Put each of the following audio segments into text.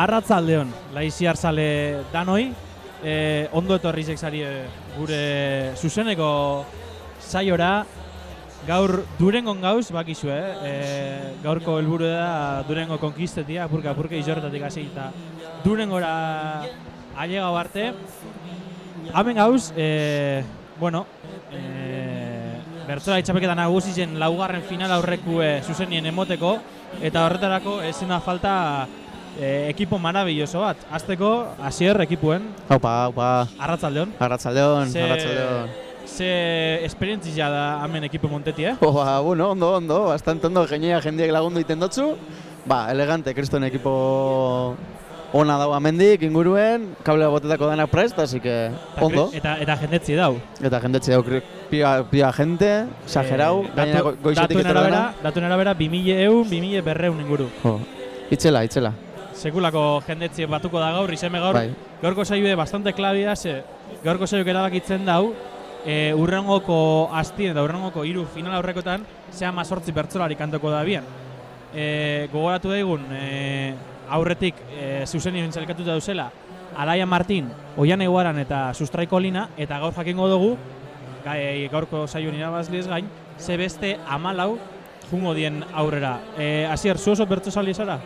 arratzaldeon, laiziar zale danoi, e, ondo etorri zari gure zuzeneko saiora, gaur durengon gauz, bakizu, eh? E, gaurko helburu da durengo konkistetia, apurka, apurka izorretatik hasi eta durengora ailega arte. Hemen gauz, e, bueno, e, bertzola itxapeketa nagusi zen laugarren final aurreku e, zuzenien emoteko, eta horretarako ezena falta e, ekipo marabilloso bat. Azteko, hasier ekipuen. Haupa, haupa. Arratzaldeon. Arratzaldeon, Ze- arratzaldeon. Ze esperientzia da hemen ekipo monteti, eh? Oh, ba, bueno, ondo, ondo, bastante ondo, genia jendiek lagundu iten dotzu. Ba, elegante, kriston ekipo ona dago amendik, inguruen, kable botetako danak prest, así que ondo. Eta, eta jendetzi dau. Eta jendetxe dauk pia, pia gente, exagerau, Eh, gainera goizetik arabera, dena. datuen arabera 2000 eun, 2000 berreun inguru. Jo, itzela, itzela. Sekulako jendetzi batuko da gaur, izeme gaur. Bai. Gaurko saioe bastante klabia, ze gaurko saioek erabakitzen dau, e, urrengoko astien eta urrengoko hiru final aurrekotan, zea mazortzi bertzolari kantoko da bien. E, gogoratu daigun, e, aurretik e, zuzenien entzalikatuta duzela, Alaia Martin, Oian Eguaran eta Sustraiko Lina, eta gaur jakingo dugu, ga, e, gaurko saioen irabazliez gain, ze beste amalau jungo dien aurrera. E, Asier, zu oso bertso sali zara?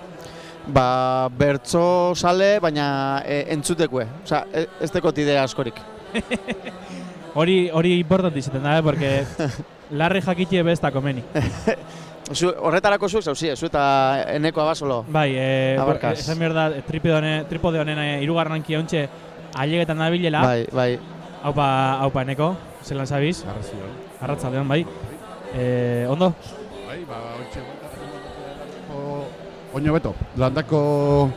Ba, bertso sale, baina e, entzutekue. Osa, e, ez tekot idea askorik. Hori hori importante izaten da, eh? porque larri jakitie besta komeni. Zu, horretarako zuek zauzi, zu eta eneko abasolo. Bai, eh, Abarkaz. esan behar da, tripode honen, tripode honen eh, irugarren ontxe ailegetan dabilela. Bai, bai. Haupa, haupa eneko, zelan zabiz, Arrazion. arratzaldeon, bai. Eh, ondo? Bai, ba, hoitxe Oño beto, landako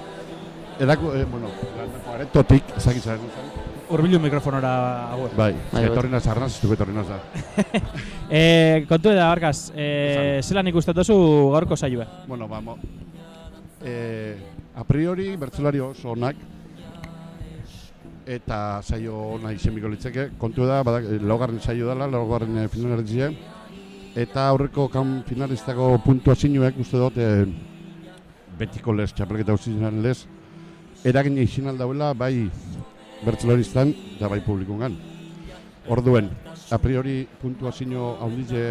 erako, eh, bueno, landako aretotik, ezagitzen zen. Urbilu mikrofonora hau. Bai, Bai, etorri naz arnaz, estuko etorri naz da. Eh, kontu da, Barkaz, eh, zelan ikusten duzu gaurko saioa? Bueno, ba, mo, eh, a priori, bertzelari oso onak, eta saio ona izenbiko litzeke. Kontu da, badak, eh, laugarren saio dela, laugarren eh, finalerdia, eta aurreko kan finalistako puntuazioek uste dut eh, betiko lez, txapelketa usitzen lez, eragin izin aldauela bai bertzeloristan eta bai publikungan. Orduen, a priori puntuazio handize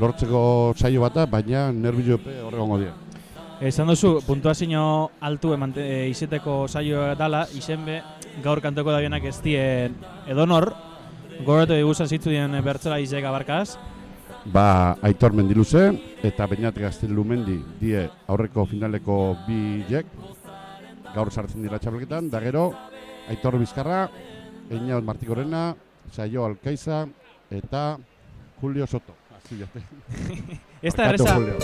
lortzeko saio bata, baina nerviope horregongo dira. Esan duzu, puntuazio altu emante, e, izeteko saioa dala, izen be, gaur kantoko da bienak ez dien edonor, gogoratu diguzan zitzu dien bertzela izeka barkaz, Ba, Aitor Mendiluze eta Beñat Gaztelu Mendi die aurreko finaleko bi jek gaur sartzen dira txapelketan, da gero Aitor Bizkarra, Einaut Martikorena, Saio Alkaiza eta Julio Soto. Ez da erreza, Julio.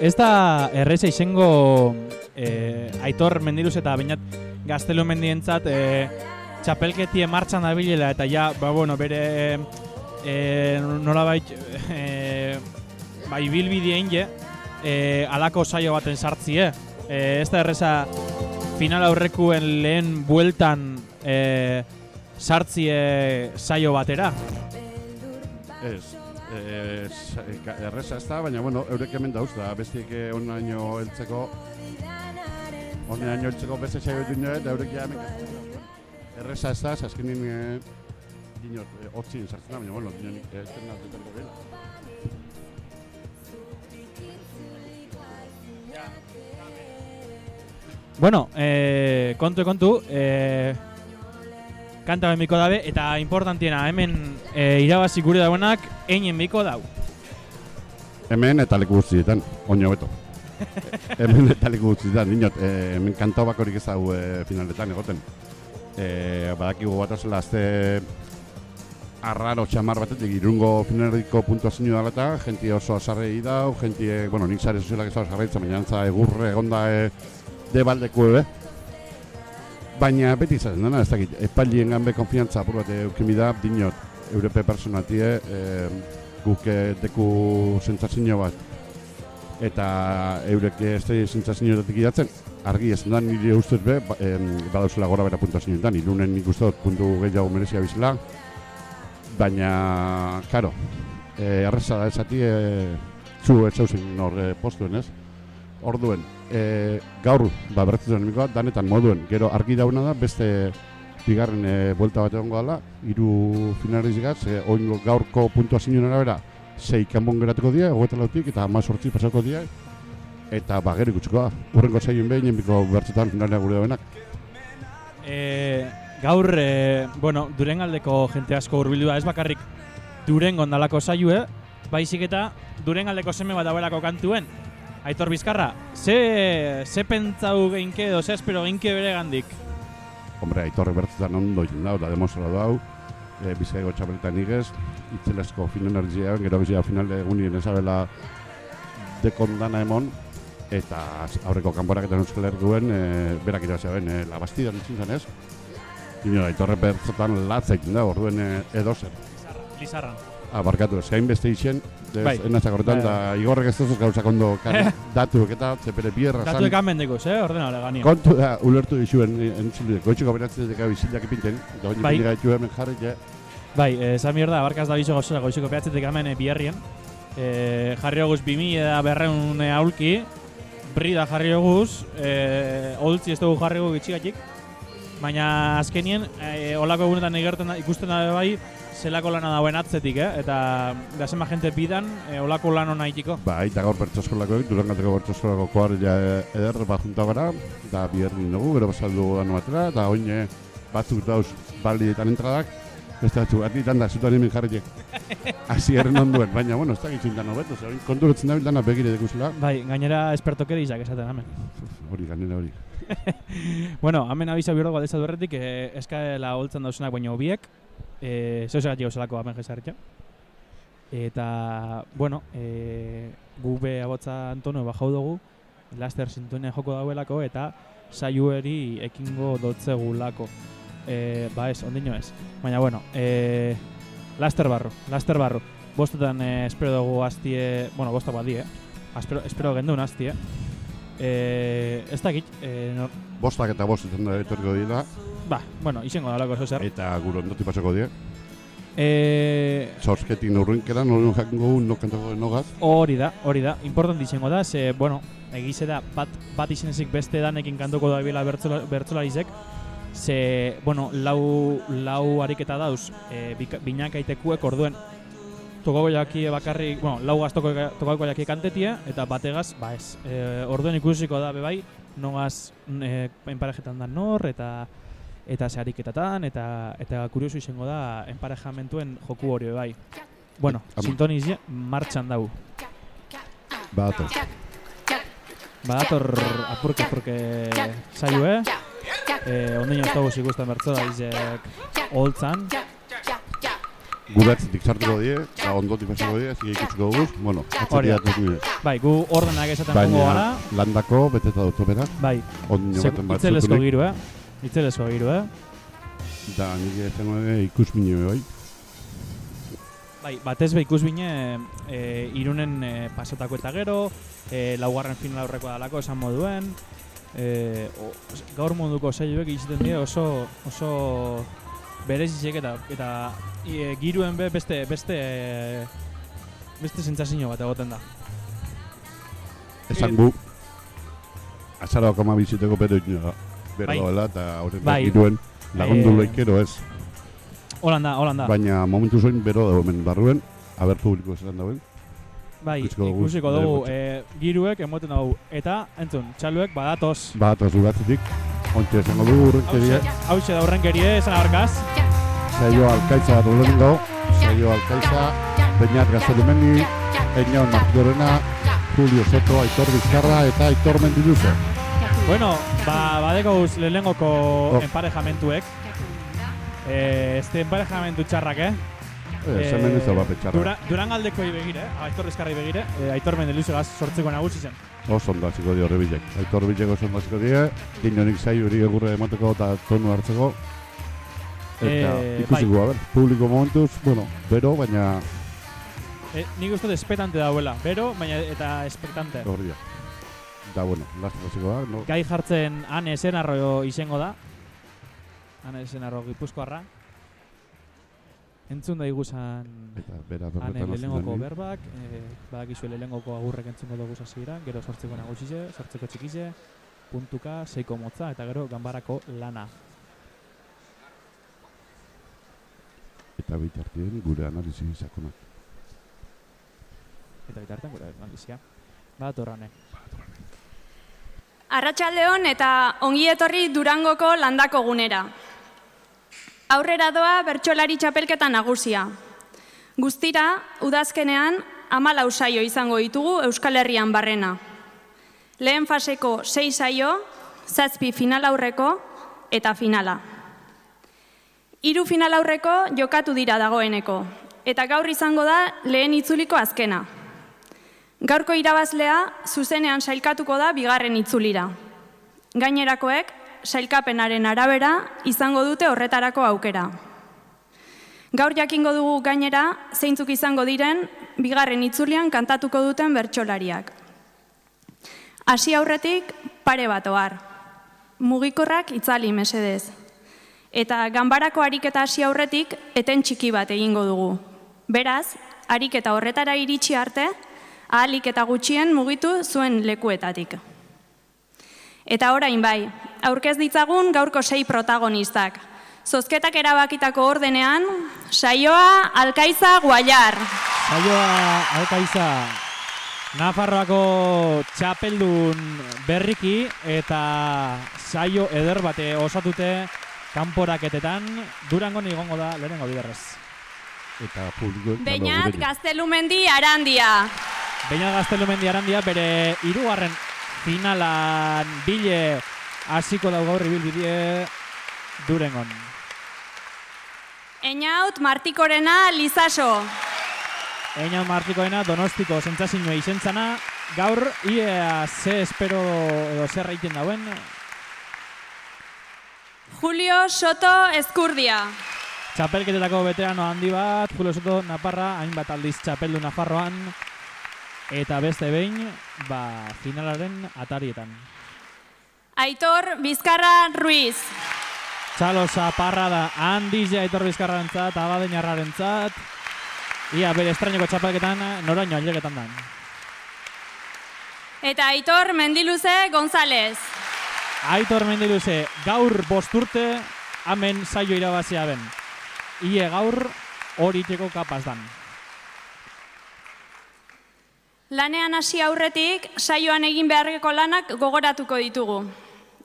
ez da erreza izango eh, Aitor Mendiluz eta Beñat Gaztelu Mendientzat eh, txapelketie martxan dabilela eta ja, ba, bueno, bere eh, nolabait eh, bai bilbidien je eh, alako saio baten sartzie. Eh, ez da erreza final aurrekuen lehen bueltan eh, sartzie saio batera. Ez, ka- erreza ez da, baina bueno, eurek hemen dauz da, bestiek onaino heltzeko onaino heltzeko beste saio dune eta eurek ja hemen Erreza ez da, azkenin eh, dinot, eh, otzin sartzen da, baina bueno, eh, ez den altetako gela. Bueno, eh, kontu kontu, eh, kanta ben biko dabe, eta importantiena, hemen eh, irabazi gure dauenak, einen biko dau. Hemen eta leku guztietan, oino beto. hemen eta leku guztietan, dinot, eh, hemen kantau bakorik ez hau eh, finaletan egoten. Eh, badakigu bat azte arraro txamar batetik irungo finaleriko puntuazio dela eta jenti oso azarrei dau, jenti, eh, bueno, nik sare sozialak ez da jarraitzen, baina antza egurre egonda eh, de baldeku ebe. Baina beti izaten dena, ez dakit, epailien ganbe konfiantza apur bat eukimi da, dinot, Europe personatie, eh, guk eh, deku sentsazio bat eta eurek ez da sentsazioetatik idatzen argi ez da nire ustez be ba, em, badauzela gora bera puntuazioetan irunen nik uste dut puntu gehiago merezia bizela baina karo e, erreza da esati e, zu ez zauzen hor e, postuen ez orduen e, gaur, ba, berretzen animikoa, danetan moduen. Gero argi dauna da, beste bigarren e, buelta bat egongo dela, hiru finalizigaz, e, oingo gaurko puntuazioen arabera, sei kanbon geratuko dira, hogeita lautik, eta ama sortzi pasako dira, eta bagero ikutsiko da. Urrengo zailuen behin, enbiko bertzetan finalea gure dauenak. E, gaur, e, bueno, Durengaldeko jente asko hurbildu da, ez bakarrik Durengon dalako saioe, baizik eta Durengaldeko seme bat dauelako kantuen. Aitor Bizkarra, ze, ze pentsau geinke edo ze espero geinke bere gandik? Hombre, aitorre bertzetan ondo egin dau, da demostratu dau, e, bizkaiko txapeletan igez, itzelezko final energia, gero bizia final egunien ezabela dekondana emon, eta aurreko kanporaketan euskal herruen e, berak irabazia ben, e, la bastida nintzen zen ez. Dino, aitorre bertzetan latza egin da, orduen e, edozer. Lizarran. Ah, barkatu, eskain beste izen, ez, Bai. enazak horretan, Bai, da igorrek ez duzuz gauzak ondo datuek eta zepere bierra zan. ekan bendikuz, eh, ordenale ganio. Kontu da, ulertu dizuen, entzule, goitxuko beratzen dut bizilak ipinten, da hori Bai. bai. gaitu hemen jarri, ja, Bai, eh, esan mierda, abarkaz da bizo gozera goizeko behatzetik hemen e, biherrien. E, jarri oguz 2000 da berreun e, aulki, brida jarri oguz, e, oltzi ez dugu jarri oguz itxigatik. Baina azkenien, e, olako egunetan igerten da, ikusten da bai, zelako lana dauen atzetik, eh? Eta da zema jente bidan, e, olako lan hona itiko. Bai, eta gaur bertzoskolako, durangateko bertzoskolako koar ja eder bat junta gara, da bierrin dugu, gero basaldu gano batera, eta oin eh, batzuk dauz balietan entradak, beste batzu, atitan da, zutan hemen jarriek. Asi erren onduen, baina, bueno, ez da gitzin dano beto, zer, da dana begire dekuzela. Bai, gainera espertokeri izak esaten hemen. Hori, ganera hori. Bueno, hemen abisa bihurdo bat ezatu erretik, e, eskaela holtzen dauzenak baina hobiek, e, zeu segatik zelako hemen jesarritxa. Eta, bueno, e, gu be abotza Antonio bajau dugu, laster sintonia joko dauelako, eta saioeri ekingo dotzegulako. E, ba ez, ondino ez. Baina, bueno, e, laster barru, laster barru. Bostetan e, espero dugu aztie, bueno, bosta bat di, eh? Espero, espero gendun aztie. E, ez dakit, e, nor, Bostak eta bostetan da etorriko dira, Ba, bueno, izango dalako zo zer. eta gure ondoti pasako dira. Eh, Zorsketik norrunkera, norrun jakingo gu, no kantako den nogaz. hori da, hori da. Important izango da, ze, bueno, egize da, bat, bat izenezik beste danekin kantuko da bila bertzola, bertzolarizek. Ze, bueno, lau, lau ariketa dauz, e, binakaitekuek orduen tokako jaki bakarrik, bueno, lau gaz tokako jaki kantetie, eta bategaz, ba ez. E, orduen ikusiko da, bebai, nogaz e, enparejetan da nor, eta eta ze ariketatan, eta, eta kurioso izango da enparejamentuen joku hori be bai. Bueno, Ama. sintonizia martxan dau. Badator. Badator apurke apurke saio, eh? Eh, ondino ez dugu ikusten bertzo da izek holtzan. Gudatzetik sartuko die, eta ondotik pasako die, zige ikutsiko guz, bueno, atzatik dut Bai, gu ordenak esaten jongo gara. Landako beteta dut berak, Bai, itzelesko giru, eh? Itzelesko giru, eh? da nik ezen ere ikus minio bai. Bai, batez be ikusbine e, irunen e, pasatako eta gero, e, laugarren final aurrekoa dalako esan moduen, e, o, gaur munduko saioek iziten die oso oso berezizek eta eta e, giruen be beste beste e, beste sentsazio bat egoten da. Esan gu, azarako ama biziteko bero ino, bero Bai. doela, eta horretak Bai. iruen lagundu Eh, loikero ez. Holanda, Holanda. Baina momentu zuen bero dago hemen barruen, aber publiko zelan dauen. bai, ikusiko dugu, ikusiko dugu, e, giruek emoten dugu. Eta, entzun, txaluek badatoz. Bat oso batzetik, ontsi esango dugu urrenkeria, Hau da horrenkerie, esan abarkaz. Saio alkaitza urrengo, saio alkaitza, Beñat Gaztelumendi, Eñaun Martidorena, Julio Soto, Aitor Bizkarra eta Aitor Mendiluze. Bueno, ba, badeko guz lehenengoko Oh. emparejamentuek. Eh, este emparejamentu txarrak, eh? Ez da bat betxarra. Dura, Durangaldeko begire, eh? Aitor Bizkarri begire, eh, Aitor Mendeluzegaz sortzeko nagusi zen. Oso ondo hasiko dio horre. Aitor bilek oso ondo hasiko die, inonik zai hori egurre emateko eta tonu hartzeko. Eta Eh, ikusiko, bai. a ber, publiko momentuz, bueno, bero, baina Eh, nik uste dut espetante dauela, bero, baina eta espetante. hori da. Da, bueno, lastu hasiko da, no? Gai jartzen Ane Esenarro izango da. Ane Esenarro gipuzkoarra. entzun da iguzan Eta bera berbetan lehenengoko berbak, e, badakizue lehenengoko agurrek entzungo dugu zazira, gero sortzeko nagusize, sortzeko txikize, puntuka, seiko motza, eta gero ganbarako lana. Eta bitartien gure analizi sakonak. Eta bitartean gure analizia. Bat horrane. Arratsaldeon eta ongi etorri Durangoko landako gunera. Aurrera doa bertsolari txapelketa nagusia. Guztira, udazkenean, amalau saio izango ditugu Euskal Herrian barrena. Lehen faseko sei saio, zazpi final aurreko eta finala. Hiru final aurreko jokatu dira dagoeneko, eta gaur izango da lehen itzuliko azkena. Gaurko irabazlea zuzenean sailkatuko da bigarren itzulira. Gainerakoek sailkapenaren arabera izango dute horretarako aukera. Gaur jakingo dugu gainera zeintzuk izango diren bigarren itzulian kantatuko duten bertsolariak. Hasi aurretik pare bat ohar. Mugikorrak itzali mesedez. Eta ganbarako ariketa hasi aurretik eten txiki bat egingo dugu. Beraz, ariketa horretara iritsi arte, ahalik eta gutxien mugitu zuen lekuetatik. Eta orain bai, aurkez ditzagun gaurko sei protagonistak. Zozketak erabakitako ordenean, saioa Alkaiza Guaiar. Saioa Alkaiza Nafarroako txapeldun berriki eta saio eder bate osatute kanporaketetan Durangon igongo da lehenengo biderrez. Eta publiko Beinat Gaztelumendi Arandia. Beina Gaztelumendi Arandia bere hirugarren finalan bile hasiko dau gaur ibilbide Durangon. Einaut Martikorena Lizaso. Eina Martikoena Donostiko sentsazioa izentzana gaur ia ze espero edo zer egiten dauen Julio Soto Eskurdia. Txapelketetako veterano handi bat, Julio Soto Naparra, hainbat aldiz txapeldu Nafarroan, eta beste behin, ba, finalaren atarietan. Aitor Bizkarra Ruiz. Txalo Zaparra da handiz Aitor Bizkarrarentzat, abadeñarrarentzat, ia bere estraineko txapelketan, noraino ailegetan da. Eta Aitor Mendiluze González. Aitor Mendiluze, gaur bosturte, hemen saio irabazia ben. Ie gaur horiteko kapaz dan. Lanean hasi aurretik, saioan egin beharreko lanak gogoratuko ditugu.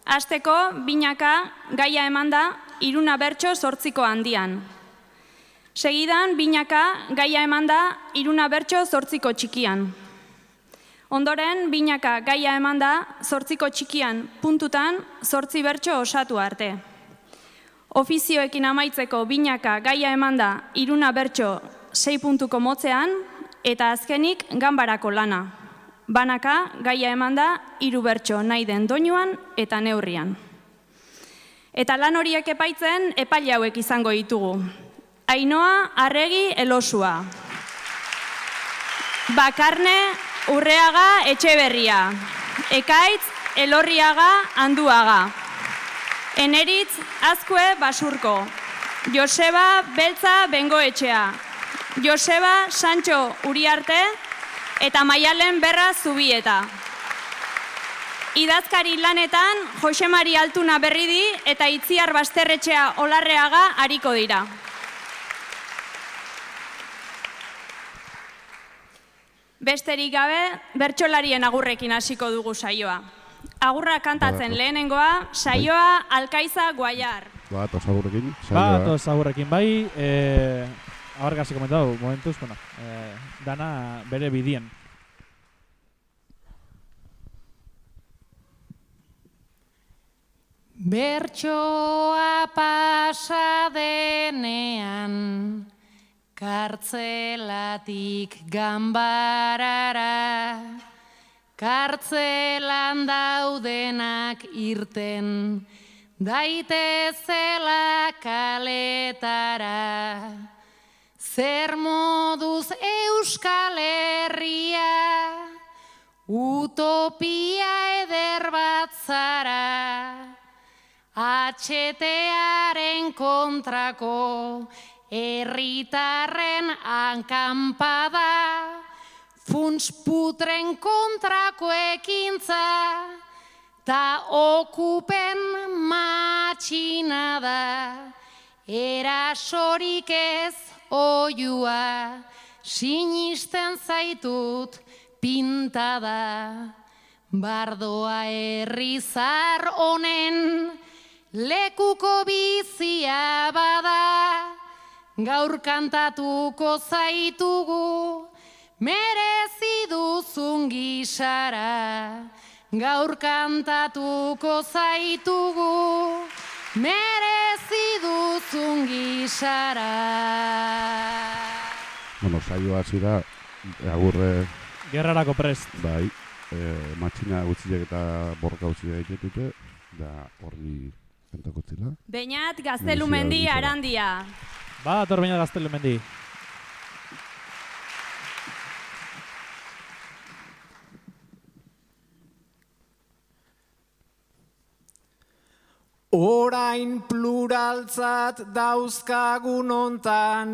Azteko, binaka, gaia emanda, iruna bertso sortziko handian. Segidan, binaka, gaia emanda, iruna bertso sortziko txikian. Ondoren, binaka, gaia emanda, sortziko txikian, puntutan, sortzi bertso osatu arte. Ofizioekin amaitzeko binaka gaia emanda iruna bertso sei puntuko motzean, eta azkenik ganbarako lana. Banaka gaia emanda hiru bertso nahi den doinuan eta neurrian. Eta lan horiek epaitzen epaile hauek izango ditugu. Ainoa arregi elosua. Bakarne urreaga etxeberria. Ekaitz elorriaga anduaga. Eneritz Azkue Basurko. Joseba Beltza Bengoetxea. Joseba Sancho Uriarte eta Maialen Berra Zubieta. Idazkari lanetan Jose Mari Altuna Berridi eta Itziar Basterretxea Olarreaga hariko dira. Besterik gabe, bertsolarien agurrekin hasiko dugu saioa. Agurra kantatzen Ba- lehenengoa, saioa Alkaiza Guaiar. Bat, osagurrekin. Bat, os agurrekin bai, eh, abar gazi komentau, momentuz, bueno, eh, dana bere bidien. Bertsoa pasa denean, kartzelatik ganbarara, kartzelan daudenak irten, daitezela kaletara. Zer moduz Euskal Herria, utopia eder bat zara, atxetearen kontrako Herritarren ankampada, funtsputren kontrako ekintza, ta okupen matxinada, erasorik ez oiua, sinisten zaitut pintada. Bardoa herrizar honen, lekuko bizia bada, gaur kantatuko zaitugu, merezi duzun gisara. Gaur kantatuko zaitugu, merezi duzun gisara. Bueno, saio hasi da, agurre, Gerrarako prest. bai, e, matxina gutxiek eta borroka gutxiek egitute, da horri kantako zila. Beñat Gaztelumendi. Arandia. Ba, dator baina gaztelu mendi. Orain pluraltzat dauzkagun ontan,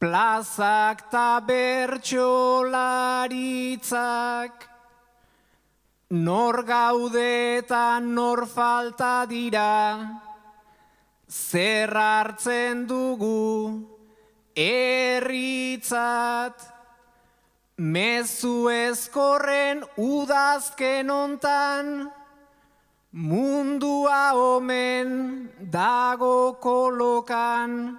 plazak ta bertxolaritzak, nor gaude eta nor falta dira, zer hartzen dugu erritzat, mezu ezkorren udazken ontan, Mundua omen dago kolokan,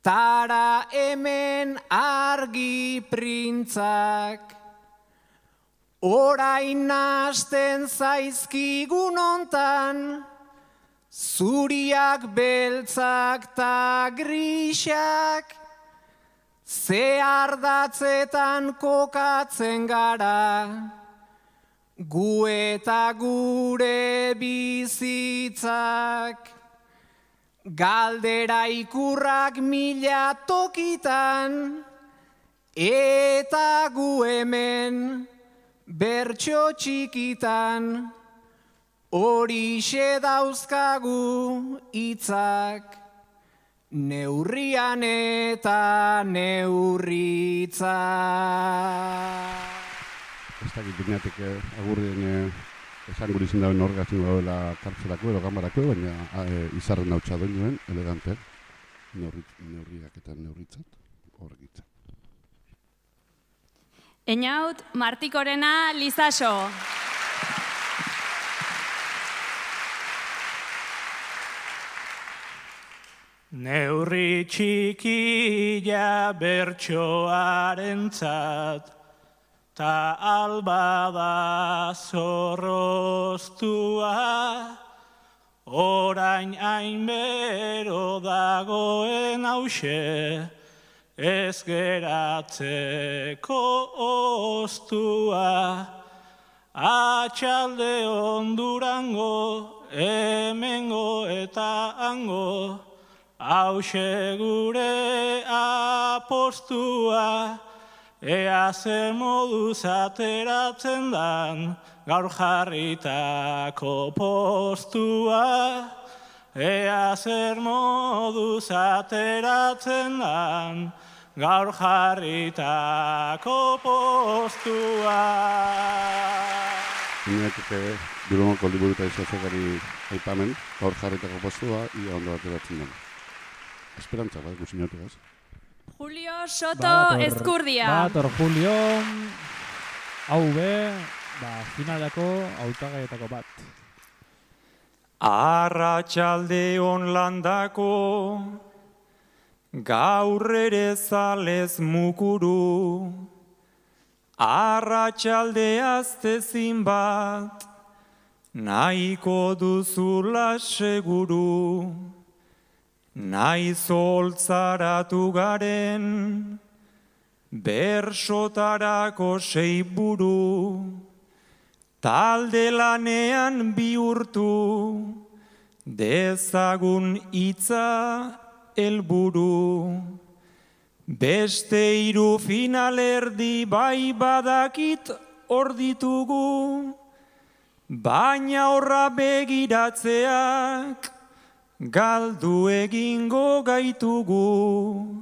tara hemen argi printzak. Orain nasten zaizkigun ontan, zuriak beltzak ta grisak, ze ardatzetan kokatzen gara. Gu eta gure bizitzak, galdera ikurrak mila tokitan, eta gu hemen bertso txikitan, horixe dauzkagu hitzak, neurrian eta neurritzak. Ez dakit bineatek agurrien e, esan guri izin dauen orgazin gaudela kartzelako edo gambarako, baina e, izarren hautsa doinuen, elegante, neurri, neurriak eta neurritzat, horrekitzat. Eñaut Martikorena Lizaso. Neurri txikia bertsoarentzat, ta albada zorroztua, orain hainbero dagoen hause, ez geratzeko ostua, atxalde ondurango, hemengo eta hango, hause gure apostua, ea zer moduz ateratzen dan, gaur jarritako postua, ea zer moduz ateratzen dan, gaur jarritako postua. Bineatek Bilboko liburu eta aipamen, gaur jarritako postua, ia ondo ateratzen den. Esperantza bat, guzinotik ez? Julio Soto Badator- Ezkurdia. Badator Julio, hau be, ba, finalako hautagaietako bat. Arratxalde on landako, gaur ere zalez mukuru, arratxalde aztezin bat, nahiko duzula seguru, nahi zoltzaratu garen, bersotarako sei buru, talde lanean bihurtu, dezagun hitza helburu. Beste hiru finalerdi bai badakit hor ditugu, baina horra begiratzeak galdu egingo gaitugu,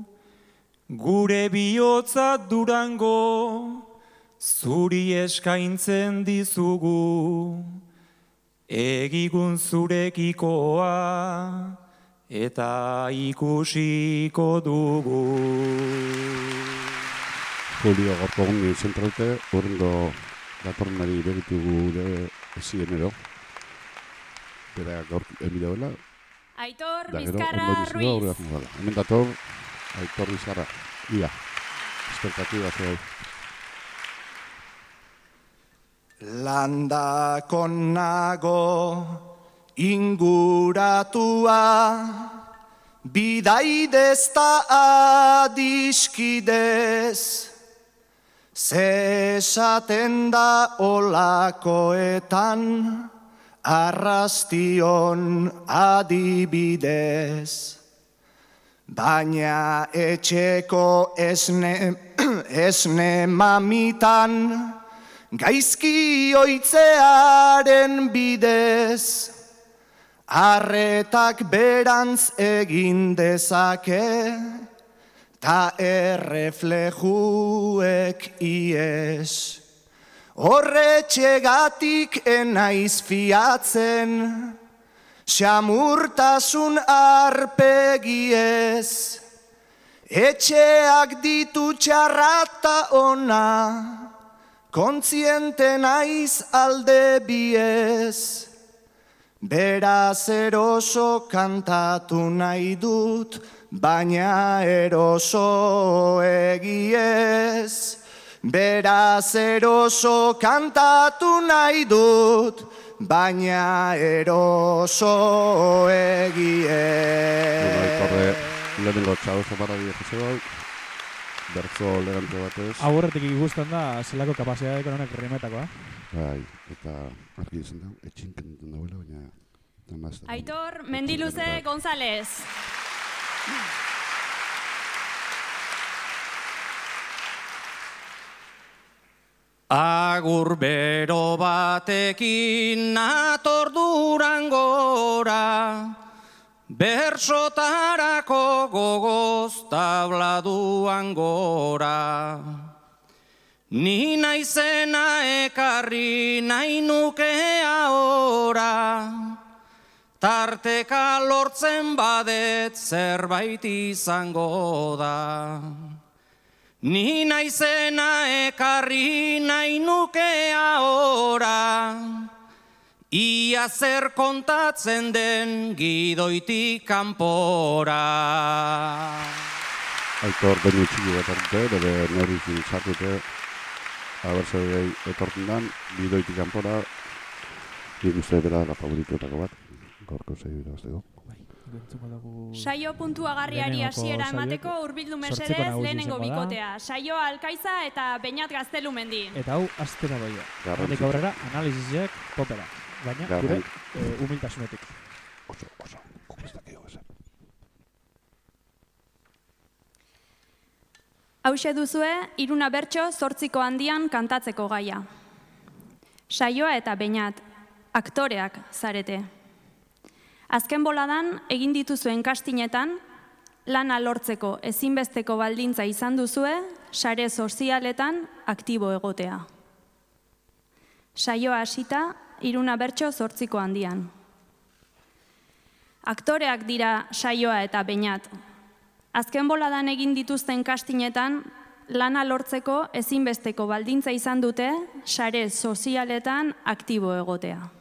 gure bihotza durango, zuri eskaintzen dizugu, egigun zurekikoa, eta ikusiko dugu. Julio gorko gungi zentraute, urrengo datornari begitugu gure ezien edo. Bera gaur emide dela. Aitor Da Bizkarra Ruiz. Hemen dator, Aitor Bizarra. Ia, espektatiba zeu. Landako nago inguratua, bidaidezta adiskidez, zesaten da olakoetan, arrastion adibidez. Baina etxeko esne, esne mamitan, gaizki oitzearen bidez, arretak berantz egin dezake, ta erreflejuek ies. Horretxegatik enaiz fiatzen, xamurtasun arpegiez, etxeak ditu txarrata ona, kontziente naiz alde biez. Beraz eroso kantatu nahi dut, baina eroso egiez. Beraz eroso kantatu nahi dut, baina eroso egiez. Aitorre, lehenengo txau zaparra bide jose bertzo elegante batez. Aurretik ikusten da, zelako kapazitateko honek rimetakoa. Bai, eta argi izan da, etxin kentuten dauela, baina... Aitor Mendiluze. González. Agur bero batekin nator durangora, bersotarako gogoz tabladuan gora. Ni naizena ekarri nahi nuke ahora, tarteka lortzen badet zerbait izango da. Ni naizena ekarri nahi nuke ahora, ia zer kontatzen den gidoitik kanpora. Aitor benu txiki bat arte, bere neurrikin sartute, abertze gehi etortzen dan, bidoitik kanpora, nik uste bera la favorituetako bat, gorko zei irabazteko. Saio puntuagarriari Lehenengoko hasiera emateko hurbildu mesedez lehenengo bikotea. Saio Alkaiza eta Beñat Gaztelumendi. Eta hau, aztera baia. Handik aurrera, analizisek popera. Baina, gure eh, humiltasunetik. Oso, oso, ez dakio esan. Hauxe duzue, iruna bertso zortziko handian kantatzeko gaia. Saioa eta Beñat, aktoreak zarete. Azken boladan, egin dituzuen kastinetan, lana lortzeko ezinbesteko baldintza izan duzue, sare sozialetan aktibo egotea. Saioa hasita, iruna bertso zortziko handian. Aktoreak dira saioa eta Beñat, Azken boladan egin dituzten kastinetan, lana lortzeko ezinbesteko baldintza izan dute sare sozialetan aktibo egotea.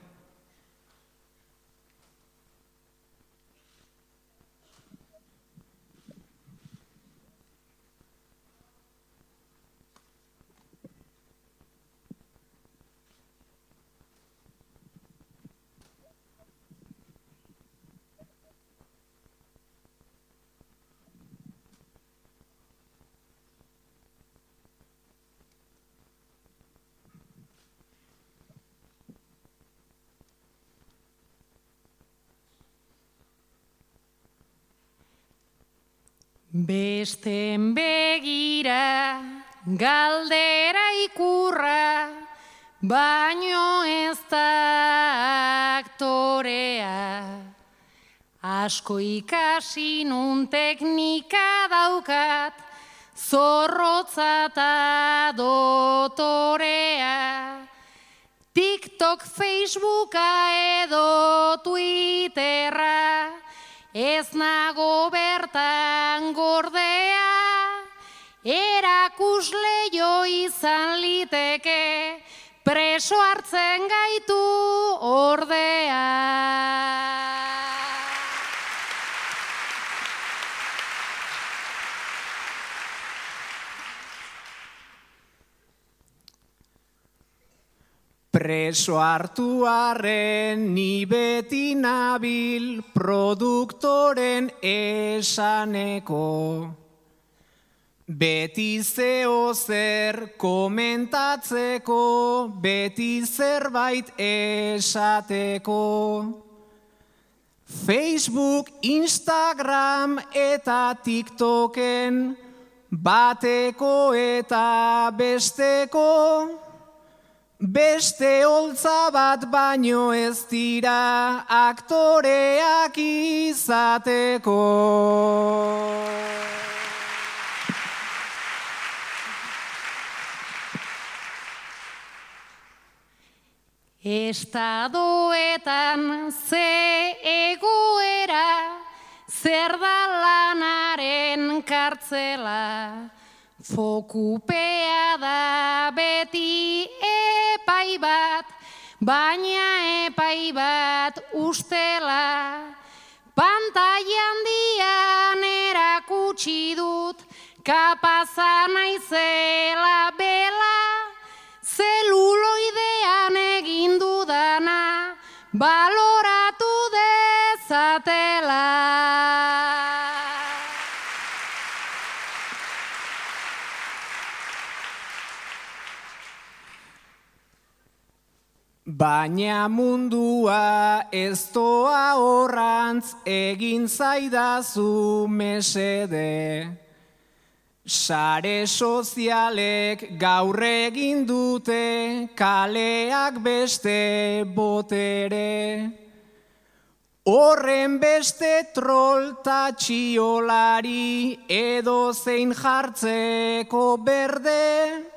Besten begira, galdera ikurra, baino ez da aktorea. Asko ikasi nun teknika daukat, zorrotza eta dotorea. TikTok, Facebooka edo Twitterra, ez nago bertan gordea, erakusle jo izan liteke, preso hartzen gaitu ordea. Preso hartu arren ni beti nabil produktoren esaneko. Beti zeo zer komentatzeko, beti zerbait esateko. Facebook, Instagram eta TikToken bateko eta besteko. Beste holtza bat baino ez dira aktoreak izateko. Estadoetan ze egoera, zer da lanaren kartzela, fokupea da beti epai bat, baina epai bat ustela. Pantailan dian erakutsi dut, kapaza naizela bela, zeluloidean egin dudana, baloratu dezatela. Baina mundua ez doa horrantz egin zaidazu mesede. Sare sozialek gaur egin dute kaleak beste botere. Horren beste troll ta txiolari edo zein jartzeko berde.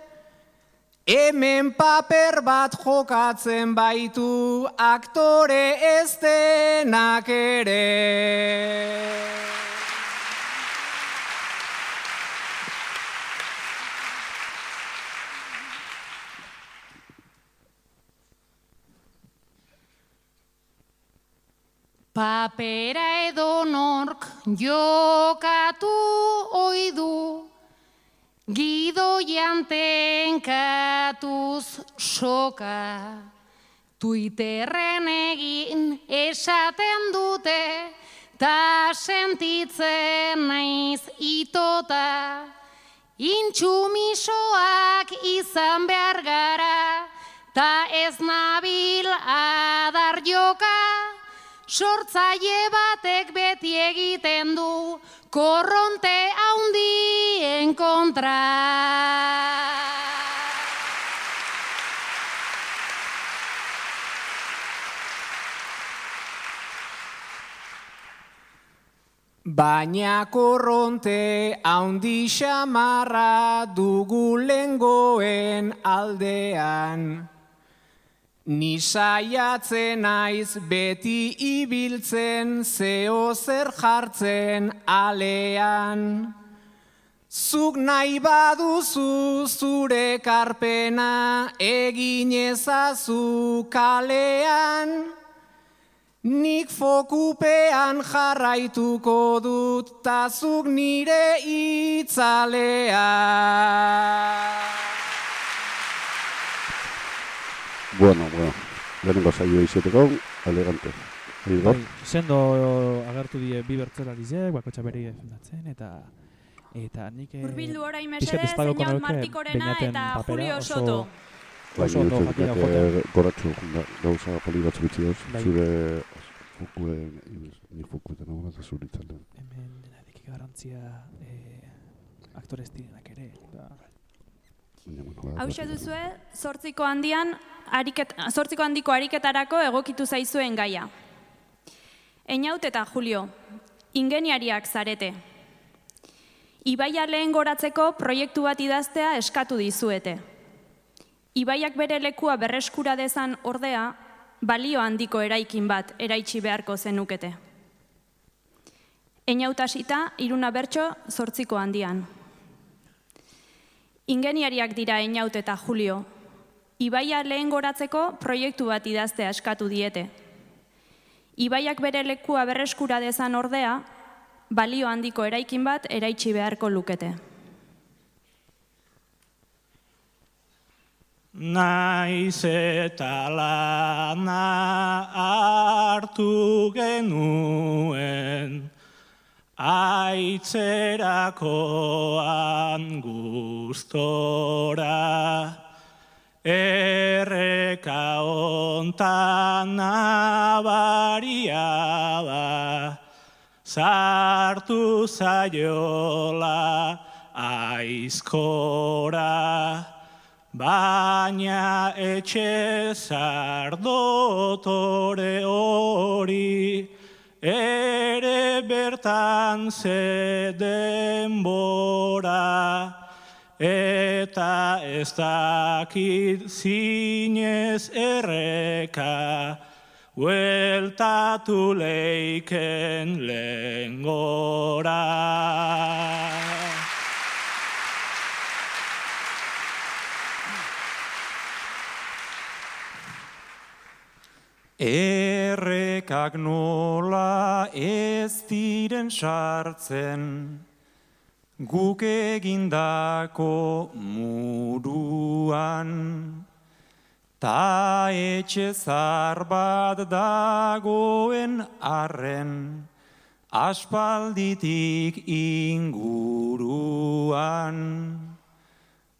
Hemen paper bat jokatzen baitu aktore ez denak ere. Papera edo nork jokatu oidu, Gido janten katuz soka, Twitterren egin esaten dute, ta sentitzen naiz itota, intsumisoak izan behar gara, ta ez nabil adar joka, sortzaile batek beti egiten du, korronte haundien kontra. Baina korronte haundi xamarra dugu lengoen aldean. Ni saiatzen naiz beti ibiltzen zeo zer jartzen alean. Zuk nahi baduzu zure karpena egin ezazu kalean. Nik fokupean jarraituko dut ta zuk nire itzalea. Bueno, bueno. Lehenengo saio izeteko, elegante. Igor? Bai, sendo agertu die bi bertzelarizek, bakotxa beri defendatzen, eta eta nik... eh, Urbildu orain mesedez, espagoko Señor Martikorena eta Julio Soto. Bai, Oso ondo niretzat jakina dute joaten. goratxo da- gauza poli batzu bitxioz. Bai. Zure fokuen, ni fokuetan hau eta zure itzaldean. Hemen denadik garrantzia eh, aktore ez direnak ere. Da, Hauxe ba- duzue, zortziko handian, ariket, zortziko handiko ariketarako egokitu zaizuen gaia. Einaut eta Julio, ingeniariak zarete. Ibaia lehen goratzeko proiektu bat idaztea eskatu dizuete. Ibaiak bere lekua berreskura dezan ordea, balio handiko eraikin bat eraitsi beharko zenukete. Einautasita, iruna bertso, zortziko handian. Ingeniariak dira Einaut eta Julio. Ibaia lehen goratzeko proiektu bat idaztea eskatu diete. Ibaiak bere lekua berreskura dezan ordea, balio handiko eraikin bat eraitsi beharko lukete. Naiz eta lana hartu genuen, aitzerakoan gustora, erreka ontan abaria da, sartu zaiola aizkora, baina etxe zardotore hori, ere bertan ze denbora, eta ez dakit zinez erreka, hueltatu leiken lehengora. Errekak nola ez diren sartzen, guk egindako muruan. Ta etxe zar bat dagoen arren, aspalditik inguruan.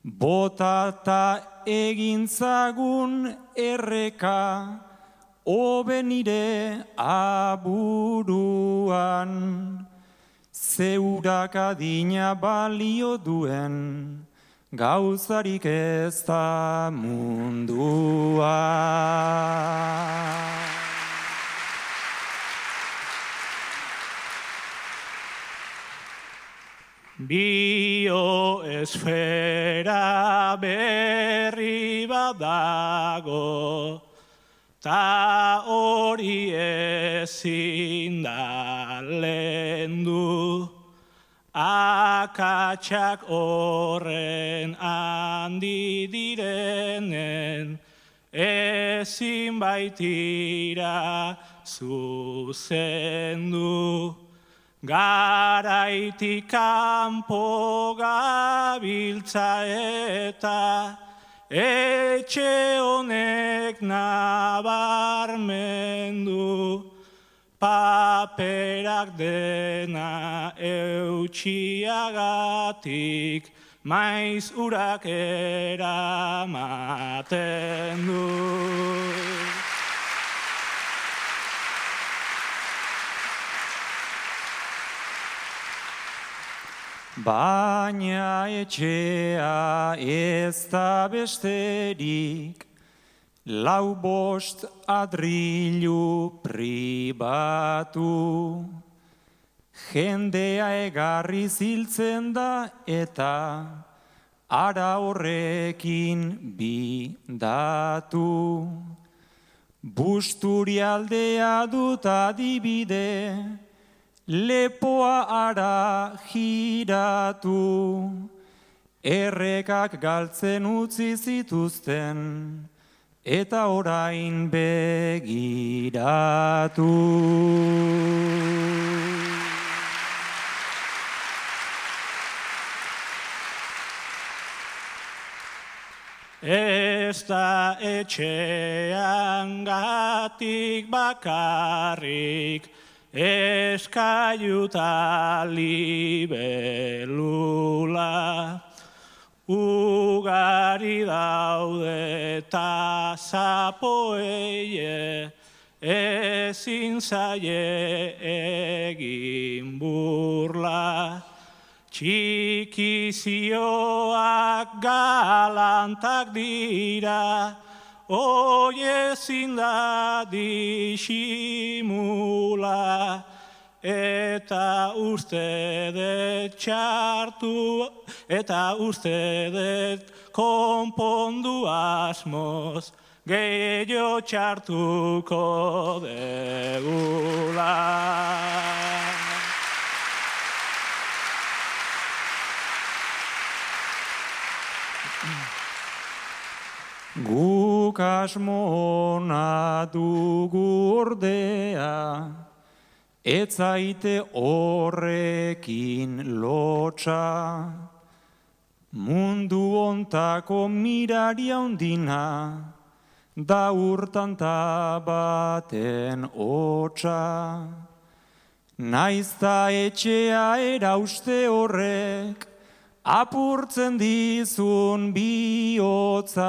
Botata egintzagun erreka, Obe nire aburuan, zeurak adina balio duen, gauzarik ez da mundua. Bioesfera berri badago, Ta hori ezin da lendu, akatsak horren handi direnen, ezin baitira zuzendu. Garaitik kanpo gabiltza eta, etxe honek nabarmendu, paperak dena eutxiagatik, maiz urak eramaten du. Baina etxea ez da besterik, lau bost adrilu pribatu. Jendea egarri ziltzen da eta ara horrekin bi datu. Busturialdea dut adibide, lepoa ara giratu, errekak galtzen utzi zituzten, eta orain begiratu. Ez da etxean gatik bakarrik, eskaiuta libelula, ugari daude eta zapoeie, ezin zaie egin burla. Txikizioak galantak dira, Hoi ezin da disimula, eta uste dut txartu, eta uste dut konpondu asmoz, gehiago txartuko degula. Guk asmona dugu ordea, ez zaite horrekin lotxa. Mundu ontako mirari handina, da urtan baten hotxa. Naizta etxea erauste horrek, apurtzen dizun bihotza.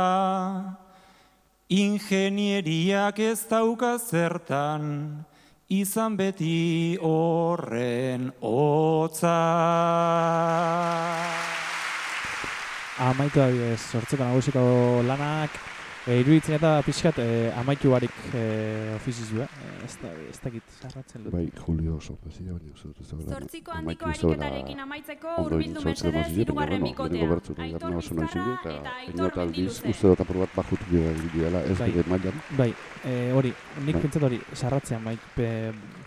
Ingenieriak ez dauka zertan, izan beti horren hotza. Amaitu da bidez, sortzeko nagusiko lanak, e, iruditzen eta pixkat e, amaitu barik e, eh? ez da, ez dakit sarratzen dut. Bai, Julio sorprezia, baina uste dut ez dagoela. Zortziko handiko ariketarekin amaitzeko sortzeko mesedez bueno, bikotea. Aitor oso zindu, eta Aitor aldiz Mendiluze. uste dut apur bat bajutu dira ez Bai. bere mailan. Bai, e, hori, nik Bai. pentsat hori, sarratzean bai, pe,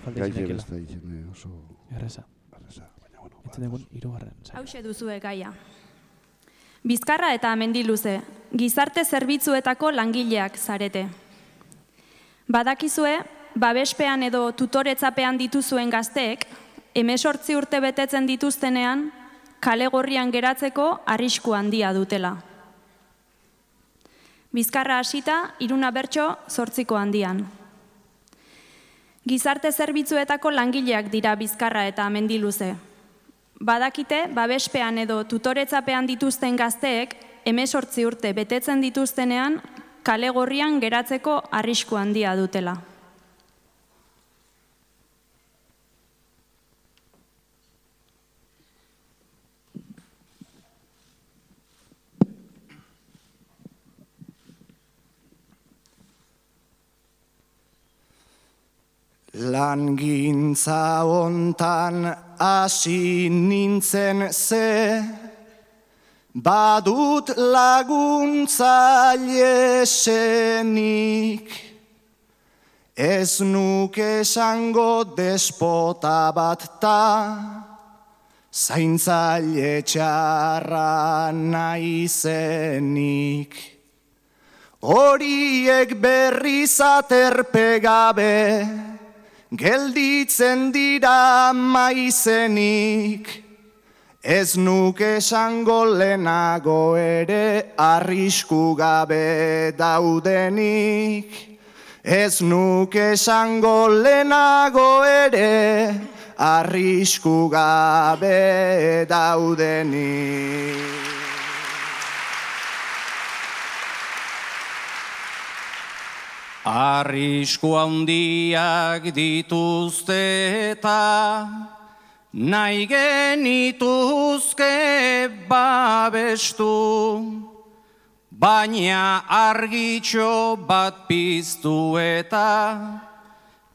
falta Gai izinekela. ez da izan oso... Erreza. Erreza, baina, bueno, Entzun dugun, irugarren. saio. Hauxe duzue gaia. Bizkarra eta mendiluze, gizarte zerbitzuetako langileak zarete. Badakizue, babespean edo tutoretzapean dituzuen gazteek, emesortzi urte betetzen dituztenean, kale gorrian geratzeko arrisku handia dutela. Bizkarra hasita, iruna bertso, zortziko handian. Gizarte zerbitzuetako langileak dira bizkarra eta mendiluze. Badakite, babespean edo tutoretzapean dituzten gazteek, emesortzi urte betetzen dituztenean, kale gorrian geratzeko arrisku handia dutela. Langintza hontan hasi nintzen ze, badut laguntzaile esenik, ez nuke esango despota bat ta, zaintzaile txarra naizenik. Horiek berriz aterpe gabe, gelditzen dira maizenik, ez nuke esango lehenago ere arrisku gabe daudenik, ez nuke esango lehenago ere arrisku gabe daudenik. Arrisku handiak dituzte eta nahi genituzke babestu, baina argitxo bat piztu eta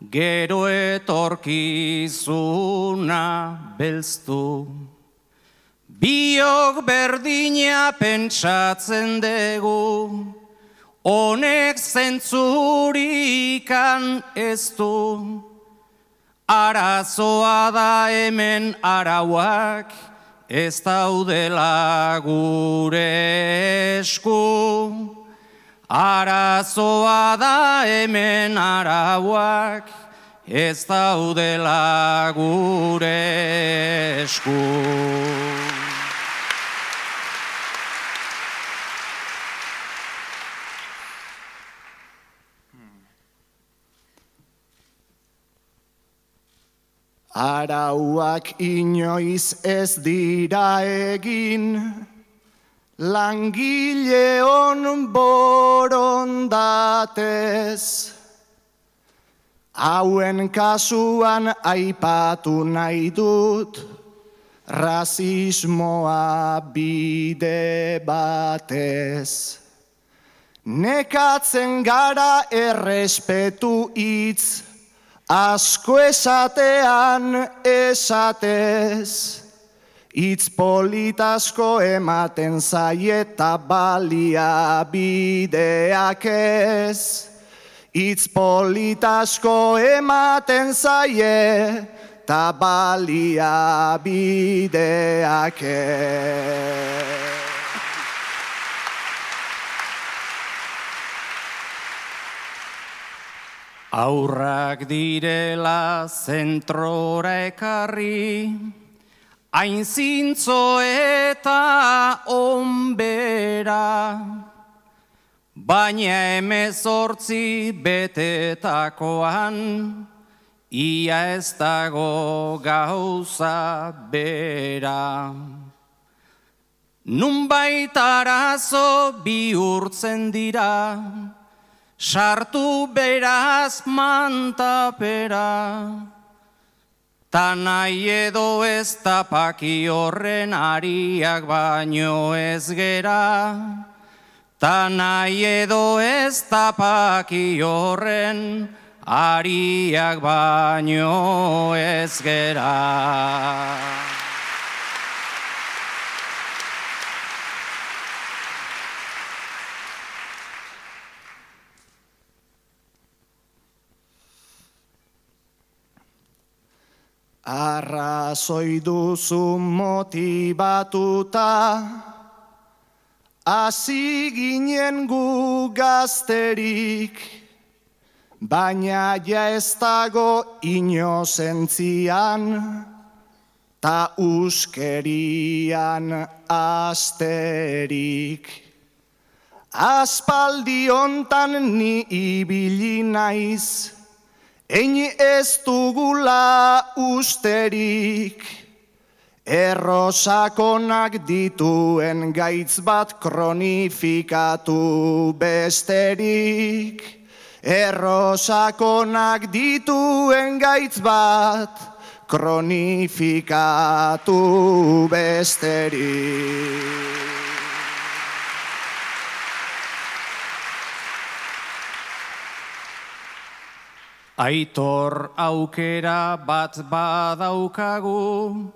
gero etorkizuna belztu. Biok berdina pentsatzen dugu, honek zentzurikan ez du. Arazoa da hemen arauak, ez daudela gure esku. Arazoa da hemen arauak, ez daudela gure esku. Arauak inoiz ez dira egin, langile on borondatez. Hauen kasuan aipatu nahi dut, rasismoa bide batez. Nekatzen gara errespetu hitz, asko esatean esatez. Itz politasko ematen zaieta balia bideak ez. Itz politasko ematen zaie ta balia bideak ez. Aurrak direla zentrora ekarri, hain zintzo eta onbera, baina emezortzi betetakoan, ia ez dago gauza bera. Nunbait arazo bihurtzen dira, sartu beraz mantapera. Ta nahi edo ez tapaki horren ariak baino ez gera. Ta nahi edo ez tapaki horren ariak baino ez gera. Arrazoi duzu motibatuta, hasi ginen gu gazterik, baina ja ez dago inozentzian, ta uskerian asterik. Aspaldi hontan ni ibili naiz, Ein ez dugula usterik, errosakonak dituen gaitz bat kronifikatu besterik. Errosakonak dituen gaitz bat kronifikatu besterik. Aitor aukera bat badaukagu,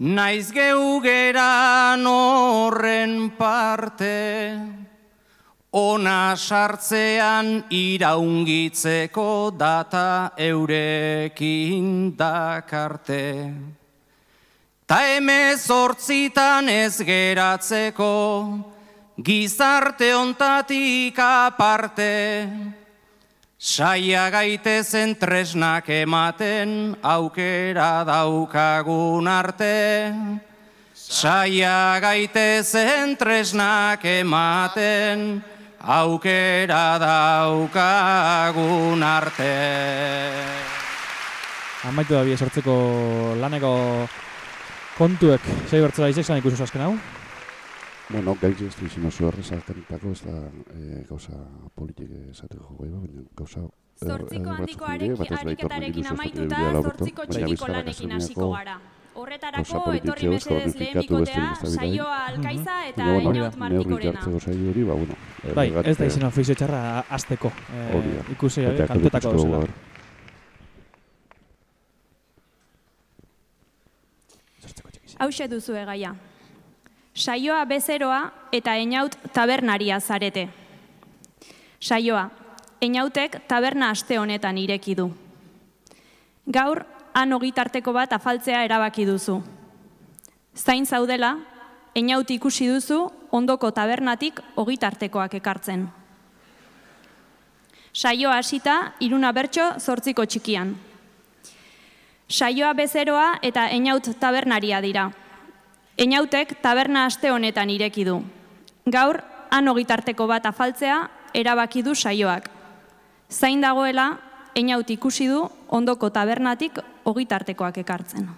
naiz geu geran horren parte, ona sartzean iraungitzeko data eurekin dakarte. Ta emez ez geratzeko, gizarte ontatik aparte, Saia gaitezen tresnak ematen aukera daukagun arte. Saia gaitezen tresnak ematen aukera daukagun arte. Amaitu da bie sortzeko laneko kontuek sei bertzela izek zan azken hau? Bueno, gaitz ez dizien oso errezalkanetako ez da e, gauza politik esateko joko eba, baina gauza Zortziko handiko ariketarekin amaituta, zortziko txikiko lanekin hasiko gara. Horretarako, etorri mesedez lehenikotea, saioa alkaiza eta eniot martikorena. saio hori, ba, bueno. Bai, ez da izan ofizio txarra azteko. Eh, ikusi, kantetako duzela. Hau duzu egaia. Saioa bezeroa eta einaut tabernaria zarete. Saioa, einautek taberna aste honetan ireki du. Gaur, han ogitarteko bat afaltzea erabaki duzu. Zain zaudela, einaut ikusi duzu ondoko tabernatik ogitartekoak ekartzen. Saioa hasita iruna bertso zortziko txikian. Saioa bezeroa eta einaut tabernaria dira. Einautek taberna aste honetan ireki du. Gaur, han ogitarteko bat afaltzea erabaki du saioak. Zain dagoela, einaut ikusi du ondoko tabernatik ogitartekoak ekartzen.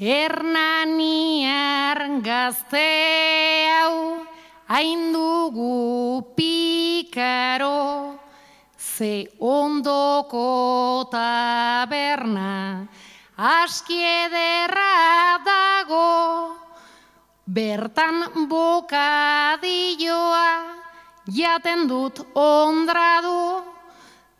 Hernaniar gazte hau hain dugu pikaro, ze ondoko taberna askiederra dago, bertan bokadilloa jaten dut ondradu,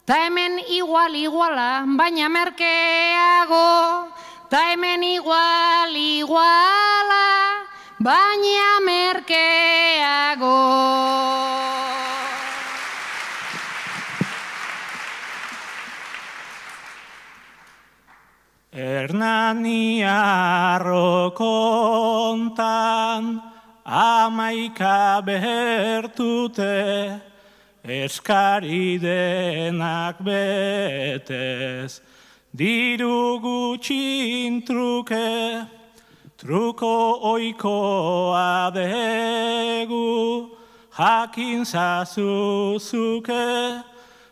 ta hemen igual iguala, baina merkeago, ta hemen igual iguala, baina merkeago. Hernani kontan amaika behertute eskari denak betez diru gutxin truke truko oikoa degu jakin zazuzuke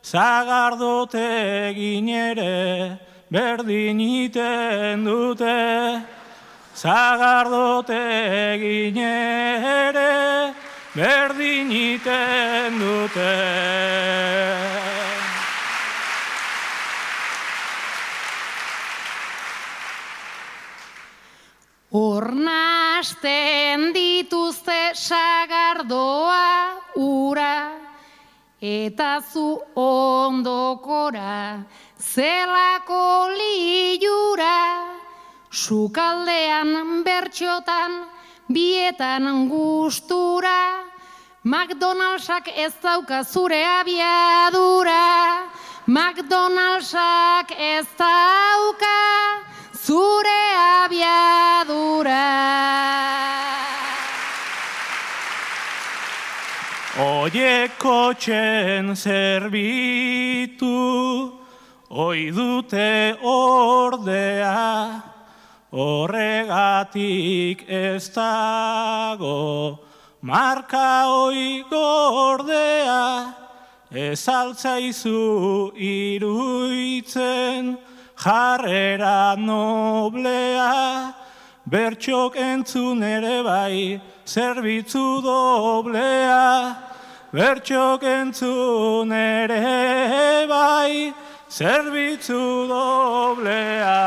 zagardote ginere berdin iten dute, zagardote egin ere, berdin iten dute. Ornasten dituzte sagardoa ura, eta zu ondokora, zelako liura, sukaldean bertxotan, bietan gustura, McDonaldsak ez dauka zure abiadura, McDonaldsak ez dauka zure abiadura. Oieko txen zerbitu, oi dute ordea, horregatik ez dago, marka oi gordea, ez altzaizu iruitzen, jarrera noblea, bertxok entzun ere bai, zerbitzu doblea, bertxok entzun ere bai, zerbitzu doblea.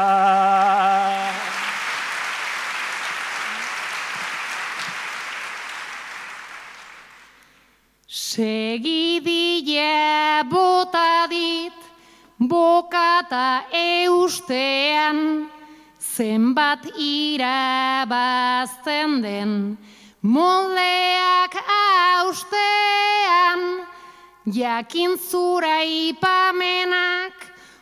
Segidila bota dit, bokata eustean, zenbat irabazten den, moldeak austean, jakin zura ipamenak,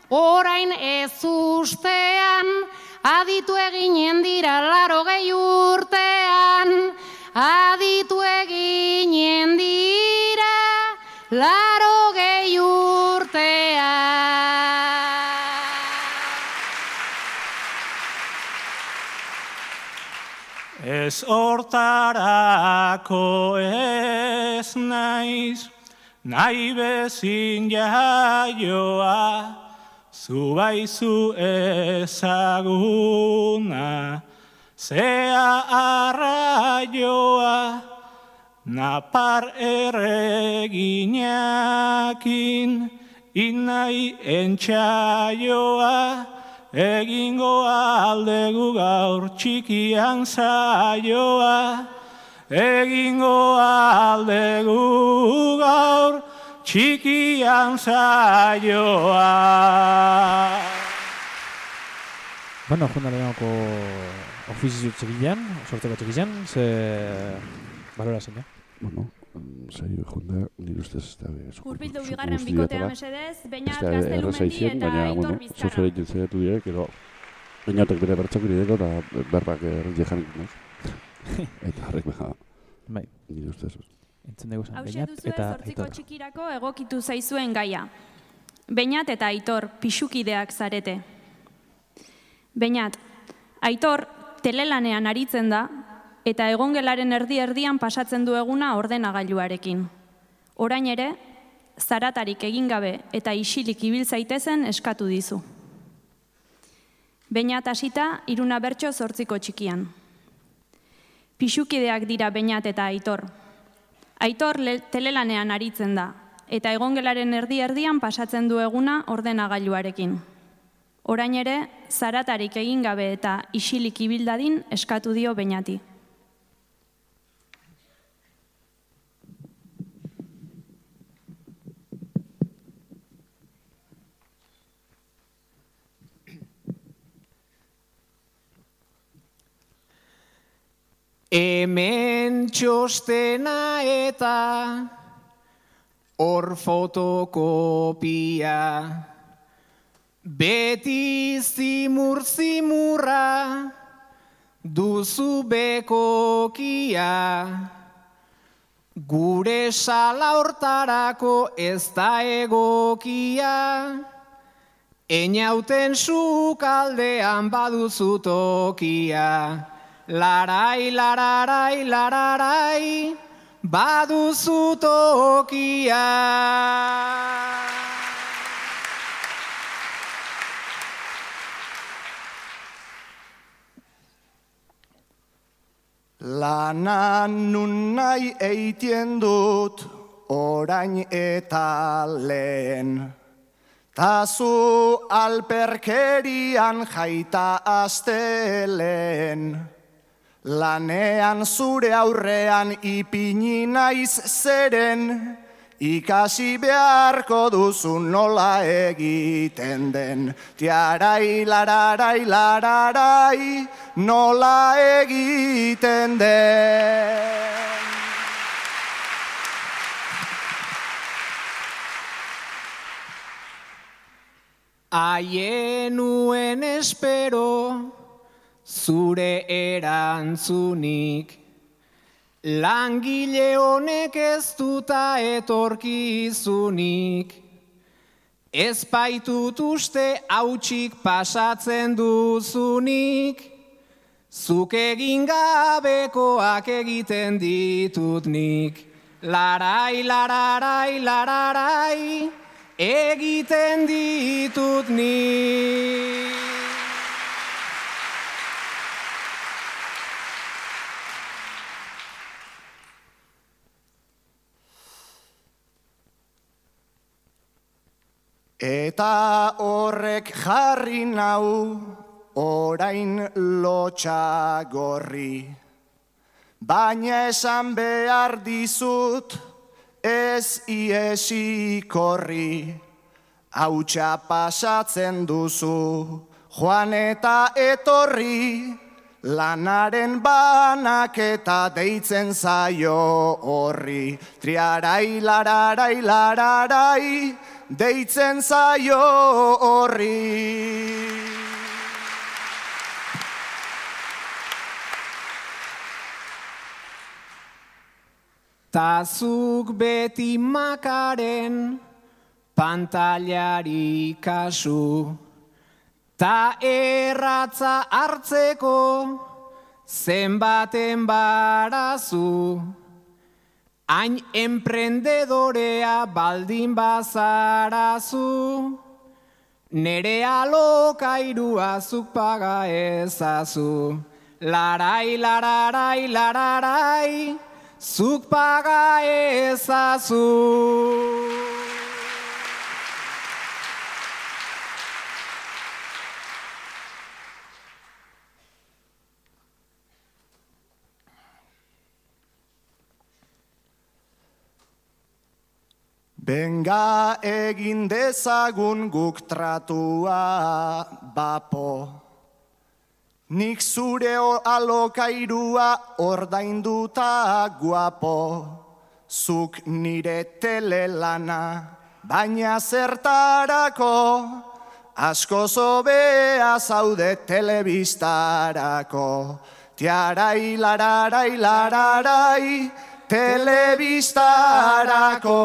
orain ez ustean, aditu eginen dira laro gehi urtean, aditu eginen dira laro gehi urtean. Ez hortarako ez naiz, nahi bezin jaioa, zu baizu ezaguna, zea arraioa, napar erreginakin, inai entxaioa, egingo aldegu gaur txikian zaioa, egingo aldegu gaur txikian zaioa. Bueno, junda lehenako ofizio txekilean, sortzeko txekilean, ze balora zen? Bueno, saio jonda, nire ustez ez da Urbildu bigarren bikotea mesedez, bainat gaztelumendi eta aitor bizkarra. Zuzera egin zaitu direk, edo bainatek bere bertxak irideko eta berbak errentzia janik naz. eta harrek beha, Bai, nire ustez. entzun dugu Hauxe bainat eta zortziko aitor. txikirako egokitu zaizuen gaia. Beñat eta Aitor pixukideak zarete. Beñat, Aitor telelanean aritzen da eta egongelaren erdi-erdian pasatzen du eguna ordenagailuarekin. Orain ere, zaratarik egin gabe eta isilik ibil zaitezen eskatu dizu. Beñat hasita iruna bertso zortziko txikian. Pixukideak dira Beñat eta Aitor. Aitor le- telelanean aritzen da, eta egongelaren erdi erdian pasatzen du eguna ordenagailuarekin. Orain ere, zaratarik egin gabe eta isilik ibildadin eskatu dio Beñati. Hemen txostena eta hor fotokopia. Beti zimur zimurra duzu bekokia. Gure sala hortarako ez da egokia. Einauten sukaldean baduzu tokia. Larai, lararai, lararai, baduzu tokia. Lana nun nahi eitien dut orain eta lehen. Tazu alperkerian jaita astelen. Lanean zure aurrean ipini naiz zeren, ikasi beharko duzu nola egiten den. Tiarai, lararai, lararai, nola egiten den. Aienuen espero zure erantzunik. Langile honek ez duta etorkizunik. Ez baitut uste hautsik pasatzen duzunik. Zuk egin gabekoak egiten ditut nik. Larai, lararai, lararai, egiten ditut Eta horrek jarri nau orain lotxa gorri. Baina esan behar dizut ez iesi korri. Hautsa pasatzen duzu joan eta etorri. Lanaren banak eta deitzen zaio horri. Triarai, lararai, lararai, deitzen zaio horri. Tazuk beti makaren pantailari kasu. Ta erratza hartzeko zenbaten barazu. Hain emprendedorea baldin bazarazu. Nere alokairua zuk paga ezazu. Larai, lararai, lararai, zuk paga ezazu. Benga egin dezagun guk tratua bapo. Nik zure alokairua ordainduta guapo. Zuk nire telelana, baina zertarako. Asko zobea zaude telebistarako. Tiarai, lararai, lararai, telebistarako.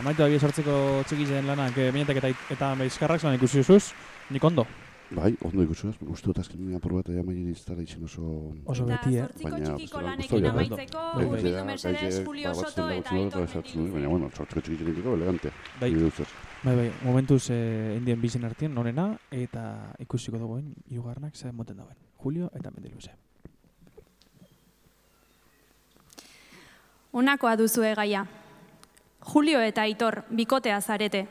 Amaitu abia sortzeko txiki zen lanak, e, minetak eta, eta bizkarrak zelan ikusi duzuz, nik ondo. Bai, ondo ikusi ez, uste dut azken apur bat ea maili iztara izan oso... Oso beti, eh? Baina, txikiko lanekin eh? amaitzeko, Bai, Urbildu gaizea, Mercedes, gaizea, Julio ba, Soto eta Aitor dut, Baina, bueno, sortzeko txikitiko elegante. Bai. Bai, bai, momentuz eh, indien bizin artien nonena eta ikusiko dugu hirugarrenak zer moten dauen. Julio eta Mendiluze. Honakoa duzue gaia. Julio eta Aitor, bikotea zarete.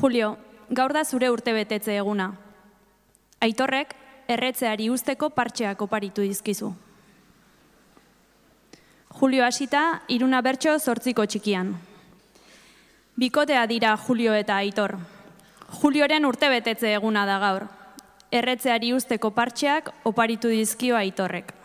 Julio, gaur da zure urtebetetze eguna. Aitorrek, erretzeari usteko partxeak oparitu dizkizu. Julio hasita, iruna bertso zortziko txikian. Bikotea dira Julio eta Aitor. Julioren urtebetetze eguna da gaur. Erretzeari usteko partxeak oparitu dizkio Aitorrek.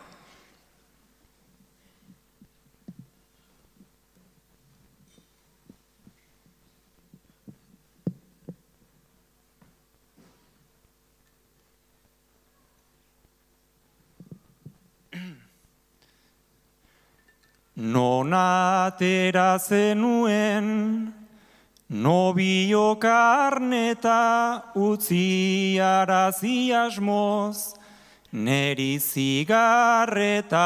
Nonatera zenuen, nobio karneta utzi arazi asmoz, neri zigarreta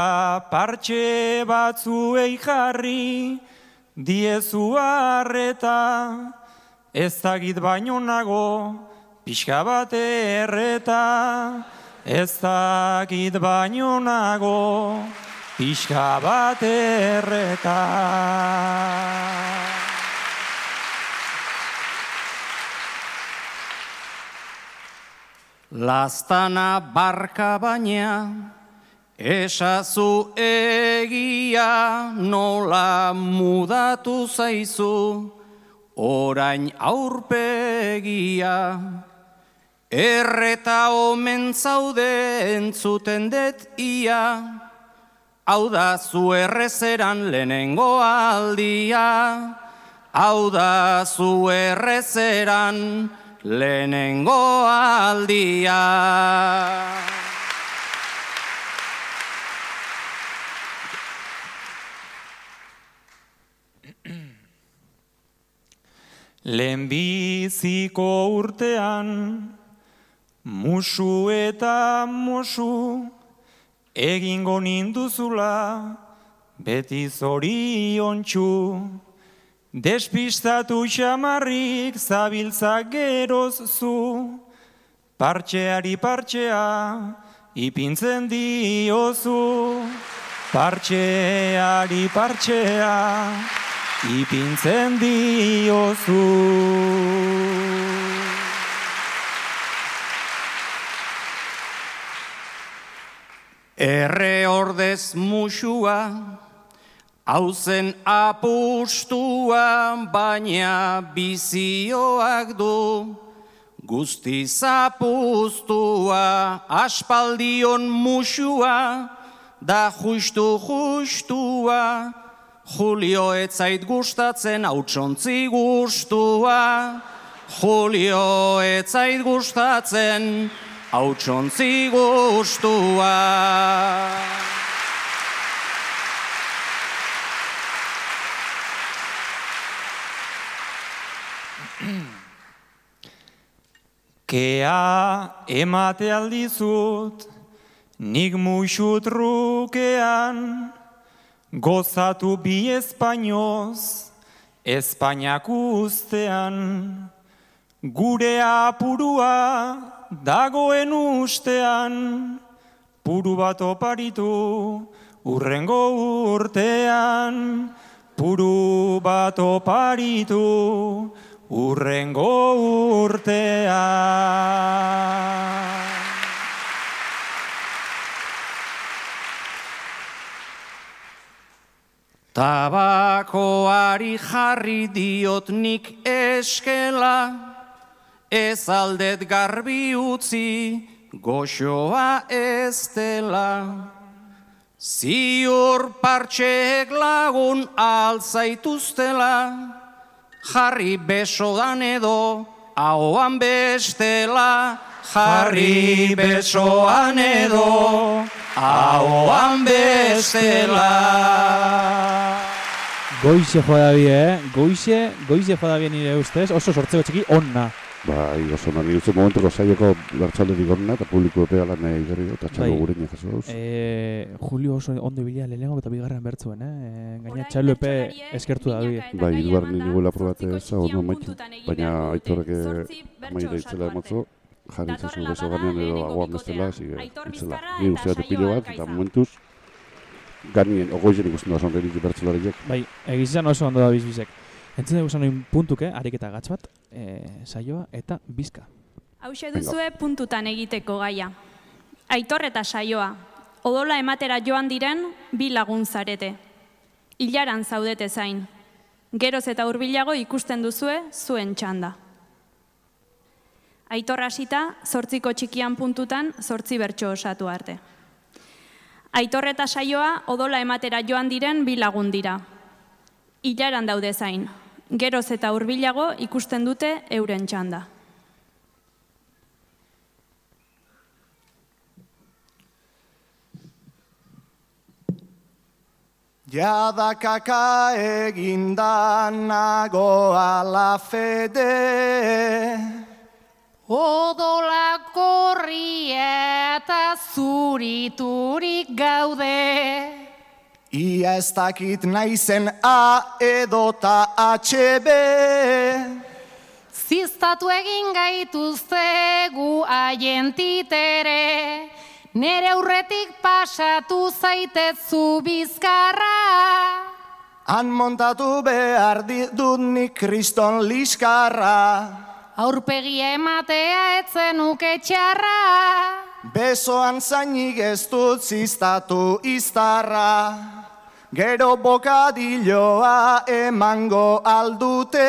partxe batzuei jarri, diezu arreta, ez dakit baino nago, pixka bat erreta, ez dakit baino nago, pixka bat erreta. Lastana barka baina, esazu egia nola mudatu zaizu, orain aurpegia. Erreta omen zaude entzuten det ia, hau da zu errezeran lehenengo aldia, hau da zu errezeran lehenengo aldia. Lehenbiziko urtean, musu eta musu, egingo ninduzula, beti zoriontsu. Despistatu xamarrik zabiltza geroz zu, partxeari partxea, ipintzen diozu. Partxeari partxea, ipintzen diozu. Erre ordez musua, hauzen apustua, baina bizioak du. Guzti zapuztua, aspaldion musua, da justu justua. Julio etzait gustatzen, hautsontzi gustua. Julio etzait gustatzen, hautsontzi gustua. Kea emate aldizut, nik muixu trukean, gozatu bi espainoz, Espainiak ustean, gure apurua dagoen ustean, puru bat oparitu urrengo urtean, puru bat oparitu urrengo urtean. Tabakoari jarri diot nik eskela, ez aldet garbi utzi, goxoa ez dela. Ziur partxeek lagun altzaituztela, jarri besodan edo, ahoan bestela, jarri besoan edo, ahoan bestela. Goize joa da bie, eh? Goize, goize joa da bie nire ustez, oso sortzeko txiki onna. Bai, oso nani uste momentuko saioko bertxalderik onena eta publiko epea lan nahi gerri eta txalo Bai. gurein jaso dauz. E, Julio oso ondo bilia lehenengo eta bigarren bertzuen, eh? E, Gaina txalo epe eskertu da bi. Bai, hirugarren niguela probate ez da ondo maitu, baina aitorrek amaira itzela emotzo, jarri itzazu beso ganean edo agoan bestela, zige, itzela. Ni uste dut pilo bat, eta momentuz, ganien, ogoizen ikusten da sonrerik bertzelariek. Bai, egizan oso ondo da bizbizek. Entzun dugu zanoin puntuke, ariketa gatz bat, e, saioa eta bizka. Hauxe duzue puntutan egiteko gaia. Aitor eta saioa, odola ematera joan diren bi lagun zarete. Ilaran zaudete zain. Geroz eta hurbilago ikusten duzue zuen txanda. Aitor hasita, zortziko txikian puntutan, zortzi bertso osatu arte. Aitor eta saioa odola ematera joan diren bi lagun dira. Ilaran daude zain. Geroz eta hurbilago ikusten dute euren txanda. Jada kaka eginda nago ala fede Odola korri eta zuriturik gaude. Ia ez dakit naizen A edota HB Ziztatu egin gaituzte gu haien titere, nere aurretik pasatu zaitezu bizkarra. Han montatu behar di- dut nik kriston liskarra. Aurpegi ematea etzen uke txarra, Besoan zainik ez dut ziztatu iztarra Gero bokadilloa emango aldute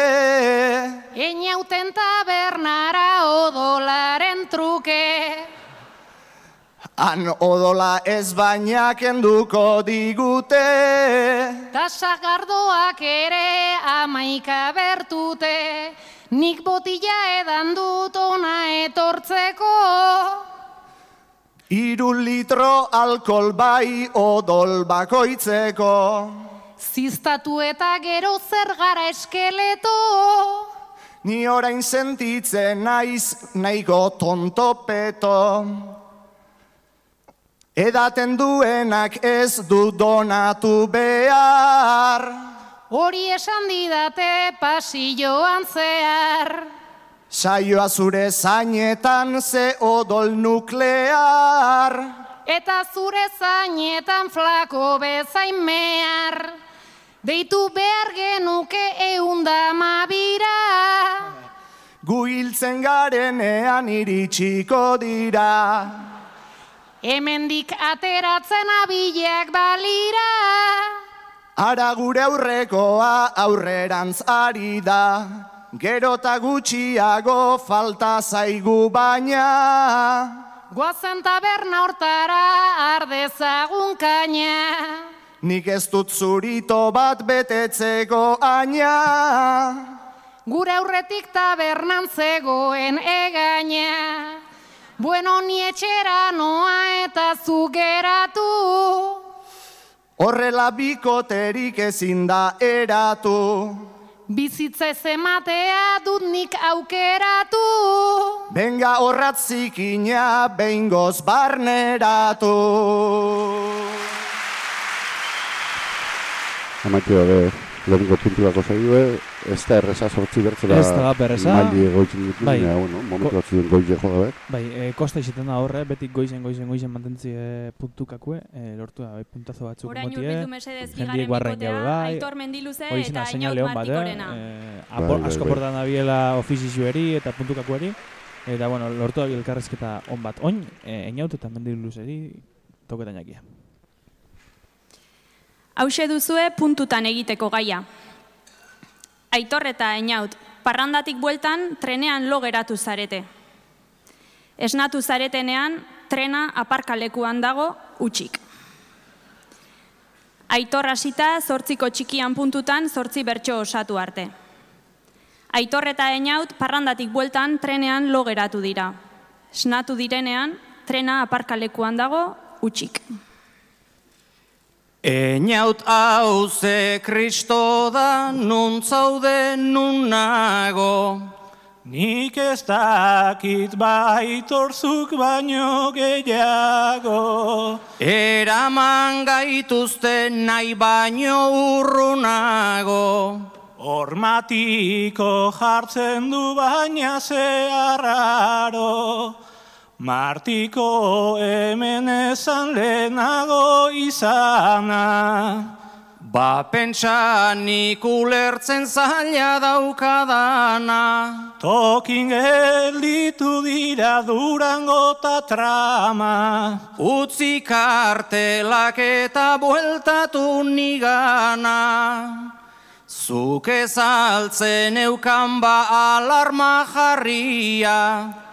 Einauten tabernara odolaren truke. Han odola ez baina kenduko digute Ta sagardoak ere amaika bertute, nik botila edan dut ona etortzeko. Iru litro alkohol bai odol bakoitzeko Ziztatu eta gero zer gara eskeleto. Ni orain sentitzen naiz nahiko tontopeto Edaten duenak ez du donatu behar Hori esan didate pasilloan zehar. Saioa zure zainetan ze odol nuklear Eta zure zainetan flako bezain mehar. Deitu behar genuke eunda mabira. Gu hiltzen garenean iritsiko dira Hemendik ateratzen abilak balira. Ara gure aurrekoa aurrerantz ari da Gero eta gutxiago falta zaigu baina Guazen taberna hortara ardezagun kaina. Nik ez dut zurito bat betetzeko aina Gure aurretik tabernan zegoen egaina. Bueno, ni etxera noa eta zu geratu. Horrela bikoterik ezin da eratu Bizitza ez ematea dut nik aukeratu. Benga horratzikina behingoz barneratu Amaitu gabe, lehenko puntuako zailue, ez da erreza sortzi bertzela Ez da berreza. maili egoitzen ditu, Bai. baina, bueno, momentu batzuen goize jo gabe. Bai, e, kosta izaten da horre, beti goizen, goizen, goizen mantentzi e, puntukakue, e, lortu da, bai, puntazo batzuk Orain motie, urbildu mesedez barren bikotea, jabe bai, Aitor Mendiluze eta eh? Martikorena. E, Bai, apor, bai, asko bai. portan dabiela ofizizueri eta puntukakueri, eta, bueno, lortu da elkarrezketa on bat. Oin, e, Einaut eta Mendiluzeri toketan jakia. Hauxe duzue puntutan egiteko gaia. Aitor eta Einaut, parrandatik bueltan trenean lo geratu zarete. Esnatu zaretenean, trena aparkalekuan dago utxik. Aitor hasita zortziko txikian puntutan zortzi bertso osatu arte. Aitor eta Einaut parrandatik bueltan trenean lo geratu dira. Esnatu direnean, trena aparkalekuan dago utxik. Einaut hau ze kristo da, nun zaude nun nago. Nik ez dakit baitorzuk baino gehiago. Eraman gaituzte nahi baino urrunago. Hormatiko jartzen du baina zeharraro. Martiko hemen esan lehenago izana. Ba pentsa nik ulertzen zaila daukadana. Tokin gelditu dira durango ta trama. Utzi kartelak eta bueltatu nigana. Zuk ezaltzen eukan ba alarma jarria.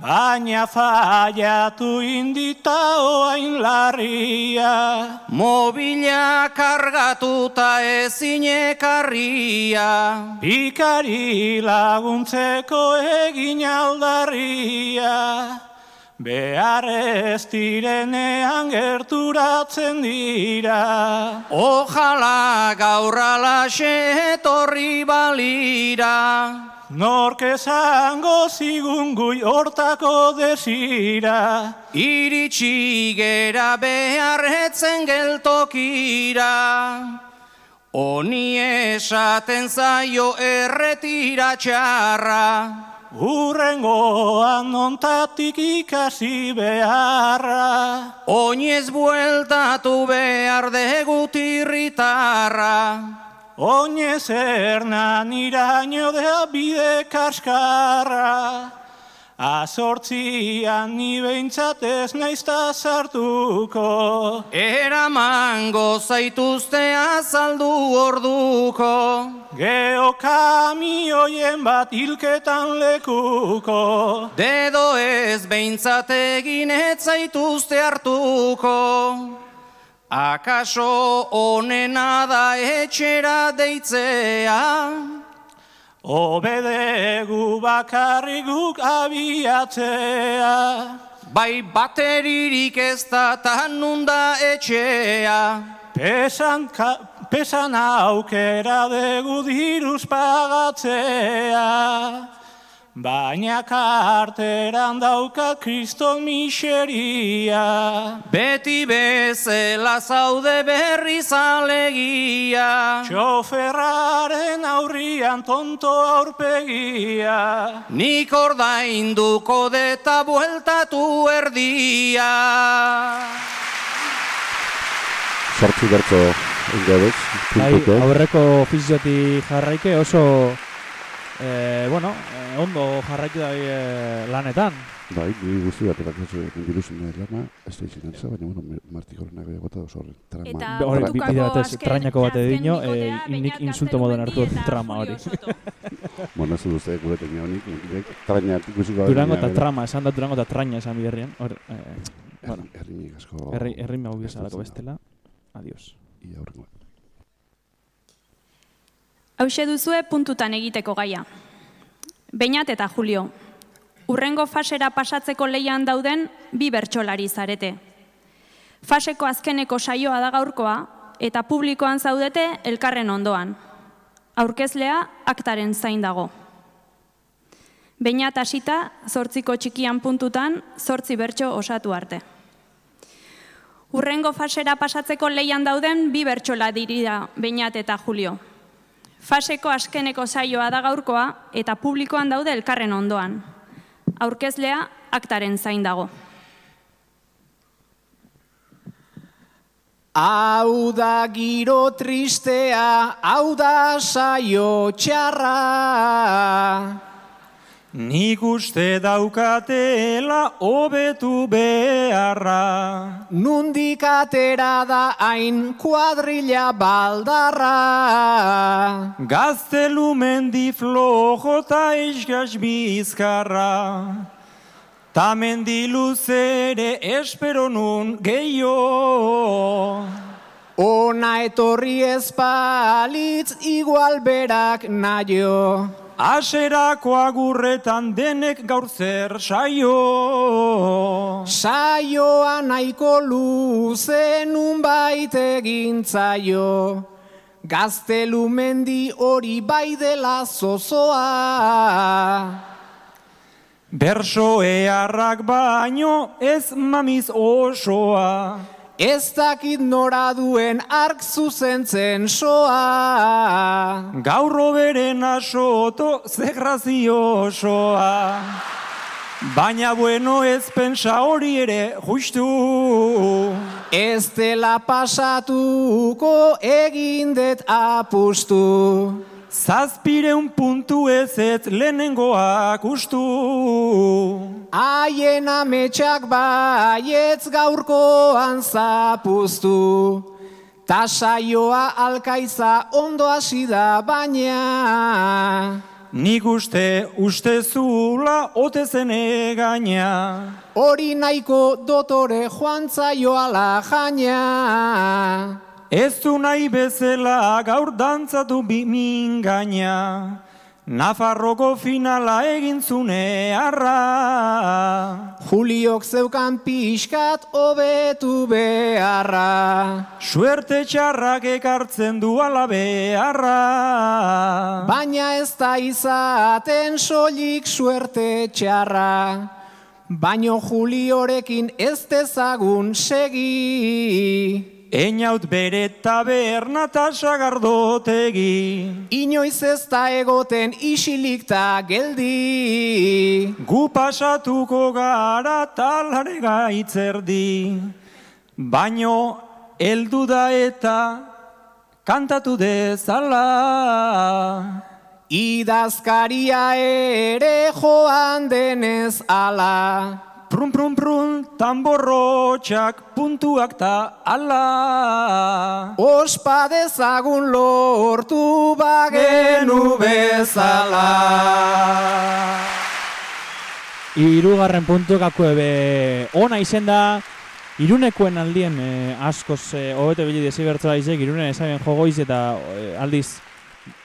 Baina fallatu indita oain larria. Mobila kargatuta ezin ekarria. Pikari laguntzeko egin aldarria. Behar ez direnean gerturatzen dira. Ojala gaur alaxe etorri balira. Nork esango zigun gui hortako desira. Iritsi gera beharretzen geltokira. Oni esaten zaio erretira txarra. Urrengoan nontatik ikasi beharra. Oinez bueltatu behar degutirritarra. Oinez ernan iraino da bide kaskarra. Azortzian ni behintzat ez naizta sartuko. Eramango zaituzte azaldu orduko. Geo kamioien bat hilketan lekuko. Dedo ez behintzat egin ez zaituzte hartuko. Akaso onena da etxera deitzea. Obedegu bakarrik guk abiatzea. Bai bateririk ez da tanunda etxea. Pesan, ka, pesan aukera degu diruz pagatzea. Baina karteran dauka kriston miseria. Beti bezela zaude berriz alegia. Txoferraren aurrian tonto aurpegia. Nik ordainduko deta bueltatu erdia. Sortzi bertzo ingadez, Bai, aurreko ofiziotik jarraike oso, eh, bueno, eh, ondo jarraitu da eh, lanetan. Bai, ni guzti bat erakazu diruzun nahi lana, ez da izin antza, baina, bueno, martiko horrenak gota oso horren. Trama, Eta Hori, bide batez, azken- trainako bate azken dino, nikodea, eh, nik insulto moduan hartu trama eta hori. Bueno, ez duzte gure teknia honik, nik traina ikusiko Durango eta trama, esan da Durango eta traina esan biderrien. Hor, eh, bueno, Herri nik asko... herri, herri mau ez bezalako dut bestela. Adios. Ia horrengoa. Hauxe duzue puntutan egiteko gaia. Beñat eta Julio, urrengo fasera pasatzeko leian dauden bi bertsolari zarete. Faseko azkeneko saioa da gaurkoa eta publikoan zaudete elkarren ondoan. Aurkezlea aktaren zain dago. Beñat hasita, zortziko txikian puntutan, zortzi bertso osatu arte. Urrengo fasera pasatzeko leian dauden bi bertsola dirira Beñat eta Julio. Faseko askeneko saioa da gaurkoa eta publikoan daude elkarren ondoan. Aurkezlea aktaren zain dago. Hau da giro tristea, hau da saio txarra. Nik uste daukatela hobetu beharra. Nundik atera da hain kuadrilla baldarra. Gaztelu mendi flojo eta iskas bizkarra. Ta mendi luzere espero nun gehiago. Ona etorri ezpalitz igual berak naio. Aserako agurretan denek gaur zer saio. Saioa nahiko luze nunbait egintzaio. Gaztelu mendi hori bai dela zozoa. Berso eharrak baino ez mamiz osoa. Ez dakit nora duen ark zuzentzen soa. Gaurro beren asoto ze graziosoa. Baina bueno ez pensa hori ere justu. Ez dela pasatuko egin det apustu. Zazpireun puntu ez ez lehenengoak ustu. Haien ametsak baietz gaurkoan zapuztu. Ta saioa alkaiza ondo hasi da baina. Nik uste uste zula ote zen egaina. Hori nahiko dotore joan zaioala jaina. Ez du nahi bezala gaur dantzatu bimin gaina. Nafarroko finala egin zune arra. Juliok zeukan pixkat hobetu beharra. Suerte txarrak ekartzen du ala beharra. Baina ez da izaten soilik suerte txarra. Baino Juliorekin ez dezagun segi. Einaut bere taberna ta sagardotegi. Inoiz ez da egoten isilik ta geldi. Gu pasatuko gara talare gaitzerdi. Baino heldu da eta kantatu dezala. Idazkaria ere joan denez ala. Prun, prun, prun, tamborrotxak puntuak ta ala. Ospa dezagun lortu bagenu bezala. Irugarren puntukako ebe ona izen da, irunekoen aldien eh, askoz eh, hobete bili desi bertzola izek, irunen esaben jogoiz eta eh, aldiz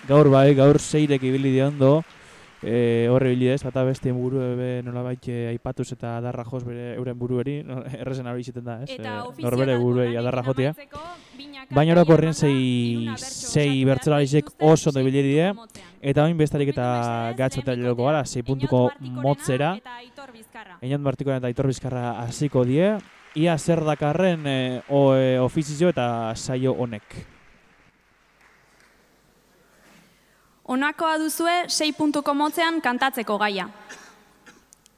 gaur bai, gaur zeirek ibili diondo, eh, horre ibili ez, bata beste buru ebe nolabait eh, aipatuz eta adarra jos bere euren burueri, no, errezen hori da, ez? Eta ofizio norbere buruei adarra jotia. Baina orako jaien horren zei, zei osatu bertzola behar izek dituzte, oso ondo motzean. eta oin bestarik eta Egin mesedez, gatzo eta lehen leloko gara, sei puntuko motzera. Eta. Eñat Martikoren eta Aitor Bizkarra hasiko die, ia zer dakarren e, o, e, ofizio eta saio honek. Honakoa duzue sei puntuko motzean kantatzeko gaia.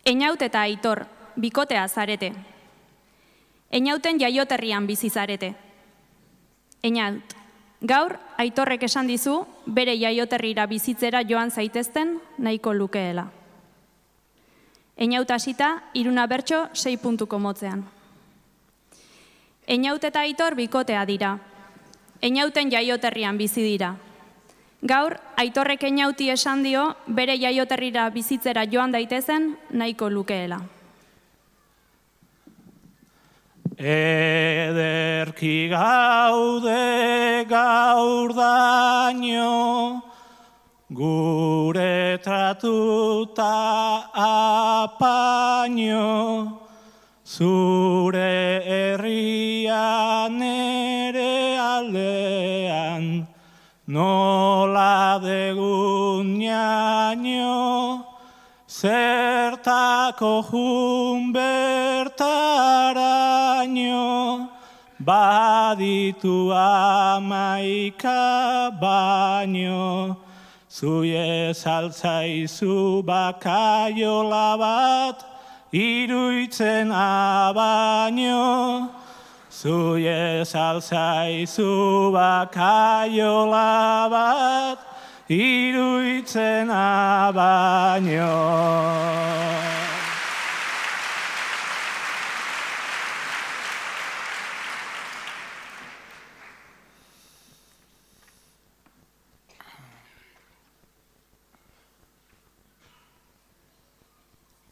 Einaut eta Aitor, bikotea zarete. Einauten jaioterrian bizi zarete. Einaut, gaur Aitorrek esan dizu bere jaioterrira bizitzera joan zaitezten nahiko lukeela. Einaut hasita iruna bertso sei puntuko motzean. Einaut eta Aitor bikotea dira. Einauten jaioterrian bizi dira. Gaur, aitorrek einauti esan dio, bere jaioterrira bizitzera joan daitezen, nahiko lukeela. Ederki gaude gaur daño, gure tratuta apaño, zure herrian ere aldean, nola degun ñaño, zertako jun bertaraino, baditu amaika baino, zuie saltzaizu bakaiola bat, iruitzen abaino, Zuie salzaizu bakaiola bat, iruitzen abaino.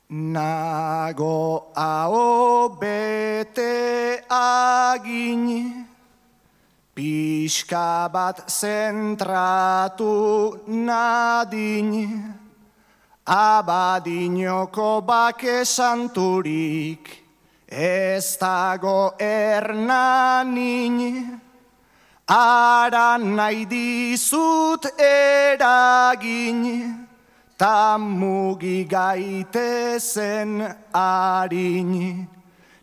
Nago hau bete agin, pixka bat zentratu nadin, abadinoko bake santurik, ez dago ernanin, ara nahi dizut eragin, ta mugi gaitezen harin.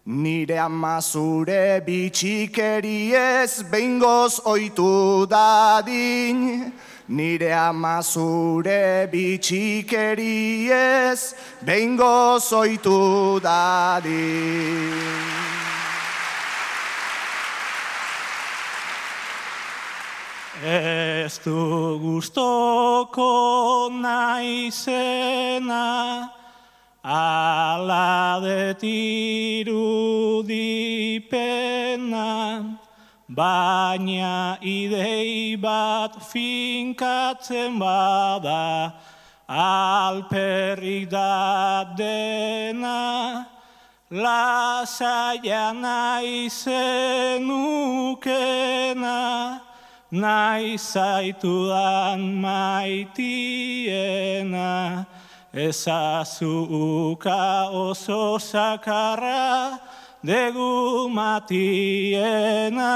Nire ama zure bitxikeriez behingoz oitu dadin. Nire ama zure bitxikeriez behingoz oitu dadin. Ez du gustoko naizena, ala detiru dipena, baina idei bat finkatzen bada, alperrik da dena, lasaia naizenukena, nahi zaitudan maitiena, ezazuka oso sakarra degu matiena,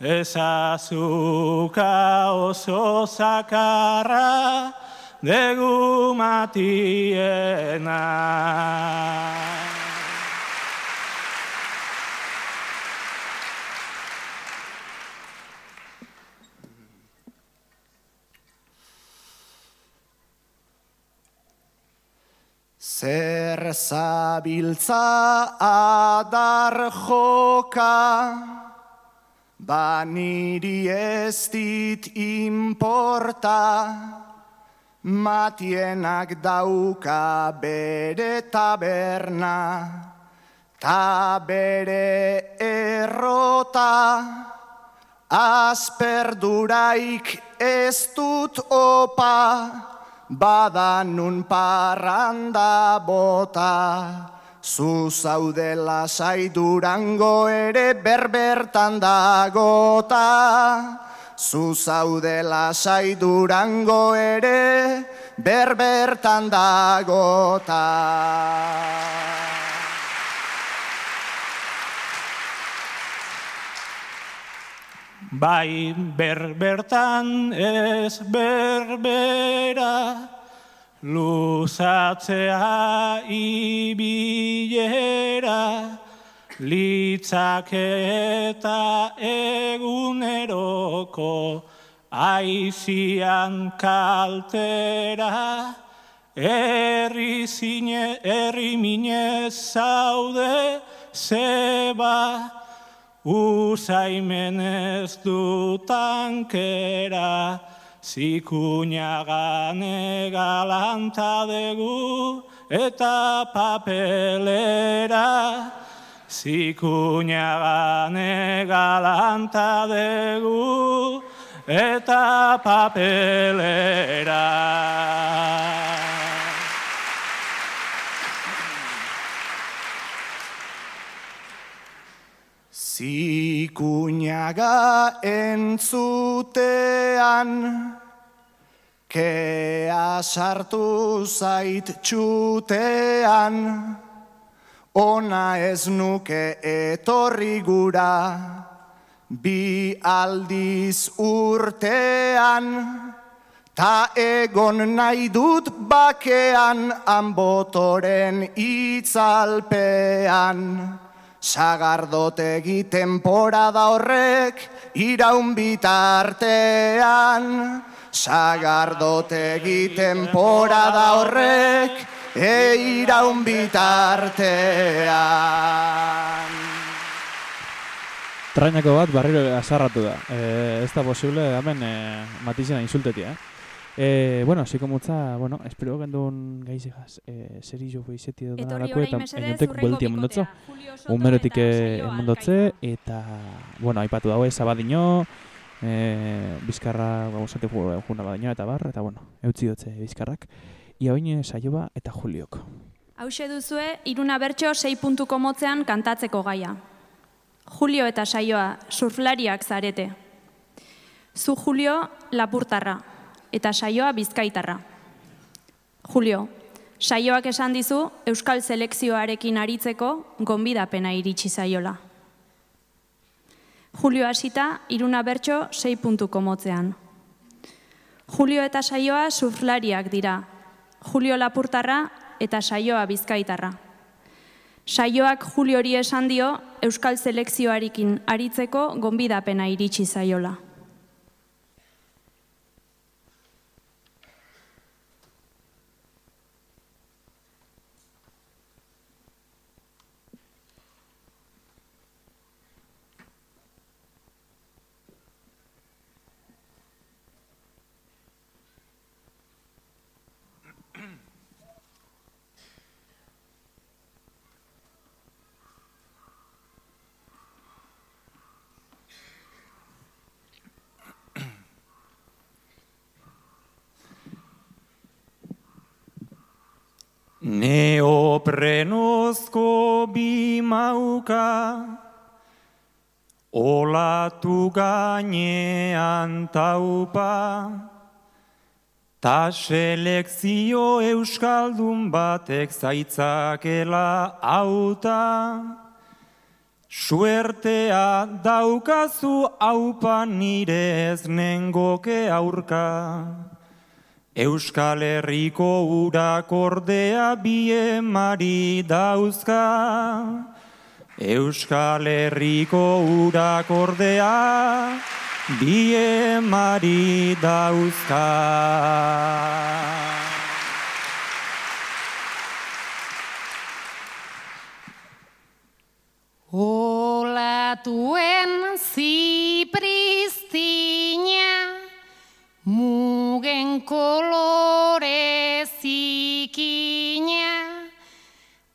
ezazuka oso sakarra degu matiena. Zer zabiltza adar joka, ba niri ez dit inporta, matienak dauka bere taberna, ta bere errota, asperduraik ez dut opa, bada nun parranda bota. Zu zaude lasai durango ere berbertan dagota. Zu zaude lasai durango ere berbertan dagota. Bai berbertan ez berbera, luzatzea ibilera, litzake eta eguneroko aizian kaltera, herri zine, herri minez zaude zeba, Usaimen ez du tankera, zikuñagane galanta dugu eta papelera. Zikuñagane galanta dugu eta papelera. Zikuñaga entzutean, kea sartu zait txutean, ona ez nuke etorri gura, bi aldiz urtean, ta egon nahi dut bakean, anbotoren itzalpean. Sagardotegi temporada horrek iraun bitartean. Sagardotegi temporada horrek e iraun bitartean. Trainako bat barriro azarratu da. E, ez da posible, hemen e, matizena insultetia, eh? E, bueno, así como está, bueno, espero que andun gaizegaz, e, seri jo feizeti edo danako eta enontek bueltia mundotzo. Unmerotik emondotze, eta, bueno, aipatu dago ez abadino, e, bizkarra, gauzate juna badino, eta bar, eta, bueno, eutzi dutze bizkarrak. Ia oin saioa eta Juliok. Hauxe duzue, iruna bertso sei puntuko motzean kantatzeko gaia. Julio eta saioa, surflariak zarete. Zu Julio, lapurtarra eta saioa bizkaitarra. Julio, saioak esan dizu Euskal Selekzioarekin aritzeko gonbidapena iritsi zaiola. Julio hasita iruna bertso sei puntuko motzean. Julio eta saioa surflariak dira, Julio Lapurtarra eta saioa bizkaitarra. Saioak Julio hori esan dio Euskal Selekzioarekin aritzeko gonbidapena iritsi zaiola. Neoprenozko bi mauka, olatu gainean taupa, ta selekzio euskaldun batek zaitzakela auta, suertea daukazu aupa nire ez nengoke aurka. Euskal Herriko urak ordea biemari dauzka. Euskal Herriko urak ordea biemari dauzka. Olatuen zipristina Mugen kolore zikina,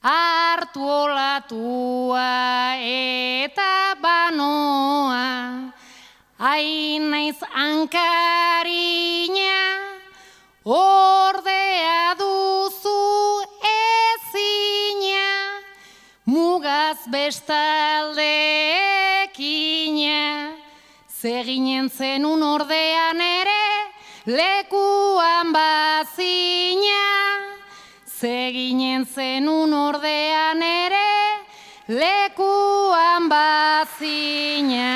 hartu olatua eta banoa, hain naiz hankarina, ordea duzu ezina, mugaz bestaldeekina, zeginen zenun ordean ere, lekuan bazina, zeginen zenun ordean ere, lekuan bazina.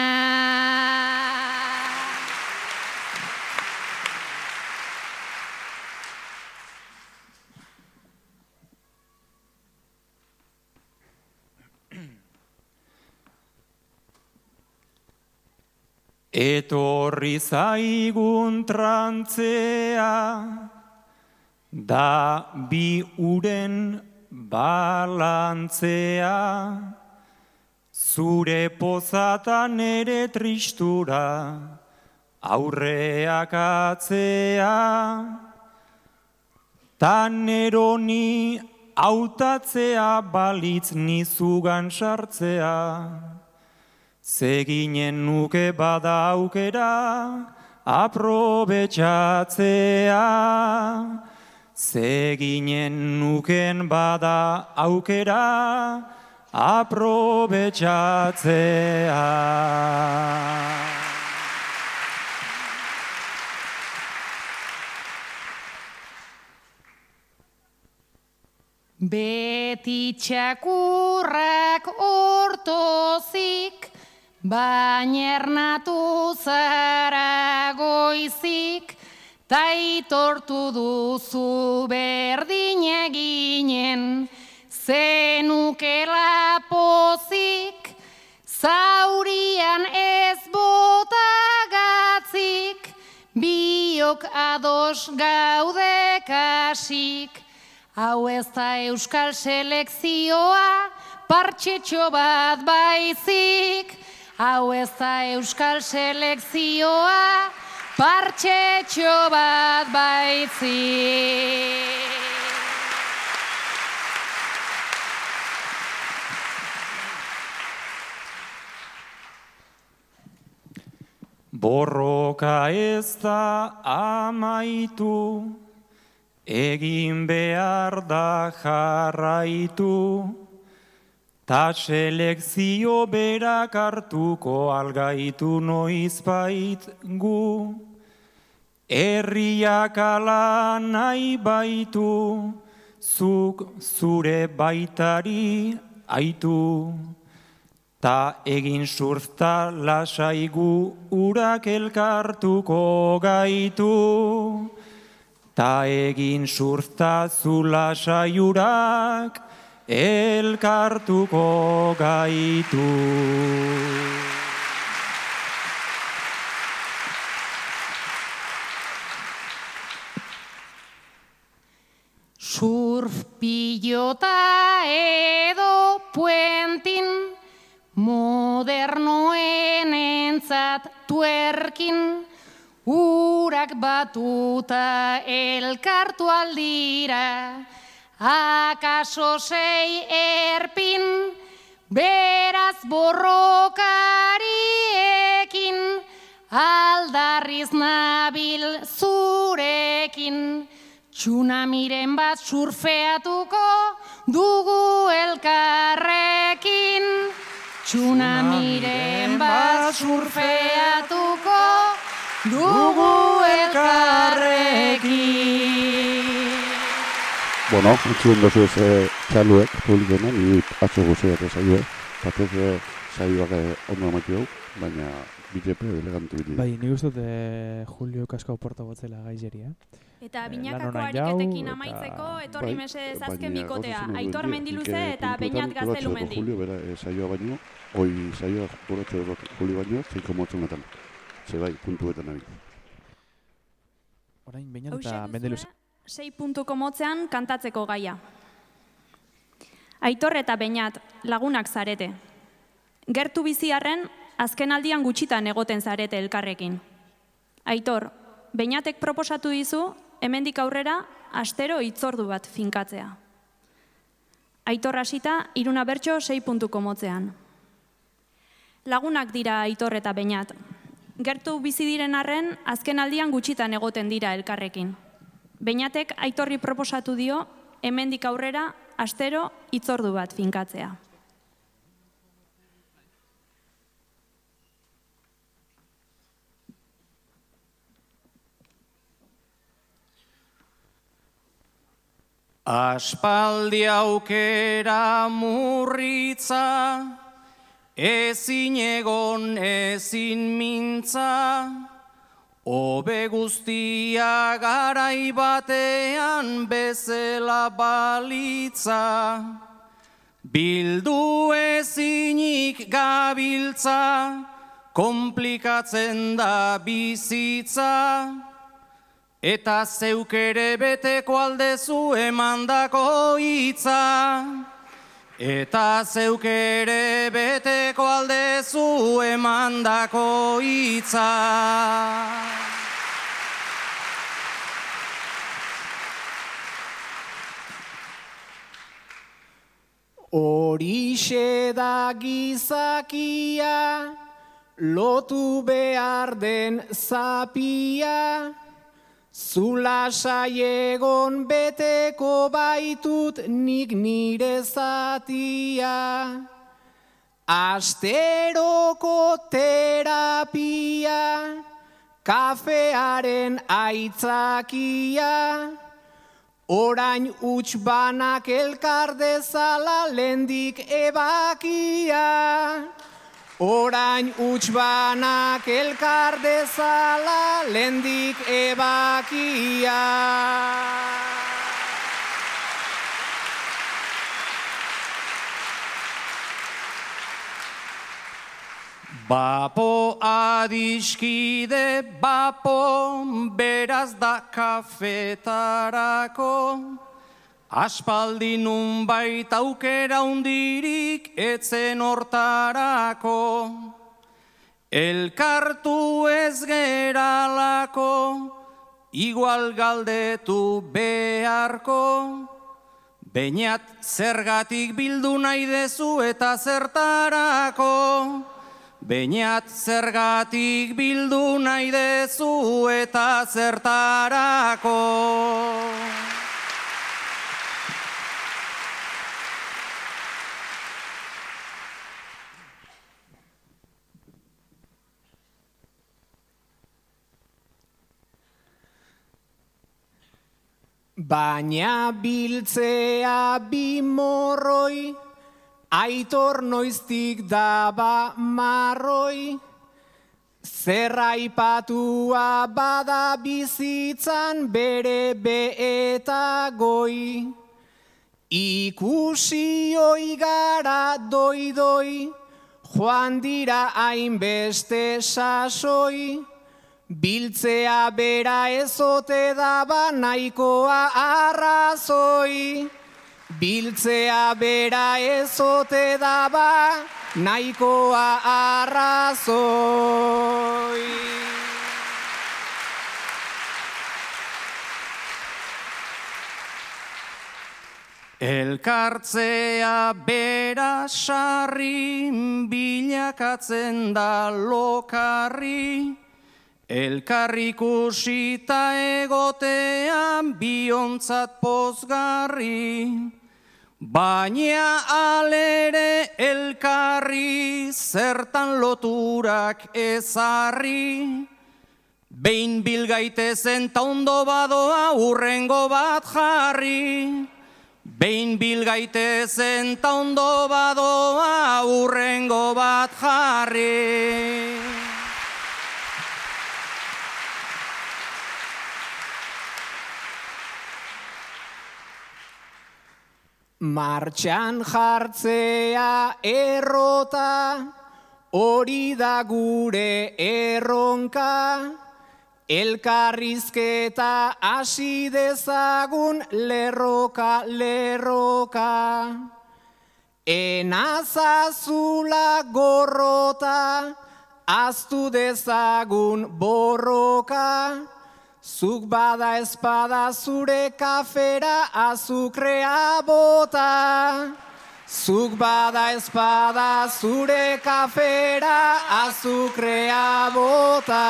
Etorri zaigun trantzea, da bi uren balantzea, zure pozatan ere tristura, aurreak atzea, tan eroni hautatzea balitz nizugan sartzea. Zeginen nuke bada aukera, aprobetxatzea. Zeginen nuken bada aukera, aprobetxatzea. Beti txakurrak ortozik, Baina ernatu zara goizik, taitortu duzu berdin eginen, zenukela pozik, zaurian ez botagatzik, biok ados gaude kasik, hau ez da euskal selekzioa, partxetxo bat baizik, hau ez da euskal selekzioa, partxetxo bat baitzi. Borroka ez da amaitu, egin behar da jarraitu, Ta selekzio berak hartuko algaitu noiz bait gu. Herriak ala nahi baitu, zuk zure baitari aitu. Ta egin surzta lasaigu urak elkartuko gaitu. Ta egin surfta zula saiurak, elkartuko gaitu. Surf pilota edo puentin, modernoen entzat tuerkin, urak batuta elkartu aldira, akaso sei erpin, beraz borrokariekin, aldarriz nabil zurekin, Txunamiren bat surfeatuko dugu elkarrekin. Txunamiren bat surfeatuko dugu elkarrekin. Bueno, entzun dozu ez eh, txaluek, publikoen, ni atzo guztiak ez saioek. Patzez eh, saioak eh, ondo amaitu dugu, baina bilepe elegantu biti. Bai, nik uste dut eh, Julio Kasko porta botzela gaizeri, eh? Eta binakako ariketekin amaitzeko, etorri Bai, baina azken bikotea. Aitor Mendiluze eta urratxeko Gaztelumendi. Julio, bera, eh, saioa baino, oi saioa urratxeko Julio baino, zeiko motzunetan. Ze bai, puntuetan nabil. Orain Hauxe eta Mendeluz. Sei puntuko motzean kantatzeko gaia. Aitor eta Beñat lagunak zarete. Gertu biziarren, azken aldian gutxitan egoten zarete elkarrekin. Aitor, Beñatek proposatu dizu, hemendik aurrera, astero hitzordu bat finkatzea. Aitor hasita, iruna bertso sei puntuko motzean. Lagunak dira Aitor eta Beñat. Gertu bizi diren arren, azken aldian gutxitan egoten dira elkarrekin. Beñatek Aitorri proposatu dio, hemendik aurrera, astero hitzordu bat finkatzea. Aspaldi aukera murritza, ezin egon ezin mintza, Obe guztia garai batean bezela balitza, Bildu ezinik gabiltza, komplikatzen da bizitza, Eta zeuk ere beteko aldezu emandako hitza. Eta zeuk ere beteko aldezu emandako hitza. Horixe da gizakia, lotu behar den zapia, Zula saiegon beteko baitut nik nire zatia. Asteroko terapia, kafearen aitzakia, Orain huts banak elkar dezala lendik ebakia. Orain huts banak elkar dezala lendik ebakia. Bapo adiskide, bapo, beraz da kafetarako. Aspaldi nunbait aukera undirik etzen hortarako. Elkartu ez geralako, igual galdetu beharko. Beñat zergatik bildu nahi dezu eta zertarako. Beñat zergatik bildu nahi dezu eta zertarako. Baina biltzea bi morroi, aitor noiztik daba marroi, Zerraipatua bada bizitzan bere be eta goi. Ikusi oi gara doi joan dira hainbeste sasoi. Biltzea bera ezote daba nahikoa arrazoi. Biltzea bera ezote daba nahikoa arrazoi. Elkartzea bera sarri bilakatzen da lokarri, Elkarrikusita egotean biontzat pozgarri, baina alere elkarri zertan loturak ezarri, behin bilgaitezen ta ondo badoa urrengo bat jarri, behin bilgaitezen ta ondo badoa urrengo bat jarri. Martxan jartzea errota, hori da gure erronka, elkarrizketa hasi dezagun lerroka, lerroka. Enazazula gorrota, aztu dezagun borroka, Zuk bada espada zure kafera azukrea bota. Zuk bada espada zure kafera azukrea bota.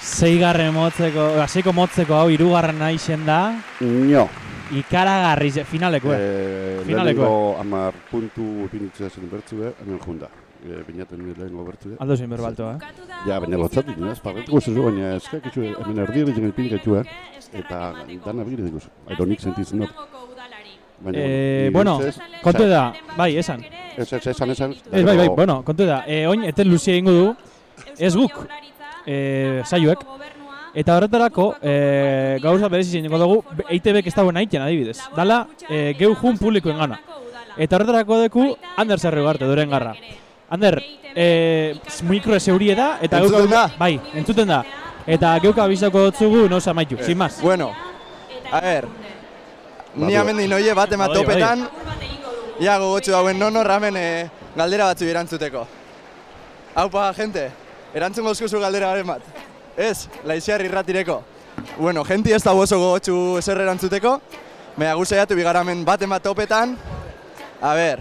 Zeigarren motzeko, hasiko motzeko hau hirugarren naixen da. Nio. Ikaragarri, ze- finaleko, eh? Eh, Finaleko, lehenengo amar puntu pinitzea zen bertzue, hemen junda. E, Binaten lehenengo bertzue. Aldo zein berbalto, eh? Ja, baina gotzatik, ez, parretuko zezu, baina eskak itxu, hemen erdi erdi zen pinketxu, eta dana begire dikuz. Aironik sentitzen dut. Baina, Eh, bueno, kontu da, bai, esan. Ez, ez, esan, esan. Ez, bai, bai, bueno, kontu da. E, oin, eten luzia egingo du, ez guk, e, saioek. Eta horretarako, e, gauza berezi zein dugu, EITB-ek ez dagoen aiten adibidez. Dala, e, geu jun publikoen gana. Eta horretarako deku, Ander Zerri garte, duren garra. Ander, e, mikro eseurie da, eta Entzuten geuk- da? Bai, entzuten da. Eta geuk abizako dutzugu, no samaitu, sin más. Bueno, a ver, ni amendi noie bat ema Bai, bai. topetan, ia gogotxu dauen nono ramen eh, galdera batzu erantzuteko. Haupa, gente, erantzun gozkuzu galdera bat. Ez, laiziar irratireko. Bueno, genti ez da oso gogotxu ezer erantzuteko, baina gu saiatu bigaramen bat ema topetan. A ver,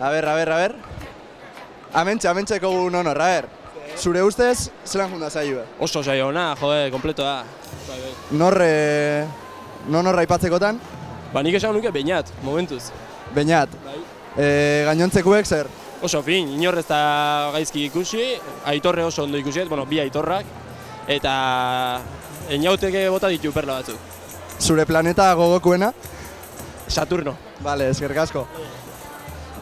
a ver, a ver, a ver. Amentxe, amentxeko gu nonor, a ver. Zure ustez, zelan junda zaio? Oso saio ona, jode, kompleto da. Bai. Nor, eh, nonor aipatzekotan? Ba, nik esan nuke bainat, momentuz. Beñat. Bai. E, gainontzekuek zer? Oso fin, inor ez da gaizki ikusi, aitorre oso ondo ikusiet, bueno, bi aitorrak, eta eniauteke bota ditu perla batzuk. Zure planeta gogokuena? Saturno. Vale, eskerrik asko.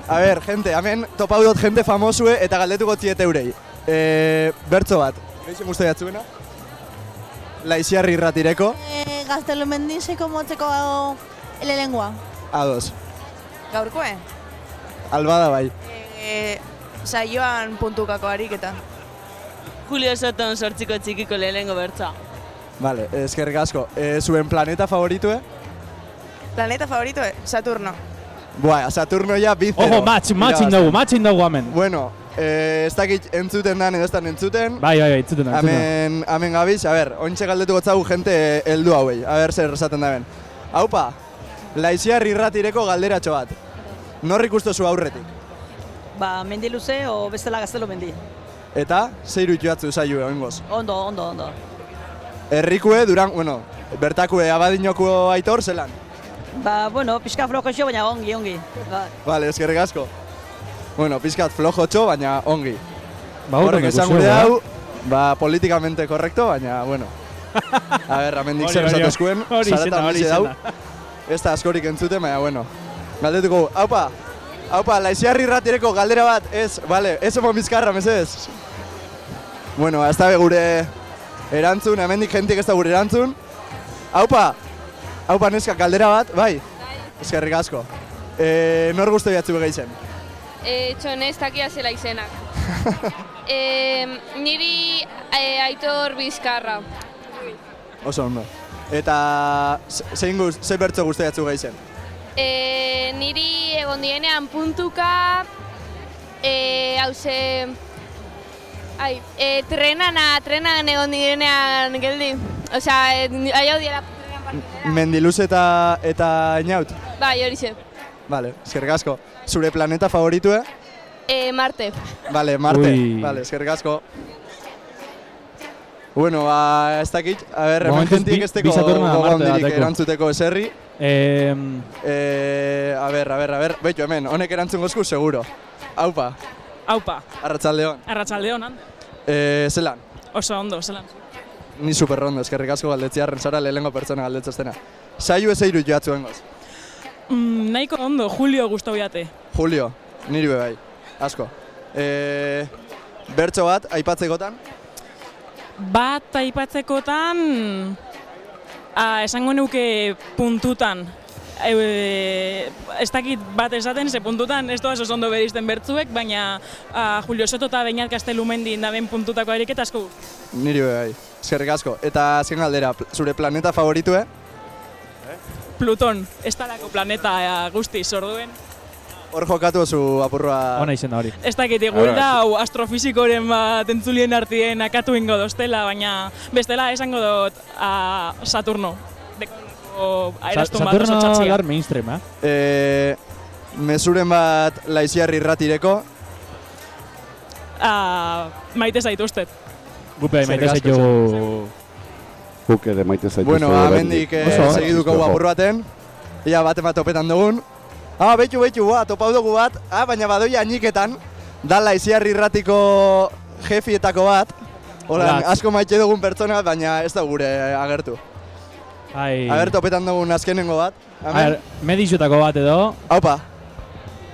A ber, gente, hemen topau dut gente famosue eta galdetuko ziet eurei. E, bertzo bat, geixen guzti jatzuena? Laiziarri irratireko, Eh, Gaztelumendizeko motzeko lelengua. ados. Gaurkoe? Albada bai. E, saioan puntukako ariketa. Julio Soton sortziko txikiko lehenengo bertza. Vale, eskerrik asko. E, zuen planeta favoritue? Planeta favorito, eh? Saturno. Buah, Saturno ja bizero. Ojo, match, matching dugu, matching dugu hemen. Bueno, eh, ez dakit entzuten dan edo ez dan entzuten. Bai, bai, bai, entzuten da, entzuten da. Hemen, hemen gabiz, a ber, ointxe galdetu gotzagu jente heldu hauei, a ber zer esaten da ben. Haupa, laiziar irratireko galderatxo bat. Nor ikustozu aurretik. Ba, mendi luze o bestela gaztelo mendi. Eta, zeiru joatzu zailue, oingoz. Ondo, ondo, ondo. Herrikue, duran, bueno, bertakue abadinoko aitor zelan. Ba, bueno, pixka flojo baina ongi, ongi. Ba, Vale, eskerrik asko. Bueno, pizkat flojotxo, baina ongi. Ba, Horrek esan gure dugu, hau, ba, politikamente korrekto, baina, bueno. A ber, amendik zer zarata izena, hori horixe dau. Ez da askorik entzuten, baina, bueno. Galdetuko, haupa, Haupa, laiziarri ratireko galdera bat, ez, bale, ez emon bizkarra, mesedez. Bueno, ez da be gure erantzun, hemendik jentik ez da gure erantzun. Haupa, haupa neska, galdera bat, bai? Eskerrik asko. E, nor guztu jatzu begeizen? E, txon ez dakia zela izenak. e, niri e, aitor bizkarra. Oso ondo. Eta ze- zein guz, ze bertzo guztu jatzu begeizen? E, niri egon dienean puntuka, e, hauze, ai, e, trenana, trenan egon direnean geldi. Osea, e, aiau diela trenan. Mendiluz eta, eta inaut? Bai, hori ze. Vale, eskerrik asko. Zure planeta favoritu, eh? E, Marte. Vale, Marte. Ui. Vale, eskerrik asko. Bueno, ba, ez dakit, a ber, hemen jentik ez teko bi Saturno da gogo Marte handirik bateko. erantzuteko eserri. Eh, Eh, a ber, a ber, a ber, behitu hemen, honek erantzun gozku, seguro. Haupa, Aupa, arratsaldeon. arratsaldeon han. Eh, zelan, Oso ondo, zelan. Ni superrondo, eskerrik asko galdetziarren zara lehenengo pertsona galdetzaztena. Saiu ez eiru joatzu hengoz. Mm, nahiko ondo, Julio gustau jate. Julio, niri bai, asko. Eh, bertso bat, aipatzekotan, Bat aipatzekotan, ah, esango nuke puntutan. E, ez dakit bat esaten, ze puntutan ez doaz oso ondo berizten bertzuek, baina ah, Julio Soto eta Beñat Gaztelumendi daben puntutako ariketa asko niri bai, eskerrik asko. Eta azken galdera, zure planeta favoritu, eh? Pluton, ez talako planeta eh, guztiz, orduen. Hor jokatu zu apurroa... Ona izena hori. Ez dakit, igual da hau astrofizikoren bat entzulien artien akatu ingo dostela, baina bestela esango dut a Saturno. Deko aerastun bat oso Saturno txatxia. lar mainstream, eh? Eh, mezuren bat laiziarri ratireko, Ah, maite zaituztet. Gupe maite Eskerrik asko, zaitu... Guk ere maite zaitu. Bueno, amendik eh, segiduko apur baten. Ia bat bat topetan dugun. Ah, betu, betu, ba, topau dugu bat. Ah, baina badoia añiketan. Da laiziarri irratiko jefietako bat. Hola, asko maite dugun pertsona, baina ez da gure agertu. Ai... A ber, topetan dugun azkenengo bat. A ber, medizutako bat edo... Haupa,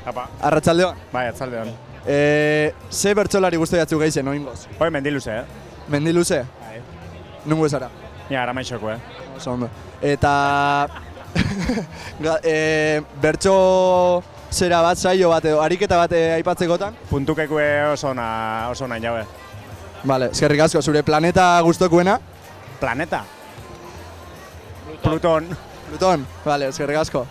Apa, arratsaldeon. bai, atzaldeon. Eh, ze bertsolari guztu jatzu geizen, oingoz? Hoi, mendiluze, eh? Mendiluze? Bai. Nungo zara? Ja, aramaixoko, eh? Oso ondo. Eta... e, bertso zera bat, saio bat edo, ariketa bat eh, aipatzekotan? Puntukekue oso ona, oso ona jaue. Vale, eskerrik asko, zure planeta gustokuena? Planeta? Pluton. Pluton, vale, eskerrik asko.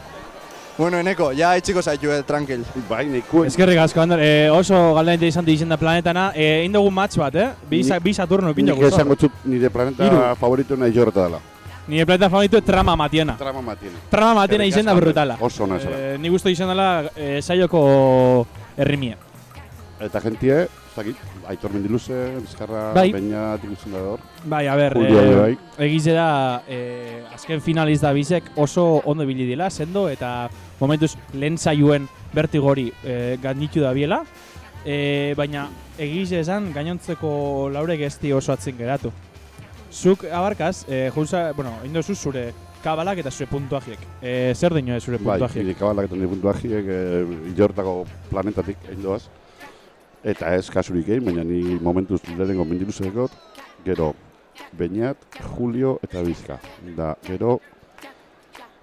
Bueno, eneko, ja itxiko zaitu, eh, tranquil. Bai, neko. Eskerrik asko, Ander. Eh, oso galda interesante izan da planetana. Eh, indogun match bat, eh? Bi, Ni- sa- bi Saturno ipin Nik dugu. esango txut nire planeta Hiru. favorito nahi jorreta dela. Nire planeta favoritu trama matiena. Trama matiena. Trama matiena izan da brutala. Oso ona zara. Eh, ni gustu izan dela eh, saioko errimia. Eta gentie, ez dakit, Aitor Mendiluze, Bizkarra, Bai. Beñat, ikusten da hor. Bai, a ber, ere bai. egize da, eh, azken finalista bizek oso ondo ibili dela, sendo, eta momentuz lehen saioen bertigori eh, ganditu da biela, eh, baina egize esan gainontzeko laurek ez di oso atzen geratu. Zuk abarkaz, eh, junza, bueno, indozu zure kabalak eta zure puntuajiek. Eh, zer dino zure Bai, puntuajiek? nire kabalak eta nire puntuajiek e, jortako planetatik egin doaz. Eta ez kasurik egin, baina ni momentuz lehenengo mendiluzekot, gero Beñat, Julio eta Bizka. Da, gero,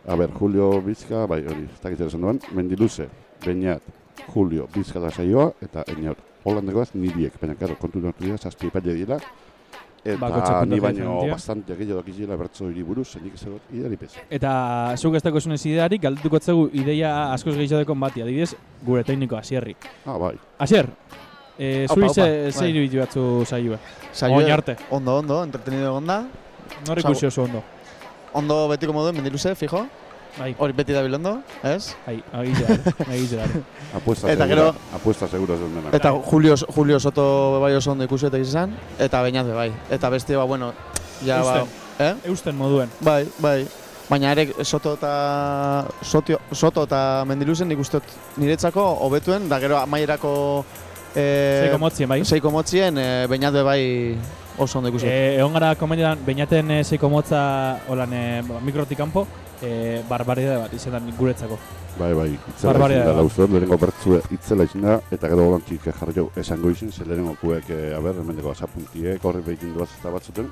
a ber, Julio, Bizka, bai, hori, ez dakit zer esan duen, Mendiluze, Beñat, Julio, Bizka da saioa, eta Eñaut. Holandekoaz niriek, baina, karo, kontu nortu dira, zazpi epaile dira, eta Bakoitzak ni baino bastante gehiago dakizela bertzo hiri buruz, zenik ez egot, idari pez. Eta zuk ez dago zunez idearik, galdetuko zegu ideia askoz gehiago bati, adibidez, gure tekniko Asierri. Ah, bai. Asier, eh, zuri ze, ze bai. iruditu batzu saioa? Saioa- Oin arte. Ondo, ondo, entretenido egon da. Nor ikusi oso ondo? Ondo betiko moduen, mendiluze, fijo. Bai. Hori beti dabil ondo, ez? Bai, agize da, agize da. Apuesta Eta segura, gero- apuesta segura zen dena. Eta Julio, Julio Soto bai oso ondo ikusi eta izan, eta be bai. Eta beste, ba, bueno, ja, ba, Eusten. eh? Eusten moduen. Bai, bai. Baina ere Soto eta Sotio, Soto eta Mendiluzen dut niretzako hobetuen da gero amaierako eh Seiko motzien, bai. Seiko motzien eh, Beñat be bai oso ondo ikusi. Eh, egon gara komedian, bainaten e, zeiko motza holan e, mikrotik kanpo, e, barbaridade bat izan da guretzako. Bai, bai, itzela izan da, dut, lehenengo bertzue itzela izan da, eta gero holantik jarri jau esango izin, ze lehenengo kuek, eh, a ber, hemendeko asapuntiek, horri behitin duaz eta batzuten,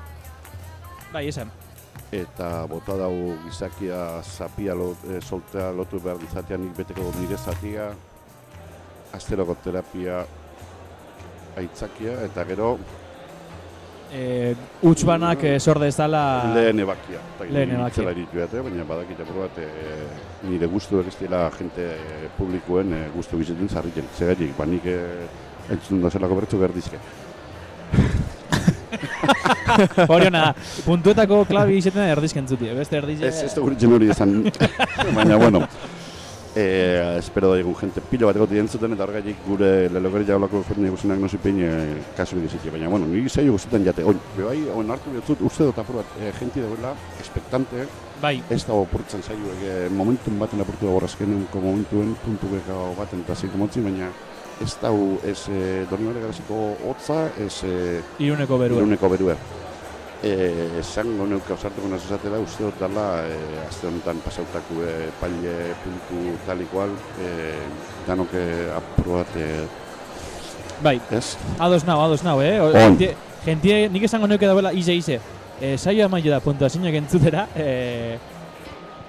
Bai, esan. eta bota dau gizakia zapia lo, e, soltea lotu behar dizatea nik beteko nire zatia, asteroko terapia aitzakia, eta gero E, Uts banak e, sor dezala... lehen ebakia. Lehen ebakia. Behate, baina badakit apur bat e, nire guztuek ez dira jente e, publikoen e, guztu bizitzen zarriken. Zegatik, ba nik e, entzun da zelako bertzu behar dizke. Horiona da, puntuetako klabi izaten erdizken zuti, beste erdize... Ez, ez dugu hori esan, baina bueno. E, espero da egun jente pilo bat egoti entzuten eta horregatik gure lelogeri jaulako jorni egusenak nosi pein e, kasu egizitia. Baina, bueno, nire zailo guztetan jate. Oin, bebai, oin hartu dut uste dut apur bat, e, jenti dagoela, expectante, Bai. Ez da opurtzen zailo, e, momentun baten apurtu dago azkenenko momentuen, puntu beka baten eta zeiko motzi, baina ez da ez e, Donibane Garaziko hotza, ez e, Iruneko berue. Iruneko berue. E, esango neuke osartuko nazo esatela, uste dut dala, e, azte honetan pasautako e, paile puntu tal igual, e, danok e, apur bat, e, Bai, ez? ados nau, ados nau, eh? Jentie, jentie, nik esango neuke dauela ize ize. E, saio amaio da puntuazioak entzutera, e,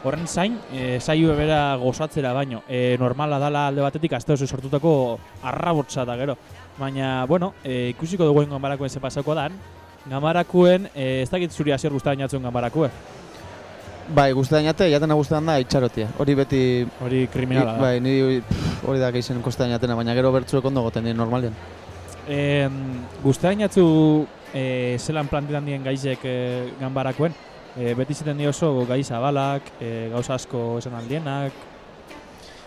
horren zain, e, saio bera gozatzera baino. E, normala dala alde batetik aste oso sortutako arrabotsa da gero. Baina, bueno, e, ikusiko duguen ganbarakuen ze pasako dan, ganbarakuen, e, ez dakit zuri hasier guztaren jatzen ganbarakue. Bai, guztetan jate, jatena guztetan da itxarotia. Hori beti... Hori kriminala da. Bai, ni hori da gehien kostetan jatena, baina gero bertzuek ondo goten dien normalian. E, guztaren jatzu e, zelan plantetan dien gaizek e, ganbarakuen, e, beti zeten di oso gai zabalak, e, gauza asko esan aldienak,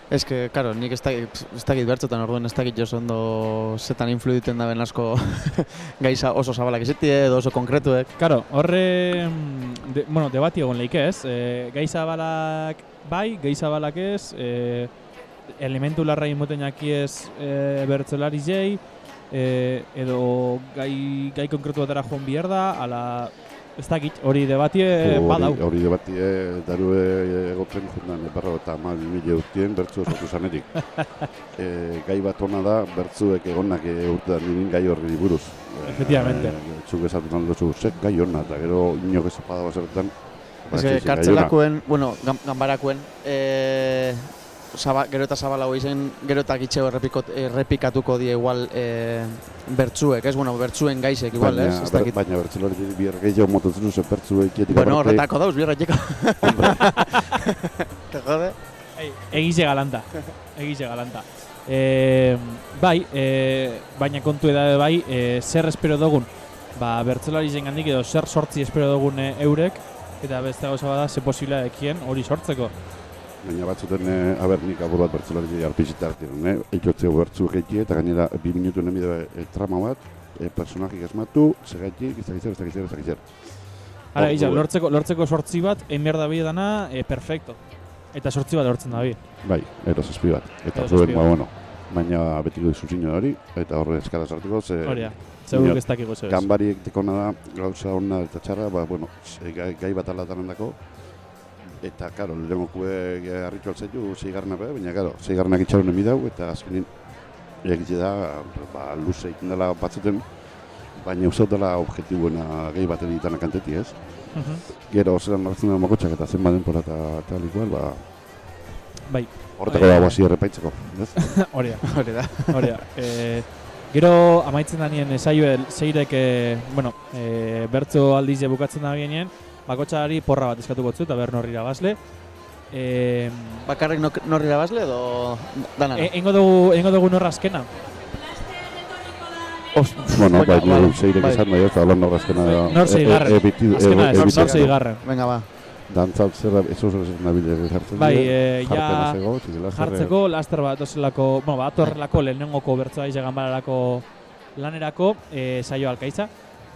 Ez que, karo, nik ez dakit, ez bertzotan orduan ez dakit oso ondo zetan influiten daben asko gaiza oso zabalak izetie edo oso konkretuek. Karo, horre, mm, de, bueno, debati egon leik ez, e, gai zabalak bai, gai zabalak ez, e, elementu larra imoten jakiez e, bertzelari zei, e, edo gai, gai konkretu batera joan bihar ala, ez dakit, hori debatie Hori- badau. Hori debatie darue egoten jundan eparro eta amabi mila urtien bertzu osatu zanetik. e, gai bat ona da, bertzuek egonak e, urtean ninin gai horri buruz. Efectivamente. E, Zuk esatu nan duzu, zek gai hona, eta gero inok ez apada basertan. Ez kartzelakoen, bueno, gam- ganbarakuen, e, zaba, gero eta zabalago izen, gero eta gitxeo errepikot, errepikatuko die igual e, bertzuek, ez? Bueno, bertzuen gaizek igual, baina, ez? Dakit. baina bertzelori bihar gehiago mototzen duzu bertzuek Bueno, horretako dauz, bierra jeko. Te jode? Egize galanta, egize galanta. E, bai, e, baina kontu edabe bai, e, zer espero dugun, ba, bertzelari gandik edo zer sortzi espero dugun eurek, eta beste gauza bada, ze posibila ekien hori sortzeko. Baina batzuten, eh, aber, nik apur bat bertzelari arpizita hartiren, eh? Eikotzeo bertzu gehiago eta gainera bi minutu nemido e, trama bat, e, personajik esmatu, segaitik, ez dakiz zer, ez dakiz zer, ez dakiz zer. Ara, Ordu- iza, lortzeko, lortzeko sortzi bat, egin behar da dana, e, perfecto. Eta sortzi bat lortzen da. Bai, ero zazpi bat. Eta zuen, ba, bueno, baina betiko dizuzino hori, eta horre eskara sartuko, ze... Hori da, zeuk ez dakigu zeu ez. Ganbariek dekona da, gauza ona eta txarra, ba, bueno, gai, gai bat alatan dako, eta, karo, lehenokue harritu altzaitu, zeigarna be, baina, karo, zeigarnak itxaron emidau, eta azkenin, egitze da, ba, luze egiten dela batzuten, baina usaut dela objetibuena gehi bat editan akanteti, ez? Mhm. Gero, zelan hartzen da mokotxak eta zenbat denpora eta tal igual, ba... Bai. Hortako Bai. dago hasi errepaitzeko, ez? Hori da. Hori da. Hori da. E, gero amaitzen da nien saio zeirek e, bueno, e, bertzo aldiz bukatzen da genien, bakotxari porra bat eskatuko zu eta ber norri irabazle. E, Bakarrik nok- norri irabazle edo dana? e, Engo dugu, engo dugu norra azkena. Bueno, bai, Venga, nire bai. zeirek Bai. esan nahi ez, alon nor azkena da... Nor zeigarren. e- e- ebiti- Azkena e- ez, ebiti- nor zeigarren. Venga, ba. Dantzak zer da, ez oso ez nabile jartzen Bai, dira, e, ja zer- jartzeko laster bat ozelako, bueno, bat horrelako lehenengoko bertsoa ize ganbararako lanerako e, saio alkaitza.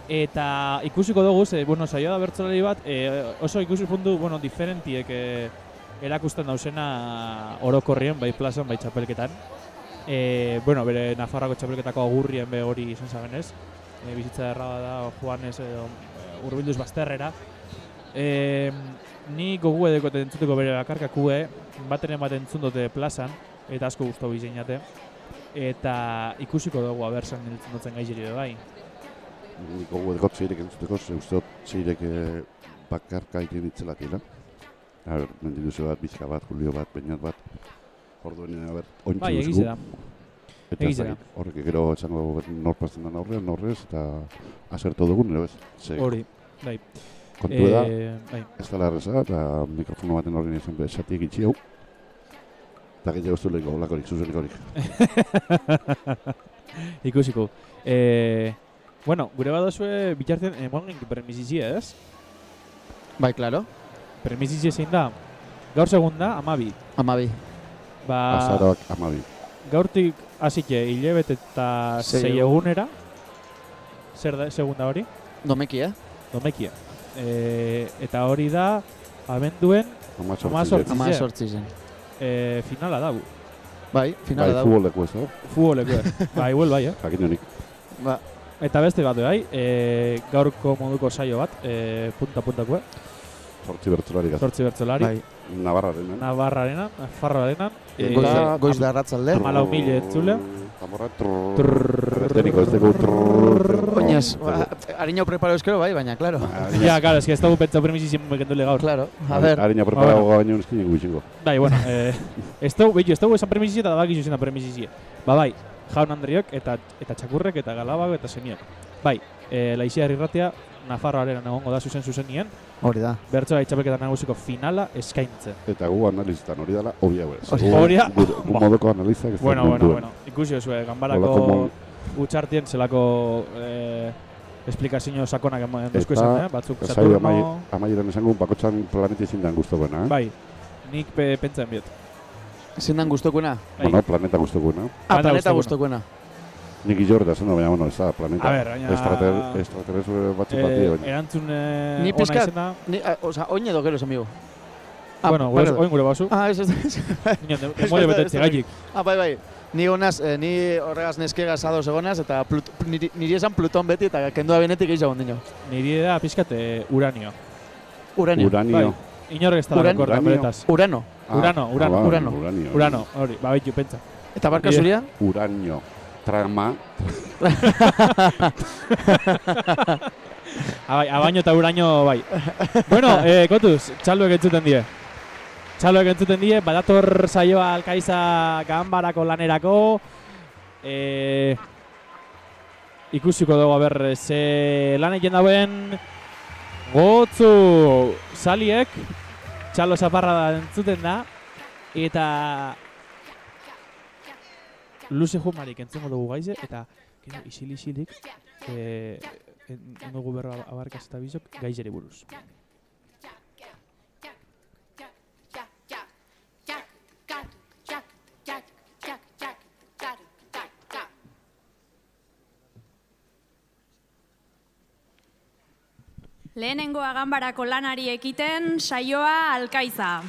Eta ikusiko dugu, ze, bueno, saioa da bertsolari bat, e, oso ikusi puntu, bueno, diferentiek e, erakusten dauzena orokorrien, bai plazan, bai txapelketan. E, bueno, bere Nafarroako txapelketako agurrien be hori izan zabenez. E, bizitza erra da Juanes edo e, urbilduz bazterrera. E, ni gogu edeko entzuteko bere bakarkakue, bateren bat entzun dute plazan, eta asko guztu bizeinate. Eta ikusiko dugu aber zer niltzen dutzen gaizeri bai. Gogu edeko zeirek entzuteko, ze uste dut zeirek eh, bakarka egin itzelatila. A ber, mendiduzo bat, bizka bat, julio bat, bainat bat. Orduen, a ber, Bai, egize da. Eta da. dakit, horrek gero esango ber nor pasten den aurrean, norrez, eta asertu dugun, ero ez? Hori, bai. Kontua da, Eh, bai. ez dela erreza, eta mikrofono baten horren izan be, esatik itxi hau. Eta gehiago ez du lehiko, lakorik, zuzenikorik. Ikusiko. Eh, bueno, gure badozue bitartean, eh, moan permisizia, ez? Bai, claro. Permisizia zein da? Gaur segun da, amabi. Amabi. Ba, Azaroak amabi. Gaurtik hasike hilebet eta egun. egunera. Zer da, segunda hori? Domekia. Domekia. E, eta hori da, abenduen Hemezortzi hemezortzi zen. E, finala dago. Bai, finala bai, dago. futboleku ez da. Futboleku, eh? ba, igual bai, eh? Jakin Ba, Eta beste bat, bai, e, gaurko moduko saio bat, e, punta-puntakoa. Zortzi bertzolari gaz. Zortzi bertzelari. Bai. Navarrarena. Navarrarena, Nafarroarena. Eh, goiz da- goiz da arratzalde. Amalau mila entzule. Zamorra, Erderiko jaun Andriok eta eta txakurrek eta galabak eta semiak. Bai, eh, laizia irratia Nafarroaren egongo da zuzen zuzenien. Hori da. Bertsoa itxapelketa nagusiko finala eskaintzen. Eta gu analizitan hori dela, obia bez. Hori- Hori da. Gu gu modoko analizak ez Bueno, bueno, bueno. Ikusi osue, ganbarako utxartien zelako eh, esplikazio sakonak eman duzko esan, eh? Batzuk Saturno... amai- amaieran esango, bakotxan planeta izin den guztokoena, eh? Bai, nik pe, pentsa enbiet. Zein dan gustokuena? Bueno, planeta guztokoena. Ah, planeta gustokuena. Nik izo horretaz, no, baina, bueno, ez da, planeta. A ber, baina- Estrater, estraterrestre batzuk Eh, bati, baina. erantzun eh, Ni ona pizkat, izena. ni, a, oza, oin edo gero amigo. Bueno, gure- oin gure bazu. Ah, ez ez ez. Mole betetze, gaitik. Ah, bai, bai. Ni onaz, eh, ni horregaz neskegaz ados egonaz, eta Plut, niri, niri esan Pluton beti, eta kendua benetik gehiago ondino. Niri da pizkat eh, uranio. Uranio. Uranio. Bai, inork ez da Uran- korra, Uranio. Urano. Ah, Urano, urano. ah, urano. uranio. Urano, hori, ba, baitu, pentsa. Eta barka zuria? Uranio. Trama. Abai, abaino eta uraino, bai. bueno, eh, kotuz, txaluek entzuten die. Txaluek entzuten die, badator saioa alkaiza ganbarako lanerako. Eh, ikusiko dugu, aber, ze lan egin dauen gotzu saliek, txalo zaparra da entzuten da, eta luze jumarik entzungo dugu gaize, eta gero isil-isilik, eh, en- dugu berro abarkaz eta bizok gaizeri buruz. Lehenengoa ganbarako lanari ekiten saioa alkaiza.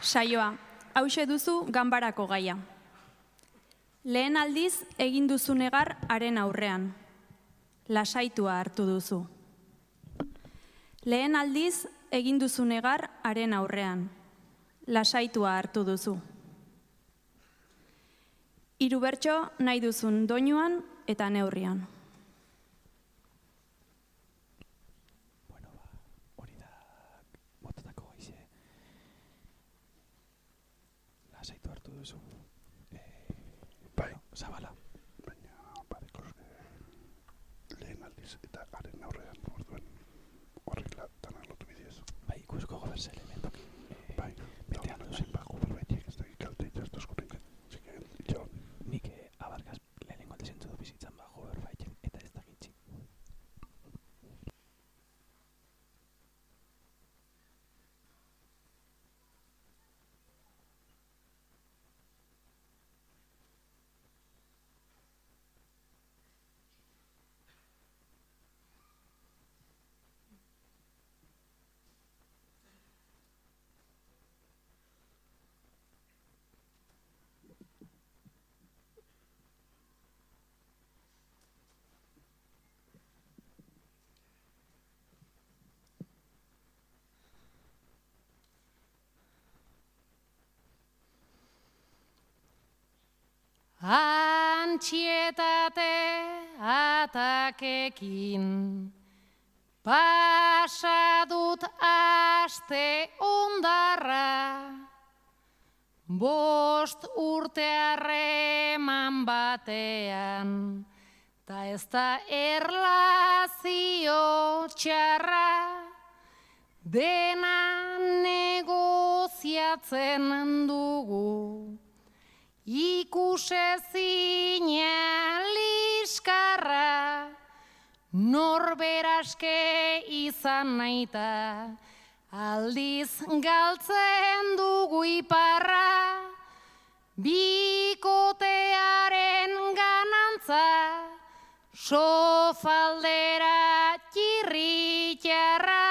Saioa, hause duzu ganbarako gaia. Lehen aldiz egin duzu negar haren aurrean. Lasaitua hartu duzu. Lehen aldiz egin duzu negar haren aurrean. Lasaitua hartu duzu. Hiru bertso nahi duzun doinuan eta neurrian. Lasaitu hartu duzu. Bai. Zabala. Lehen aldiz eta haren aurrean, orduen. Horrek la, dana lotu bidez. Bai, ikusko goberse elementok. Bai, betean duzen bako berbaitik ez da ikalte itxastu eskurik. Zike, itxo. Nik eh, abarkaz lehenengo aldiz du bizitzan ba gober baitzen eta ez da gitzi. Antxietate atakekin. Pasa dut aste ondarra, bost urte harreman batean, ta ez da erlazio txarra, dena negoziatzen dugu. Ikusezina liskarra, norberaske izan naita, aldiz galtzen dugu iparra, bikotearen ganantza, sofaldera txirritxarra,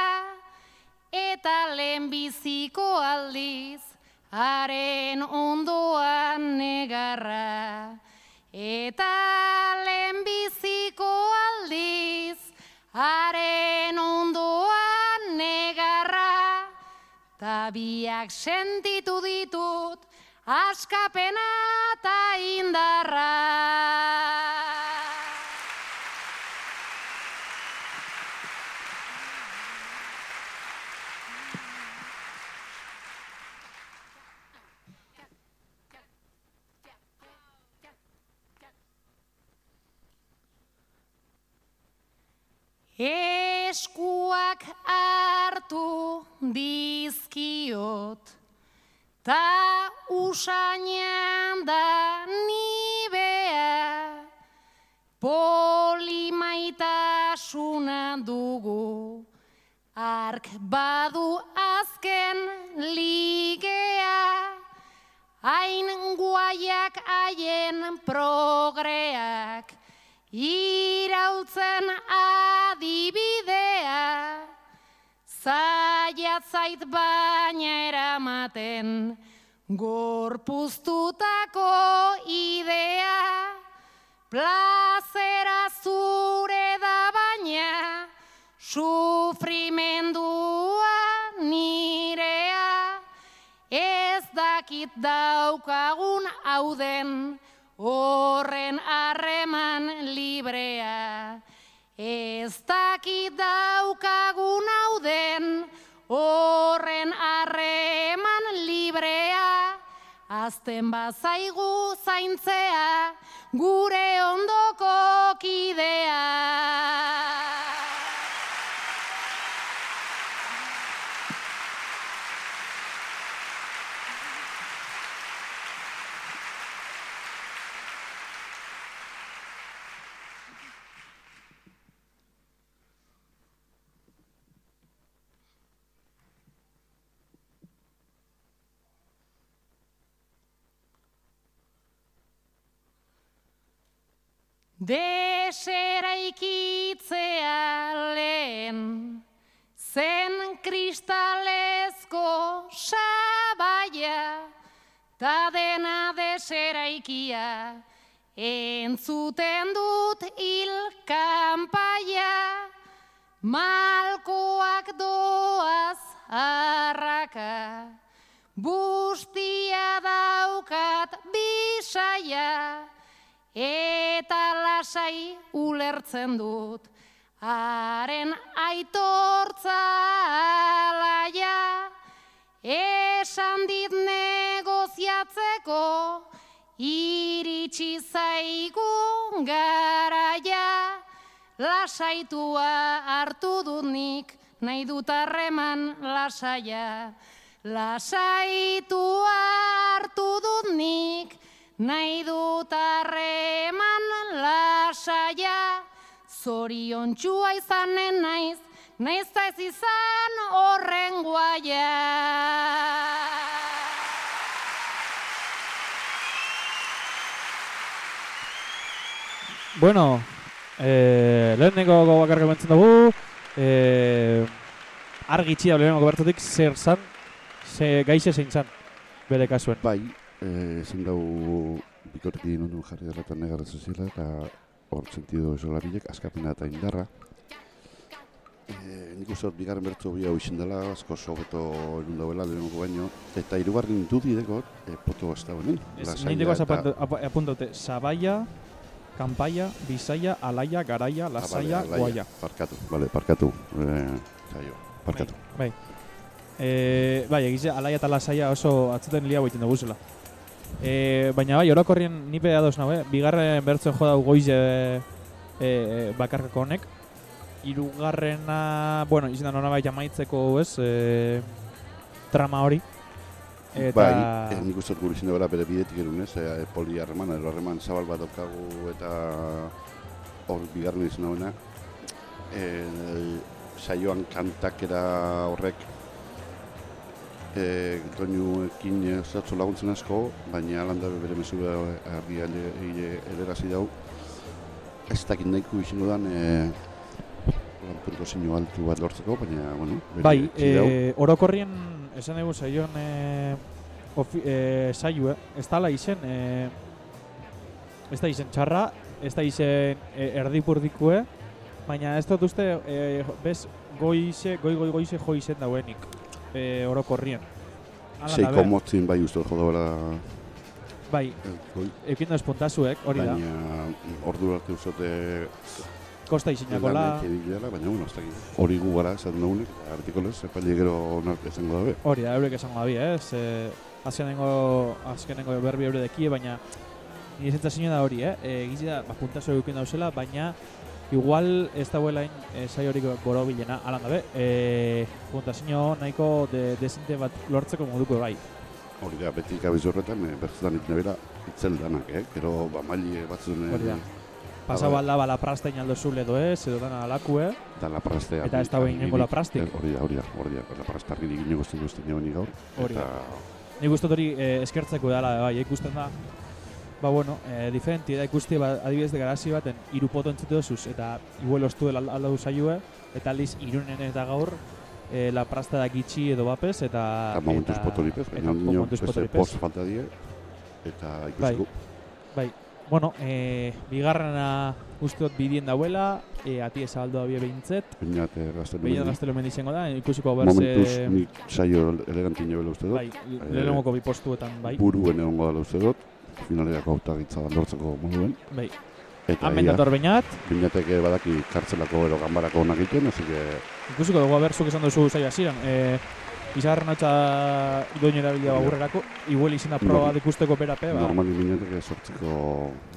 eta lehenbiziko aldiz, haren ondoan negarra. Eta lehenbiziko aldiz, haren ondoan negarra. Tabiak sentitu ditut, askapena eta indarra. Eskuak hartu dizkiot, ta usainan da nibea, polimaitasuna dugu, ark badu azken ligea, hain guaiak haien progreak, irautzen adibidea, zaiat zait baina eramaten, gorpuztutako idea, plazera zure da baina, sufrimendua nirea, ez dakit daukagun hauden, horren harreman librea. Ez dakit daukagun hauden, horren harreman librea. Azten bazaigu zaintzea, gure ondoko kidea. Deseraikitzea lehen, zen kristalezko sabaia, ta dena deseraikia, entzuten dut hil kanpaia, malkoak doaz harraka, bustia daukat bisaia, eta lasai ulertzen dut, haren aitortza alaia, esan dit negoziatzeko, iritsi zaigu garaia, lasaitua hartu dut nik, nahi dut harreman lasaia. Lasaitua hartu dut nik, nahi dut harreman lasaia, zorion txua izanen naiz, naiz ez izan horren guaia. Bueno, eh, lehenengo bakarrik bentzen dugu, eh, argi txia lehenengo bertotik zer zan, ze gaize zein zan, bere kasuen. Bai, ezin dau bikotekin ondu jarri erratan negarra zuzila, eta hor sentido esola bilek, askapena eta indarra. E, nik uste dut bigarren bertzo bi hau izin dela, asko sobeto egun dauela lehenoko baino, eta hirugarren dudideko, e, poto ez da honen. Ez, nahi dugu apuntaute, Sabaia, kanpaia, bisaia, alaia, garaia, lasaia, Ah, vale, guaia. Parkatu, bale, parkatu. Eh, saio, parkatu. Bai. E, bai, egize, alaia eta lasaia oso atzuten lia egiten duguzela. E, baina bai, orokorrien nipe ados nau, eh? Bigarren bertzen jo dau goize e, e, bakarkako honek. Hirugarrena, bueno, izin da nolabait amaitzeko, ez? E, trama hori. Eta... Bai, eh, nik uste gure izin dela bere bidetik erun, ez? E, poli harreman, edo harreman zabal bat daukagu eta hor bigarren izan hauena. E, saioan kantakera horrek e, doinuekin e, zatzu laguntzen asko, baina alanda bere mesu argi egile ederazi dau. Ez dakit nahiko izango dan, e, lan punto zinu altu bat lortzeko, baina, bueno, bere Bai, e, orokorrien esan dugu saion e, ofi, e, saio, eh? ez dala izen, e, ez da izen txarra, ez da izen e, erdipurdikue, baina ez dut uste, e, bez, goize, goi goi goize jo izen dauenik, e, orokorrien. Hala Sei komotzin bai uste jo dagoela Bai, eukin da espontazuek, hori da. Baina ordu arte uzote Kosta izinakola. Baina bueno, ez dakit. Hori gu gara esan dugunek, artikolez, epaile gero onak izango dabe. Hori da, eurek esango dabi, ez? E, azkenengo, azkenengo berbi eure dekie, baina nire zentzazio da hori, eh? E, Gizi da, ba, puntazo eukin dauzela, baina igual ez dauela in, e, sai horik boro bilena, alan dabe, e, puntazio nahiko de, desinte bat lortzeko moduko bai. Hori da, beti gabiz horretan, e, bertzetan itne bera, itzel danak, eh? Gero, ba, maili batzun... Hori da. Pasa balda bala prastein aldo zule edo ez, edo dana alakue. Da la prastea. Eta ez da behin nengo la prastik. Hori da, hori da, hori da. La prasta argi digine guztien guztien jaunik gaur. Hori da. Nik uste dut hori eh, eskertzeko dela, bai, ikusten da, ba, bueno, eh, diferenti da ikusti, ba, adibidez de garazi baten, iru poto entzute dozuz, eta igual ostu dela aldau saioe, eta aldiz, irunen eta gaur, eh, la prasta da gitxi edo bapez, eta... eta momentuz potoripez, eta baina nio beste post falta die, eta Bai, ikusiko. bai. Bueno, eh, bigarrena uste dut bidien dauela, eh, ati ezabaldu abie behintzet. Beñat gaztelu Beñat gaztelu mendi izango da, ikusiko berze... Momentuz, nik saio elegantin jabela uste dut. Bai, lehenengoko bi postuetan, bai. Buruen egongo dela uste dut, finalerako hautagitza lortzeko moduen. Bai. Eta Hemen ia, dator Beñat. Beñatek eh, badaki kartzelako ero ganbarako onak egiten, así que... Ikusiko dugu haber zuk esan duzu saio hasieran. Eh, Izarren hotza doin erabilia baburrerako, igual izena proba bat ikusteko berape, ba. Normali Beñatek sortziko...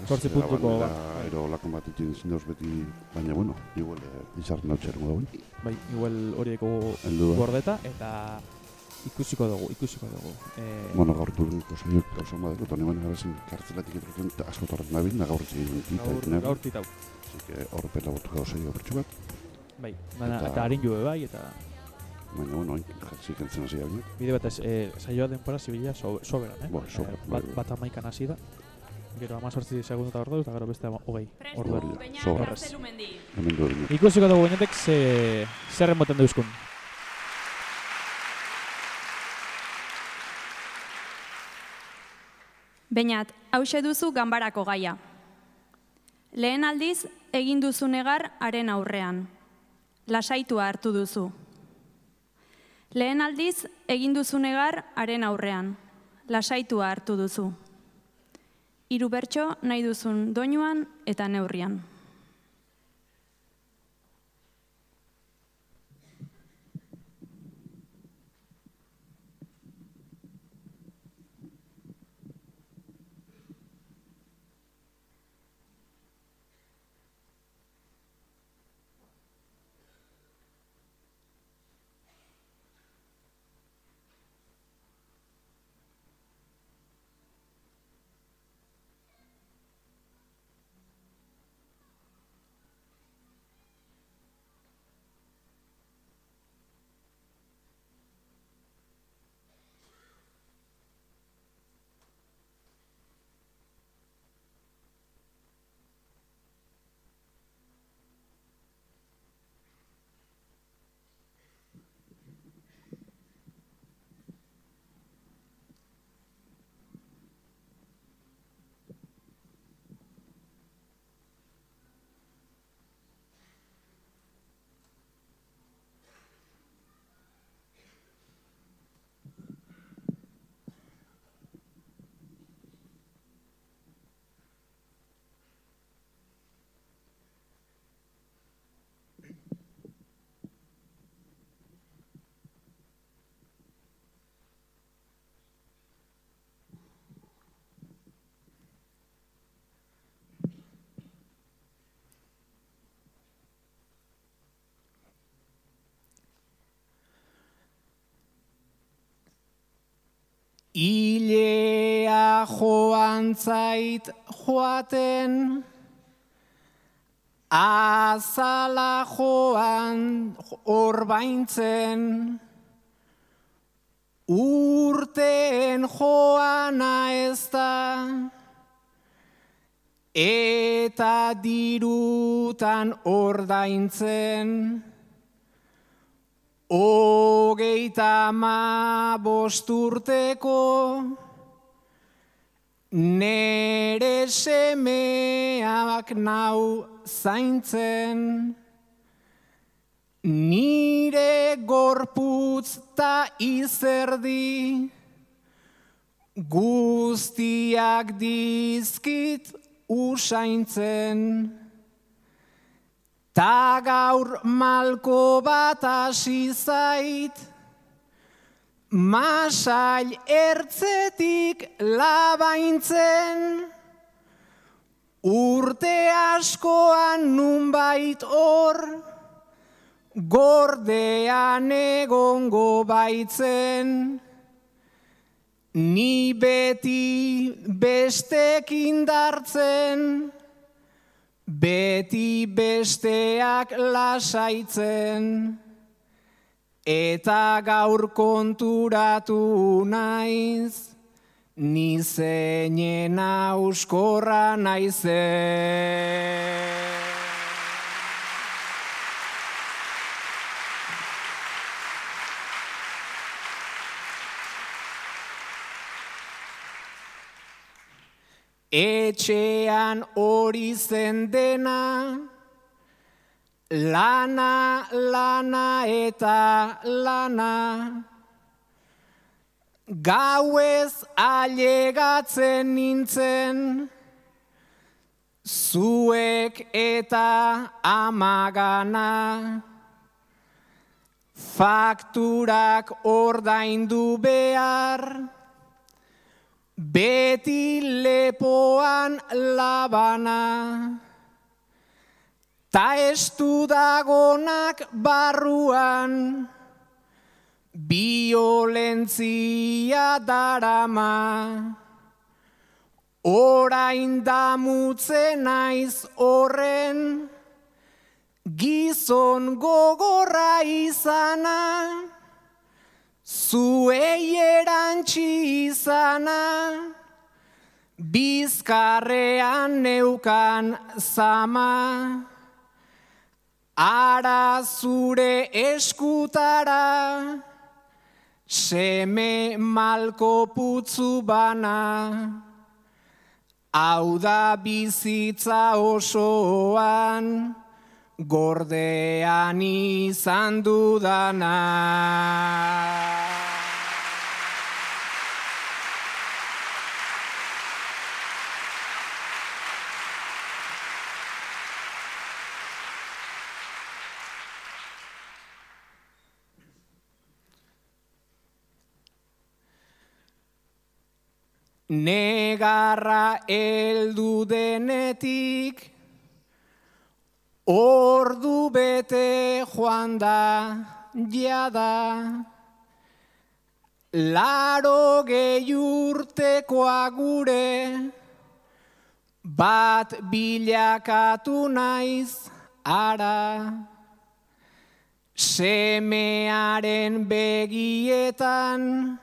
eh, puntuko, ba. Ero lakon bat ikin zindoz beti, baina bueno, igual eh, izarren txerrengo dagoen. Bai, igual horieko gordeta, eta ikusiko dugu, ikusiko dugu. Eh, Bueno, gaur durenko saio gauza badeko, eta nimen garazin kartzelatik etortzen, eta asko torren nabil, da gaur egin tita Gaur-. Así que hor pela botu gau saio bertxu bat. Bai, baina, eta harin jube bai, eta Baina, bueno, hain jatzi kentzen hasi gabiak. bide batez, eh, saioa denpora zibila so, soberan, eh? Bai, sobera, Eh, bai, bat, bai. bat amaikan hasi da. Gero amazortzi segundu eta ordu, eta gero beste ama- hogei. Ordu Hori da, Horrez. sobra. Hemen du hori. Ikusiko dugu benetek ze, zerren boten deuzkun. Beñat, hause duzu ganbarako gaia. Lehen aldiz, egin duzu negar haren aurrean. Lasaitua hartu duzu. Lehen aldiz, egin duzu negar haren aurrean. Lasaitua hartu duzu. Hiru bertso nahi duzun doinuan eta neurrian. Ilea joan zait joaten, azala joan orbaintzen, urteen joana ez da, eta dirutan ordaintzen, Hogeita ma bosturteko nere semeak nau zaintzen nire gorputz ta izerdi guztiak dizkit usaintzen. Ta gaur malko bat hasi zait, masail ertzetik labaintzen, urte askoan nunbait hor, gordean egongo baitzen, ni beti bestekin dartzen, Beti besteak lasaitzen eta gaur konturatu naiz ni zeinen auskorra naizen. Etxean hori zen dena, lana, lana eta lana. Gauez alegatzen nintzen, zuek eta amagana. Fakturak ordaindu behar, Beti lepoan labana, ta estu dagonak barruan, violentzia darama. Orain damutzen naiz horren, gizon gogorra izana. Zuei erantzi izana, bizkarrean neukan zama, ara zure eskutara, seme malko putzu bana, hau da bizitza osoan, gordean izan dudana. Negarra eldu denetik, Ordu bete joan da, jada, laro gehiurtekoa gure, bat bilakatu naiz ara, semearen begietan,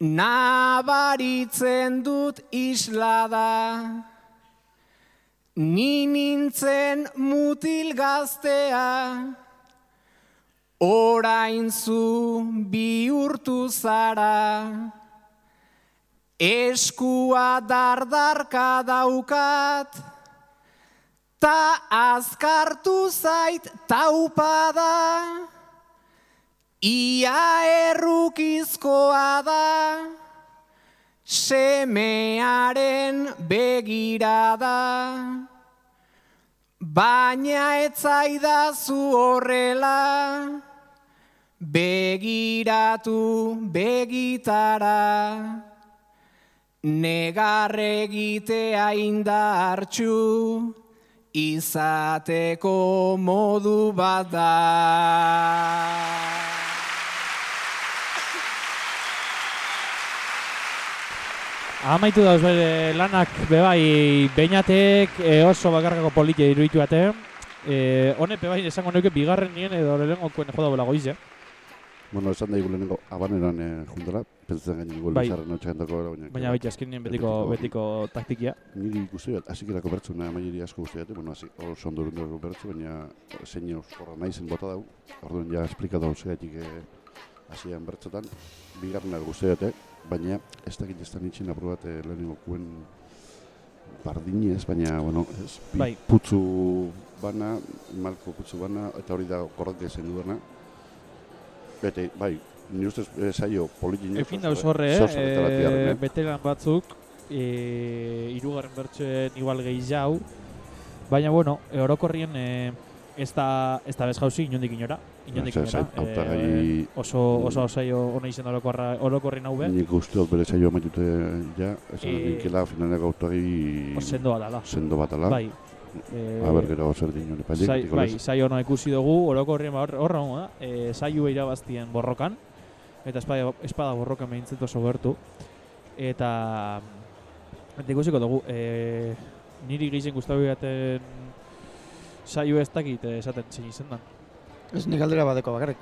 nabaritzen dut islada, Ni nintzen mutil gaztea, orain zu bihurtu zara. Eskua dardarka daukat, ta azkartu zait taupada. Ia errukizkoa da, semearen begirada. Baina etzaidazu horrela, begiratu begitara, negarregitea indartxu, izateko modu bat da. Amaitu dauz bere lanak bebai beinatek e, oso bakarkako politia iruditu bate. E, hone bebai esango nuke bigarren nien edo lehenengokoen jo dagoela goiz, eh? Bueno, esan daigu lehenengo abaneran eh, juntara, pentsatzen gainen gol Bai. bizarren otxakentako baina... Baina baita azkenien betiko, betiko taktikia. Niri ikusi bat, hasikerako bertzuna amairi asko guzti dut, bueno, hasi oso ondo dugu bertzu, baina zein oskorra nahi zen bota dau, orduan ja esplikatu hau zegatik eh, hasian bertzotan, bigarren guzti dut, baina ez dakit ez da nintzen apur bat eh, lehenengo kuen bardinez, baina, bueno, ez, Bai. putzu bana, malko putzu bana, eta hori da korrak ezen dudana. Bete, bai, ni ustez eh, saio politin Efin dauz horre, eh? Beteran batzuk, e, irugarren bertxoen igual gehi jau, baina, bueno, e, orokorrien e, ez da, ez da bez jauzi, inondik inora. Inondik Zai, inora. zai, hautagai- oso, oso saio hona izen orokorra, orokorrin hau be. Nik uste dut bere saio amaitute ja, esan Eh, e, dinkela finaleko autogi... Hor sendo bat dala. Sendo bat dala. Bai. Eh, A ber, gero zer dinone pailik. Sai, betiko bai, saio hona ikusi dugu, orokorrien ba, hor- horra hona, e, saio irabaztien borrokan, eta espada, espada borrokan behintzet oso gertu. Eta, eta ikusiko dugu, e, niri gehien guztabu jaten saio ez dakit eh, esaten zein izen dan. Ez nik aldera badeko bakarrik.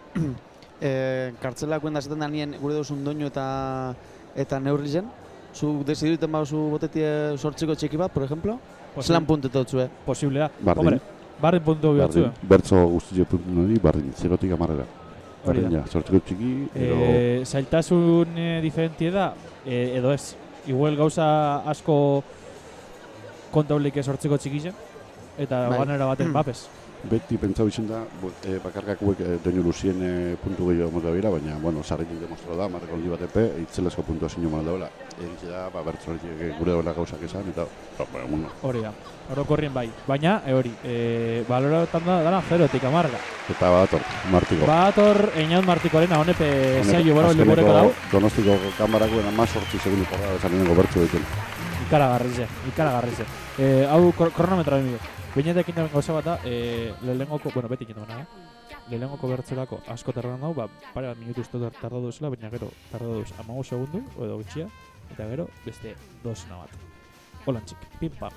e, kartzelak da esaten da nien gure duzun doinu eta eta neurri zen. Zu desiduriten bauzu botetie sortziko txiki bat, por ejemplo? Posi- Zelan puntetu dutzue? Posiblea. Bardin. Hombre, bardin puntu bihatzu. Bardin. Bertzo guztio puntu nori, bardin, zerotik amarrera. Hori da. Bardin, ja, sortzeko txiki, edo... E, zailtasun e, diferentie da, e, edo ez. Igual gauza asko kontaulik sortzeko txikizen, eta Bai. ganera baten bapes. Beti pentsau izan da, e, bakarkakuek e, doinu luzien e, puntu gehiago mota bera, baina, bueno, sarretik demostratu da, marreko aldi bat epe, itzelesko puntua zinu mara daula. Egitxe da, ba, bertzo gure daula gauzak esan, eta, ba, ba, bueno, Hori da, orokorrien bai. Baina, e, hori, e, baloratan da, dana, zerotik amarga. eta badator, martiko. Bator, Einaut Martikoren, honepe saio bora libureko dau. Donostiko kamarakoen ama sortzi segundu porra esan lehenengo bertzu dituen. Ikaragarri ze, ikaragarri ze. E, hau kor kronometra bimio. Beinetek indaben gauza bat da, e, lehenengoko, bueno, beti indaben eh? Lehenengoko bertzerako asko tardan dau, ba, pare bat minutu uste dut tardatu duzela, baina gero tardatu duz amago segundu, edo gitxia, eta gero beste dozena bat. Holan txik, pim pam.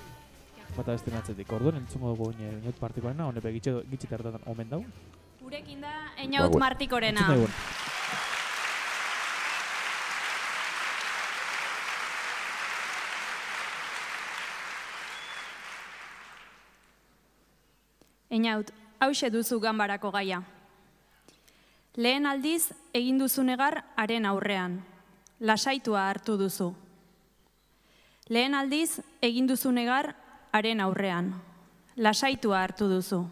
Bata beste natzetik. Orduan entzungo dugu oine Einaut Martikoarena, honepe gitxe, gitxi tardatan omen dau. Gurekin da Einaut Ba. Martikorena. Entzun Einaut, hause duzu ganbarako gaia. Lehen aldiz egin duzu negar haren aurrean. Lasaitua hartu duzu. Lehen aldiz egin duzu negar haren aurrean. Lasaitua hartu duzu.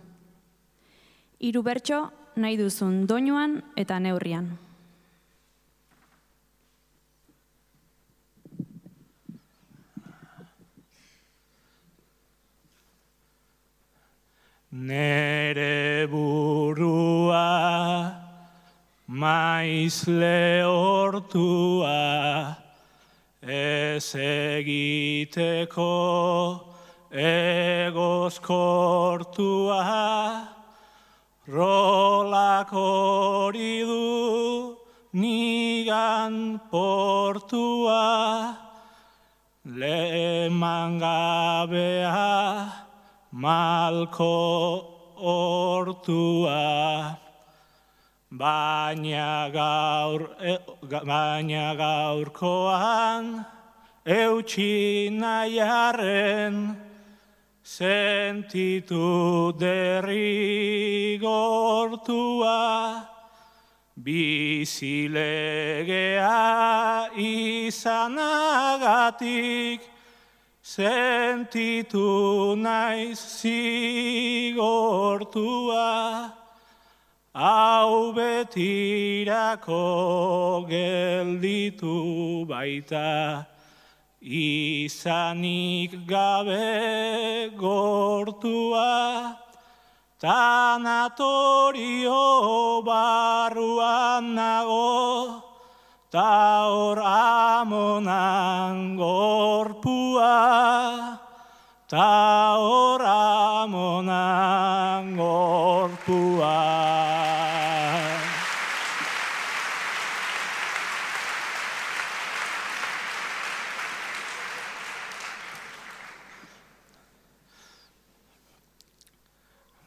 Hiru bertso nahi duzun doinuan eta neurrian. Nere burua maiz lehortua ez egiteko egozkortua rolak hori du nigan portua leman gabea malko hortua baina gaur e, baina gaurkoan eutxi nahiarren sentitu derrigortua. Bizilegea izanagatik sentitu naiz zigortua, hau betirako gelditu baita, izanik gabe gortua, tanatorio barruan nago, ta hor amonan gorpua, ta hor amonan gorpua.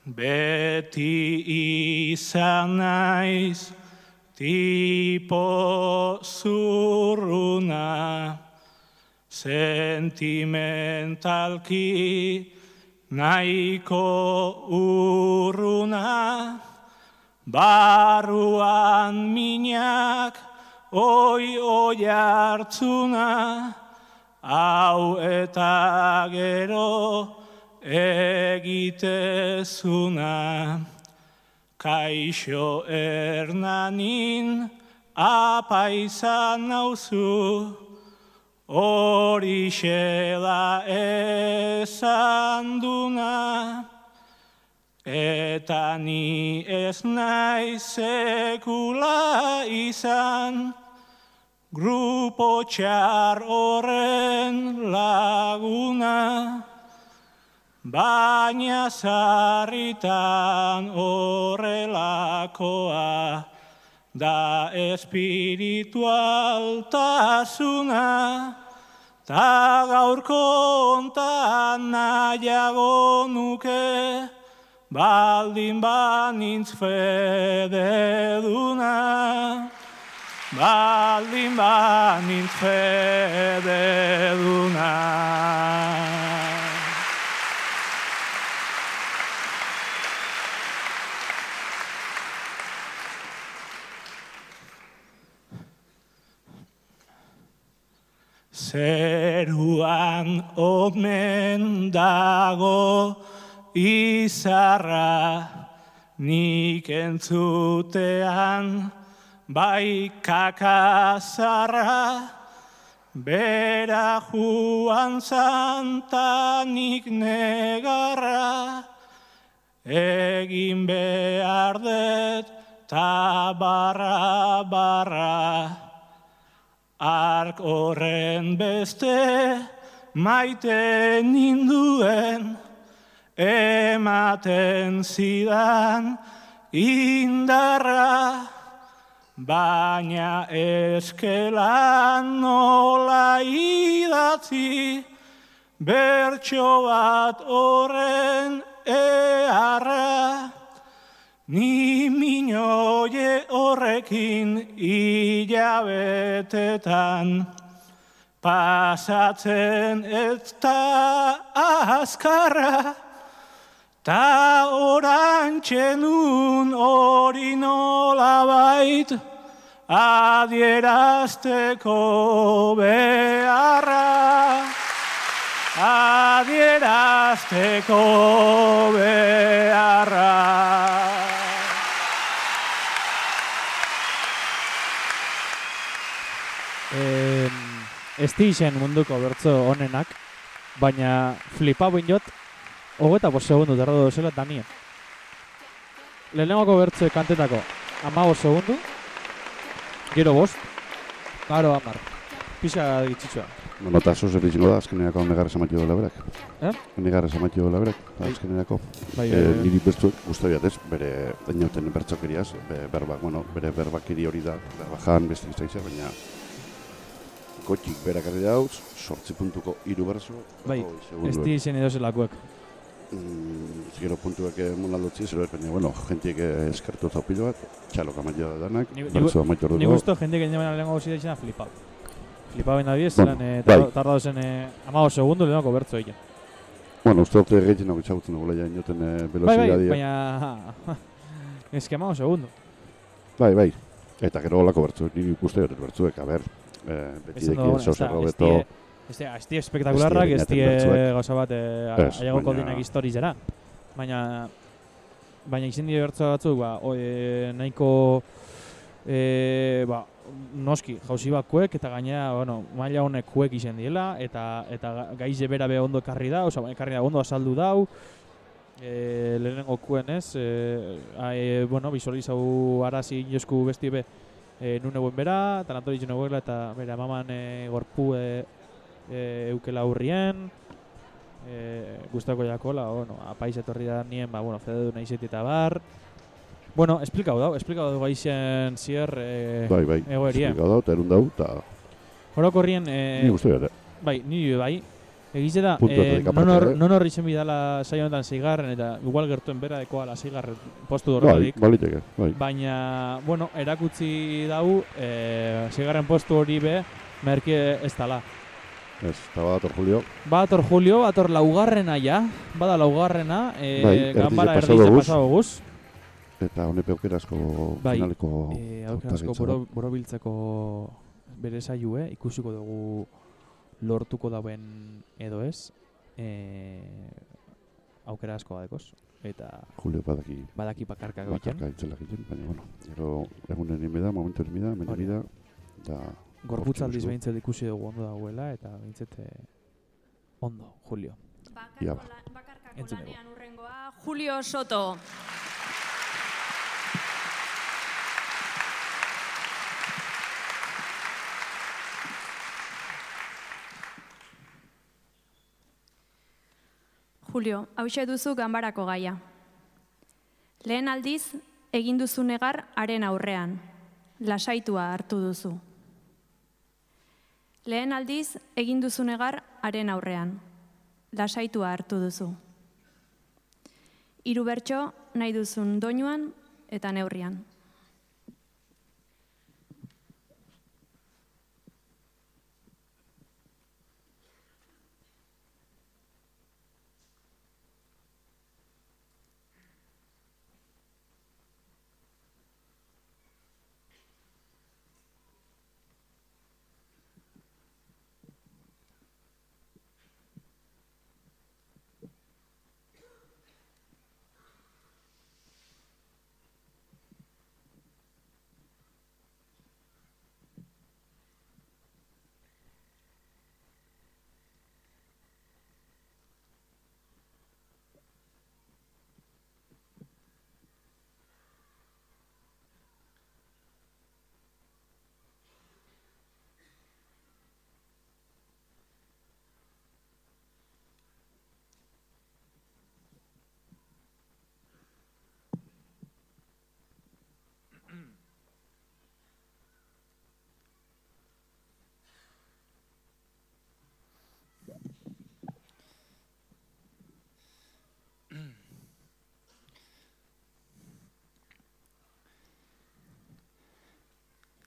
Beti izan naiz, tipo zurruna, sentimentalki nahiko urruna, barruan minak oi oi hartzuna, hau eta gero egitezuna. Kaixo ernanin apaizan nauzu, hori da esan duna. Eta ni ez nahi sekula izan, grupo txar horren laguna. Baina sarritan horrelakoa da espiritualtasuna ta gaurko ontan nahiago nuke baldin banintz fededuna. Baldin banintz fededuna Zeruan omen dago izarra nik entzutean bai kakazarra bera juan santanik negarra egin behar dut ta barra barra Ark horren beste maite ninduen, ematen zidan indarra, baina eskelan nola idatzi, bertso bat horren eharra. Ni minoie horrekin hilabetetan. Pasatzen ez da azkarra ta orantxe nun hori nola bait adierazteko beharra. Adierazteko beharra esti izen munduko bertzo honenak, baina flipa jot, hogeta bost segundu derro dozela danien. Lehenengoko bertzo kantetako ama bost segundu, gero bost, garo amar. Pisa gitxitxua. Bueno, eta zer izango da, azkeneako negarra zamatu dola berak. Eh? Negarra zamatu dola berak, azkeneako. Bai, bai. niri bestu, guztu ez, bere dainauten bertzokeriaz, be, berba, bueno, bere berbakiri hori da, berba jan, beste izaiza, baina gotxik berak ari dauz, sortzi puntuko iru berzo. Bai, esti izen edo zelakoek. Mm, gero puntuak emun aldotzi, zer baina, bueno, jentiek eskertu zaupilo bat, txalok amaio danak, Ni- ni- bertzo amaio Ni orduko. gusto, jende que llevan lehenko gozida izena flipa. Flipa baina diez, Bueno, zelan eh, bai. tar- tarda dozen eh, amago segundu lehenko bertzo egin. Bueno, uste dute gehien hau itxagutzen dugula ja inoten eh, Bai, bai, velozidadia. baina... Ez que amago segundu. Bai, bai. Eta gero olako bertzuek, nire ikuste dut bertzuek, a ber, eh, beti zoze ez da- robeto. die- espektakularrak, ez beñaten die bertzuek. gauza bat eh, Ez, aiagoko baina- dinak historizera. Baina, baina izin die bertzo batzuk, ba, o, e, nahiko, e, ba, noski, jauzi bakuek, eta gainera, bueno, maila honek kuek izen diela, eta eta ga- gaize bera be ondo ekarri da, oza, ekarri da, ondo azaldu dau, e, lehenengo kuen ez, e, a, e, bueno, visualizau arazi inozku besti be, e, nune buen bera, eta natori buela, eta bera maman e, gorpu e, e, eukela hurrien, e, gustako jakola, bueno, apaiz etorri da nien, ba, bueno, fede du nahi eta bar. Bueno, esplikau dau, esplikau dau gaixen zier e, Bai, bai, egoeria. esplikau dau, eta erun dau, eta Orokorrien, e, Ni eh. Bai, ni bai. Egize da, eh, non, hor, non horri zen bidala saio honetan zigarren, eta igual gertuen bera ekoala zigarren postu Bai, horretik. baliteke, bai. Baina, bueno, erakutsi dau, eh, zigarren postu hori be, merke ez dala. Ez, eta badator Julio. Badator Julio, bator laugarrena ja, bada laugarrena, eh, Bai, pasatu erdize pasau guz. Eta honepe aukerazko Bai, finaleko eh, aukerazko boro, borobiltzeko bere saio, eh? ikusiko dugu lortuko dauen edo ez. Eh, aukera asko badekoz. Eta Julio badaki. badaki Bakarka egiten. itzelak egiten, baina, bueno, gero egunen inbida, momentu hemen Hori inbida, da... Gorputz aldiz behintzat ikusi dugu ondo dagoela, eta behintzat eh, ondo, Julio. Ia ba. Entzun dugu. Urrengoa, Julio Soto. Julio, hause duzu ganbarako gaia. Lehen aldiz, egin duzu negar haren aurrean. Lasaitua hartu duzu. Lehen aldiz, egin duzu negar haren aurrean. Lasaitua hartu duzu. Hiru bertso nahi duzun doinuan eta neurrian.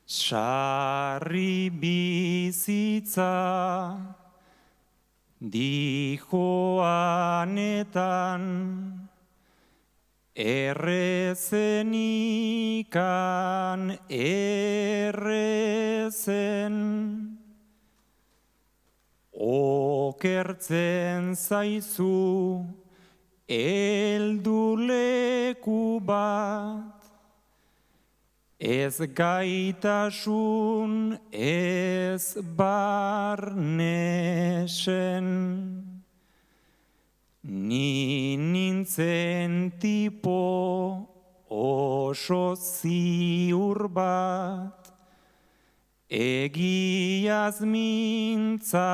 Sarri bizitza dijoanetan errezenikan errezen. Okertzen zaizu elduleku bat Ez gaitasun ez barnesen, ni nintzen tipo oso ziur bat, egiaz mintza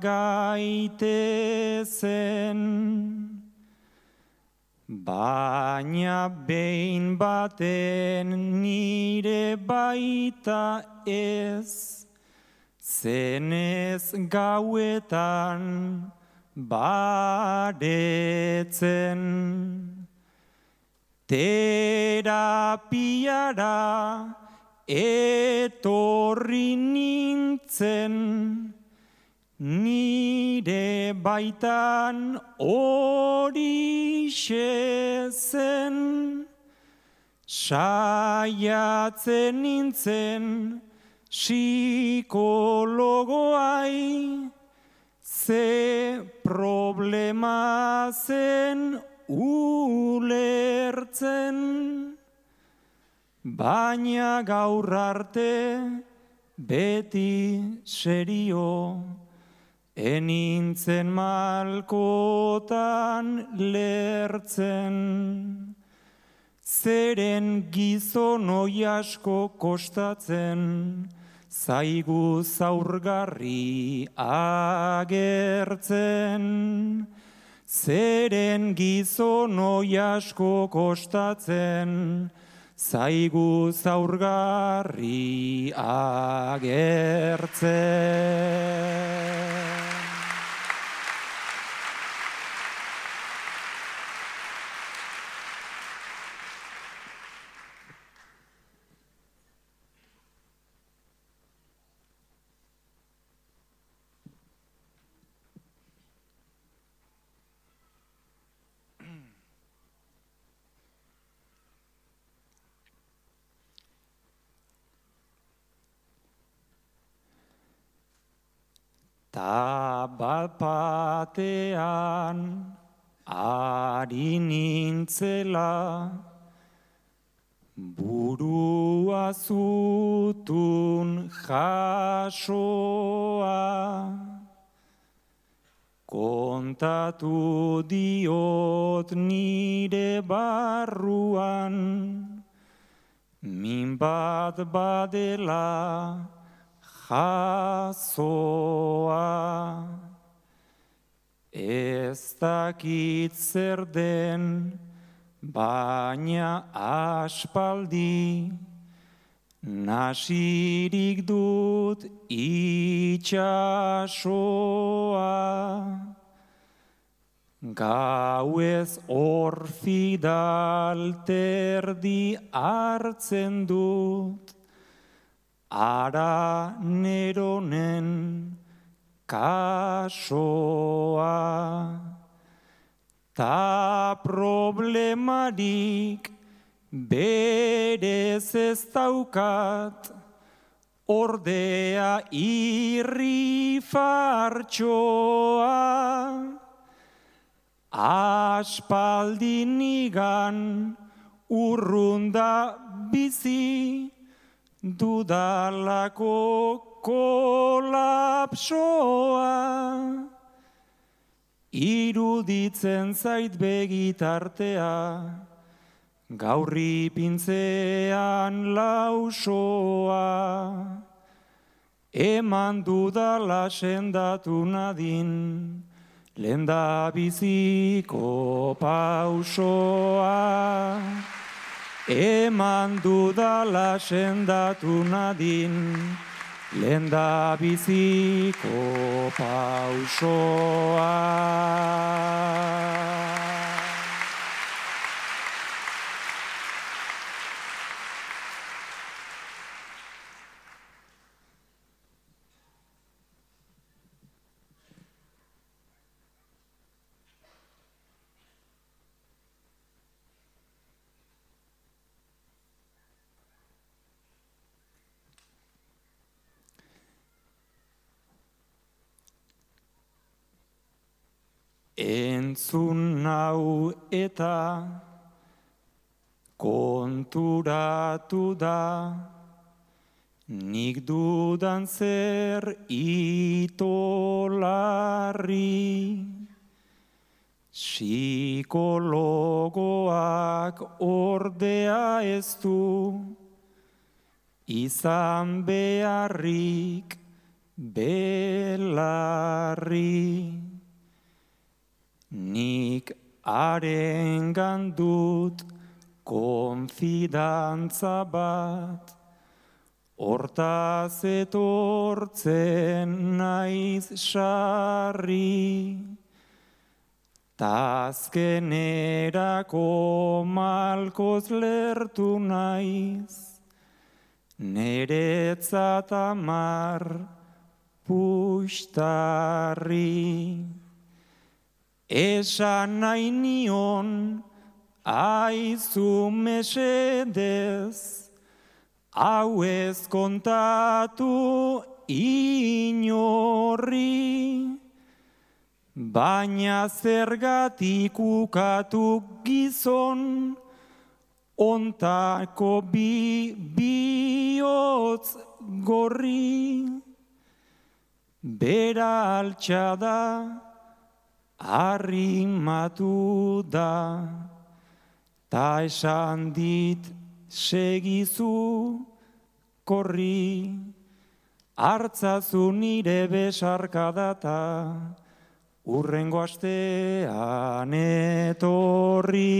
gaitezen. Baina behin baten nire baita ez, zenez gauetan baretzen. Terapiara etorri nintzen, nire baitan hori zen, saiatzen nintzen psikologoai, ze problema zen ulertzen, baina gaur arte beti serio, enintzen malkotan lertzen. Zeren gizon oi asko kostatzen, zaigu zaurgarri agertzen. Zeren gizon oi asko kostatzen, zaigu zaurgarri agertzen. Ta bat batean ari nintzela burua zutun jasoa. Kontatu diot nire barruan min bat badela jasoa. Ez dakit zer den baina aspaldi nasirik dut itxasoa Gauez orfidalterdi hartzen dut Ara neronen kasoa. Ta problemarik berez ez daukat Ordea irri fartxoa Aspaldin nigan urrunda bizi dudalako kolapsoa. Iruditzen zait begitartea, gaurri pintzean lausoa. Eman dudala sendatu nadin, lenda biziko pausoa. Eman dudala sendatu nadin, lenda biziko pausoa. Entzun nau eta konturatu da. Nik dudan zer itolarri. Psikologoak ordea ez du. Izan beharrik belarri. Nik haren gandut konfidantza bat, hortaz etortzen naiz sarri, tazkenerako malkoz lertu naiz, neretzat amar puxtarri. Esan nahi nion, aizu mesedez, hau ez kontatu inorri, baina zergatik ukatu gizon, ontako bi bihotz gorri, bera altxada, arrimatu da, ta esan dit segizu korri, hartzazu nire besarka data, urrengo astean etorri.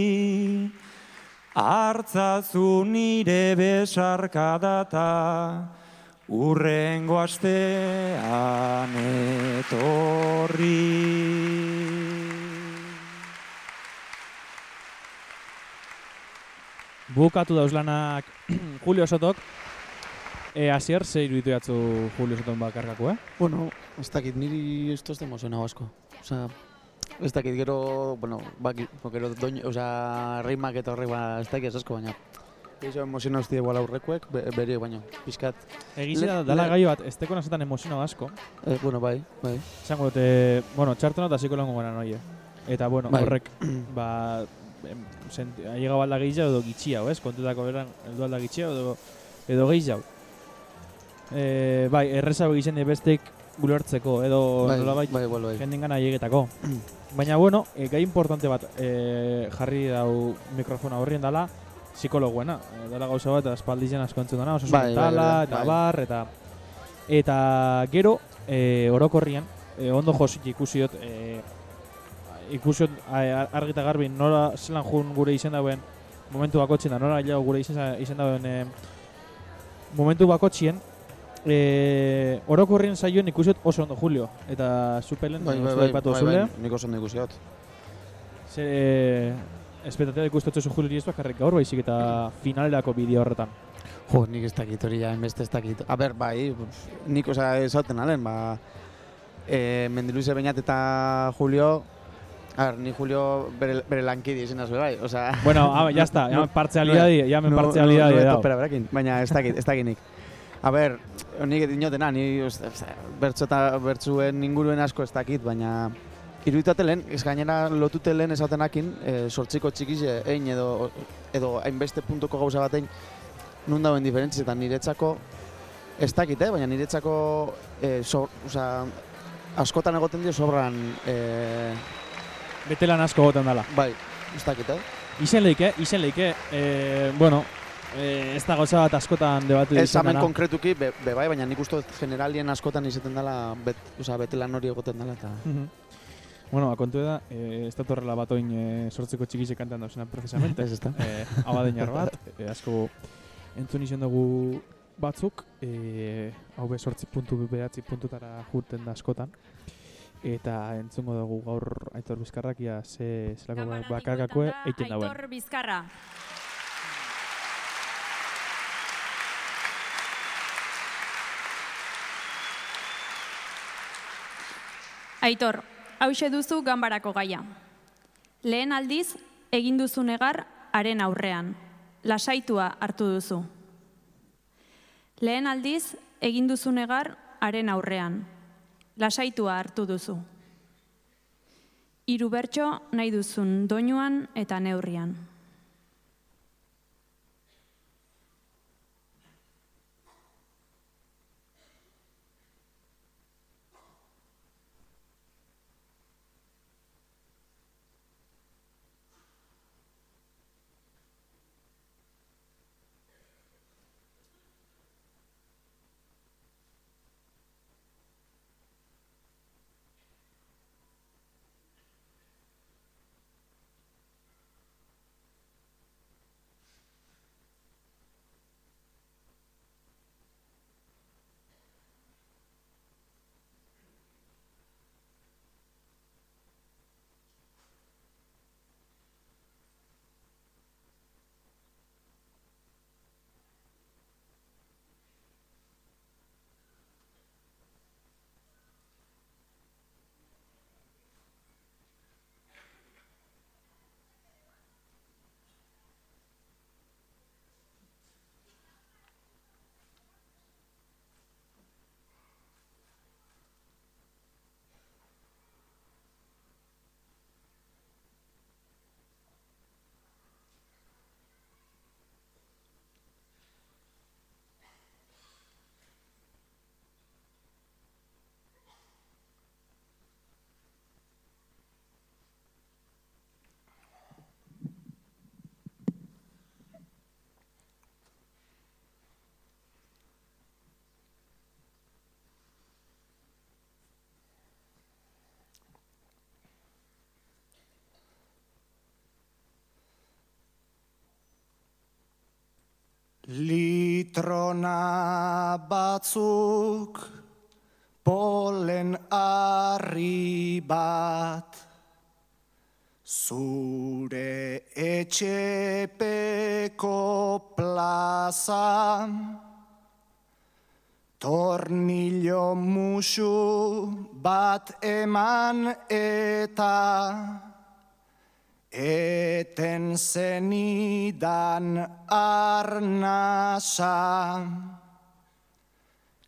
Hartzazu nire besarka data, urrengo astean etorri. Bukatu dauzlanak Julio Sotok. E, asier, ze iruditu jatzu Julio Soton bakarkako, eh? Bueno, ez dakit, niri esto ez da emozionau asko. Osa, ez dakit, gero, bueno, baki, gero doin, osa, rimak eta horrek, ba, ez dakit ez asko, baina Gehiago emozionau zide igual aurrekoek, be, beri baino, pizkat. Egizi da, Le- dala gaio bat, ez teko nazetan emozionau asko. Eh, bueno, bai, bai. Zango dute, bueno, txartena eta ziko lango gara noie. Eta, bueno, Bai. horrek, ba, em, ailega balda gehiago edo gitxia, ez? Kontutako beran, edo alda gitxia edo, edo gehiago. E, bai, errezago gizien die bestek gulertzeko, edo Bai, nolabait bai, igual, bai. jendingan aiegetako. Baina, bueno, e, gai importante bat e, jarri dau mikrofona horrien dala, psikologoena. E, dala gauza bat, espaldizien asko entzun dana, osasun Bai, bai, mentala, bai, eta bai. bar, eta eta gero, e, orokorrian, e, ondo josik ikusi dut, e, ikusi dut a- argi eta garbi nora zelan jun gure izen dauen momentu bakotzien da, nora gehiago gure izen, izen dauen e, momentu bakotzien, e, orokorrien saioen ikusi dut oso ondo Julio, eta zupelen, Bai, e, bai, zu bai, aipatu bai, zule. bai, nik oso espetatea ikustotzu zu Julio ez bakarrik gaur baizik eta finalerako bideo horretan. Jo, nik ez dakit hori ja, enbeste ez dakit. A ber, bai, nik osa esaten alen, ba, e, Mendiluze Beñat eta Julio, a ber, ni Julio bere, bere lankidi izin azbe bai, osa... Bueno, ah, ya está, ya partzialidadi- ya men partzialidadi no, no, dago. topera berekin, baina ez dakit, ez dakit nik. A ber, nik dinotena, ni oz, oz, bertso eta bertzuen inguruen asko ez dakit, baina iruditate lehen, ez gainera lotute lehen esatenakin, e, sortziko txikize ein edo, edo hainbeste puntuko gauza batein, nun dauen diferentzi eta niretzako ez dakit, eh? baina niretzako e, so, oza, askotan egoten dio sobran e, Betelan asko goten dala. bai, ez dakit, eh? Izen leike, izen leike, e, bueno, e, ez da gauza bat askotan debatu Ez izan hemen dana. konkretuki, be, be bai, baina nik uste generalien askotan izaten dela, bet, oza, betelan hori egoten dela, eta... Mhm. Bueno, ba, kontu da, e, ez da torrela bat oin e, sortzeko txikize kantan dauzena precisamente. Ez, ezta. E, abadeinar bat, e, asko entzun izan dugu batzuk, e, hau be sortzi puntu behatzi puntutara jurten da askotan. Eta entzungo dugu gaur Aitor Bizkarrak ia ze zelako bakarkakue egiten dauen. Aitor Bizkarra. Aitor, hause duzu ganbarako gaia. Lehen aldiz, egin duzu negar haren aurrean. Lasaitua hartu duzu. Lehen aldiz, egin duzu negar haren aurrean. Lasaitua hartu duzu. Hiru bertso nahi duzun doinuan eta neurrian. Litrona batzuk polen harri bat. Zure etxepeko plazan Tornillo musu bat eman eta Eten zenidan arnasa,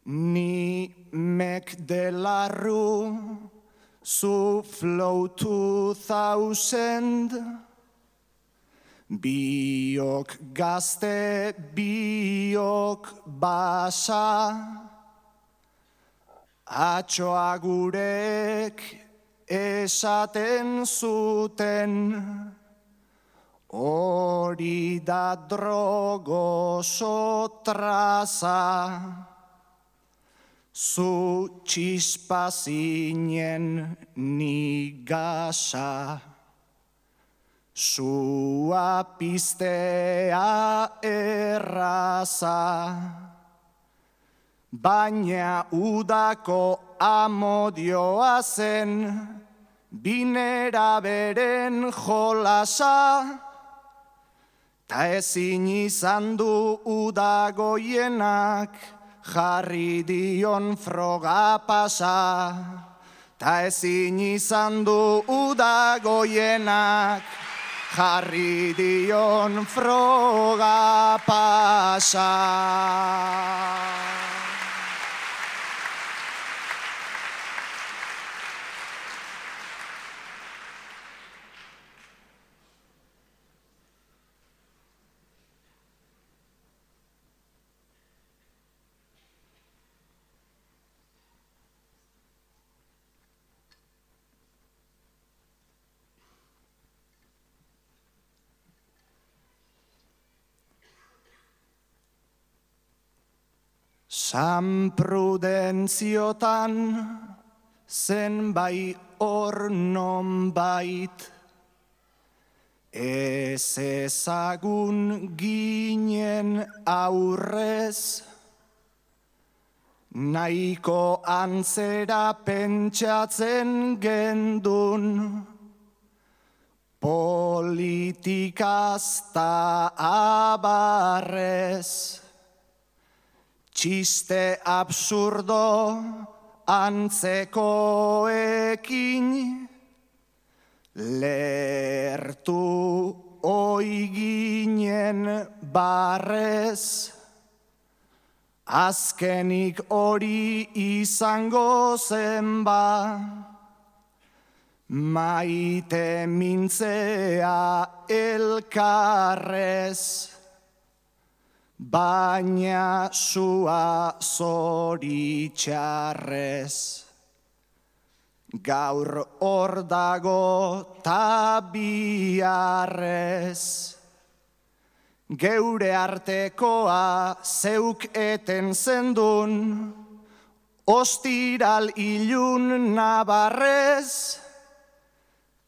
ni mek delarru, zu flow 2000, biok gazte, biok basa, atxoa gurek esaten zuten, hori da drogo sotraza, zu txispazinen nigasa. Sua piztea erraza, baina udako amodioa zen, binera beren jolasa, ta ezin izan du udagoienak, jarri dion froga pasa, ta ezin izan du udagoienak, jarri dion froga pasa. San prudentziotan zenbai hor bait, ez ezagun ginen aurrez, nahiko antzera pentsatzen gendun, politikaz ta abarrez. Txiste absurdo antzekoekin. Lertu oiginen barrez. Azkenik hori izango zen ba maite mintzea elkarrez baina sua zoritxarrez. Gaur hor dago tabiarrez. Geure artekoa zeuk eten zendun, ostiral ilun nabarrez,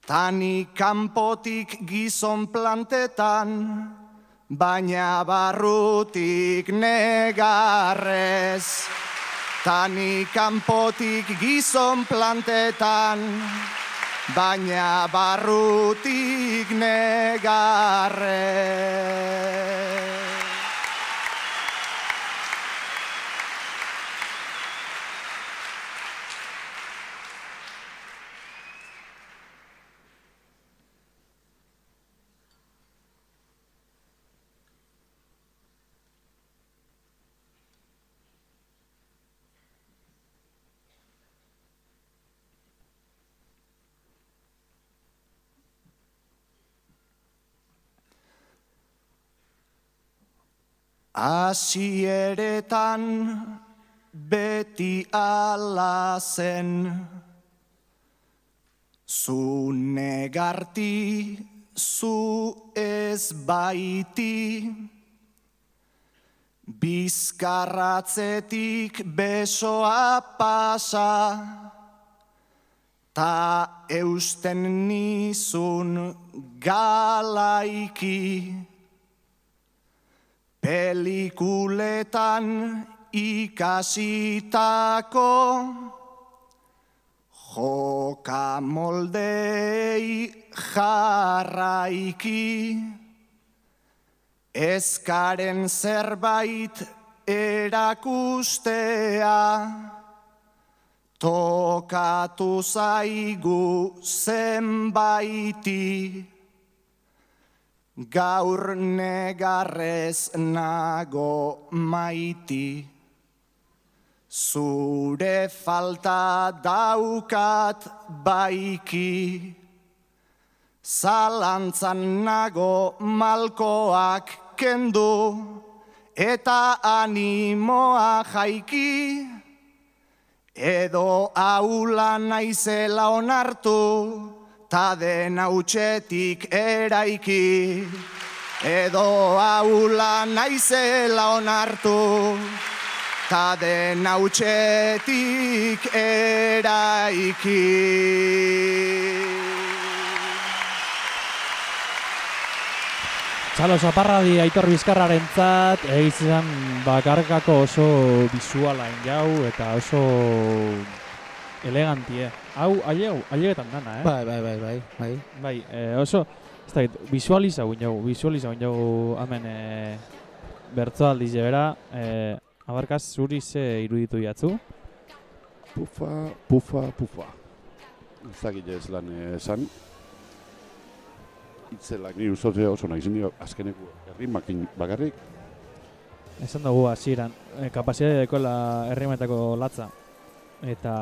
tani kanpotik gizon plantetan, baina barrutik negarrez. Tani kanpotik gizon plantetan, baina barrutik negarrez. Asieretan beti ala zen, zu negarti, zu ez baiti, bizkarratzetik besoa pasa, ta eusten nizun galaiki. Pelikuletan ikasitako joka moldei jarraiki. Ezkaren zerbait erakustea tokatu zaigu zenbaiti Gaur negarrez nago maiti, zure falta daukat baiki, zalantzan nago malkoak kendu, eta animoa jaiki, edo aula naizela onartu, ta den hautsetik eraiki. Edo aula naizela onartu, ta den hautsetik eraiki. Txalo, zaparradi Aitor Bizkarraren zat, egizan bakarkako oso bisuala jau eta oso elegantie. Hau, ailegau, ailegetan dana, eh? Bai, bai, bai, bai, bai. Bai, eh, oso, ez da, visualiza guen jau, visualiza guen jau hemen eh, bertzo aldiz jebera, eh, abarkaz zuri ze iruditu jatzu? Pufa, pufa, pufa. Ez dakit ez lan eh, esan. Itzelak ni usotzea oso nahi zinio, azkeneko herrimakin bakarrik. Esan dugu hasieran, eh, kapazitatea dekola herrimetako latza. Eta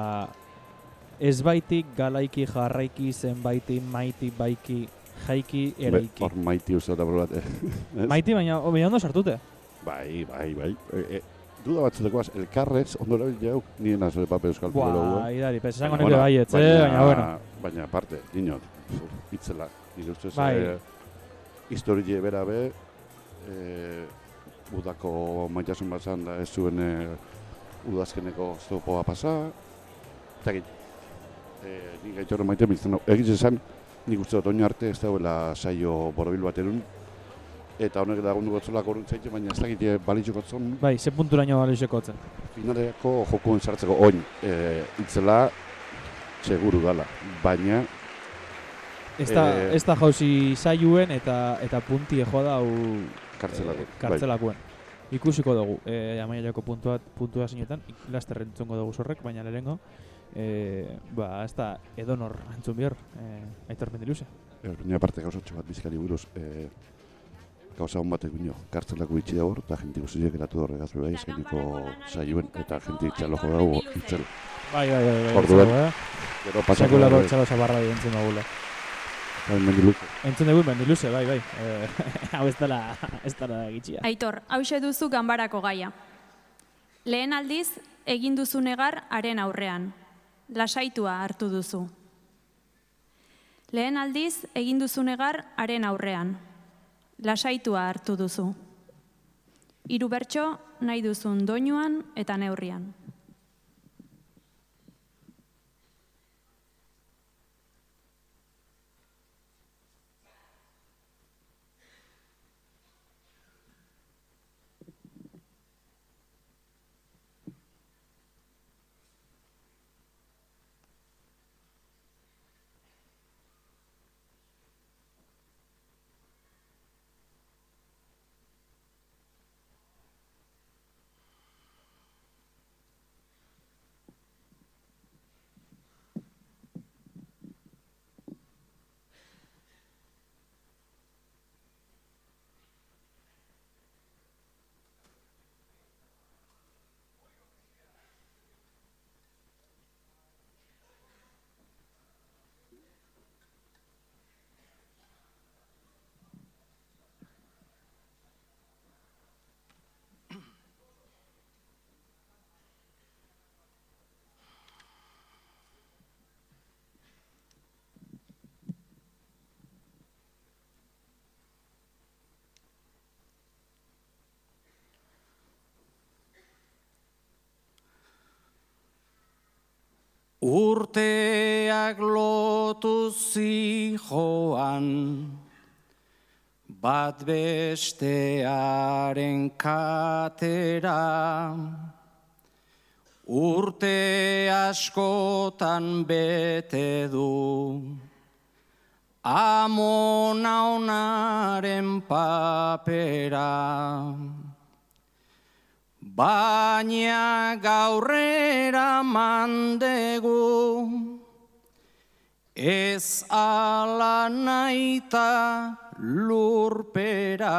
ez baitik galaiki jarraiki zenbaiti maiti baiki jaiki eraiki. Hor maiti uste eta bat. eh, ez? Maiti baina baina ondo sartute. Bai, bai, bai. E, e, duda batzutekoaz, elkarrez, ondo erabil jau, nien azo de pape euskal Buah, filologo. idari, pez, esango nuke baietz, eh, baina bueno. Baina aparte, dinot, itzela, nire ustez, Bai. eh, historie bera be, eh, udako maitasun bat zan da ez zuen eh, udazkeneko zopoa pasa, eta eh, nik gaitorren maite bizten, egiz esan, nik uste dut oino arte ez dauela saio borobil bat erun, eta honek lagundu gotzolak orduan zaite, baina ez dakit eh, balitxuko zon, Bai, ze punturaino balixeko zen. Finalerako jokuen sartzeko oin e, itzela seguru dala, baina Ez da, eh, ez da jauzi saioen eta eta punti joa da hau Kartzelako, eh, kartzelakoen. Ikusiko dugu, eh, amaiako puntua, puntua zinetan, laster entzungo dugu zorrek, baina lehengo, eh, ba, ez da edonor entzun bihor, eh, aitor mendiluze. Ez, baina aparte gauzatxo bat bizkari buruz, e, gauza hon batek bino, kartzelako itxi dago, eta jenti guztiak eratu horregaz bai, eskeniko saioen, eta jenti itxalo jo dago itzela. Bai, bai, bai, bai. Orduan, ez dago, eh? gero pasako Sekulako ere- txalo zabarra di entzun dugula. Bai, mendiluze. Entzun dugu mendiluze, bai, bai. Eh, hau ez dela, ez dela gitxia. Aitor, hause duzu ganbarako gaia. Lehen aldiz, egin duzu negar haren aurrean. Lasaitua hartu duzu. Lehen aldiz, egin duzu negar haren aurrean. Lasaitua hartu duzu. Hiru bertso nahi duzun doinuan eta neurrian. Urteak lotu zijoan, bat bestearen katera. Urte askotan bete du, amona onaren papera. Baina gaurrera mandegu, ez ala naita lurpera.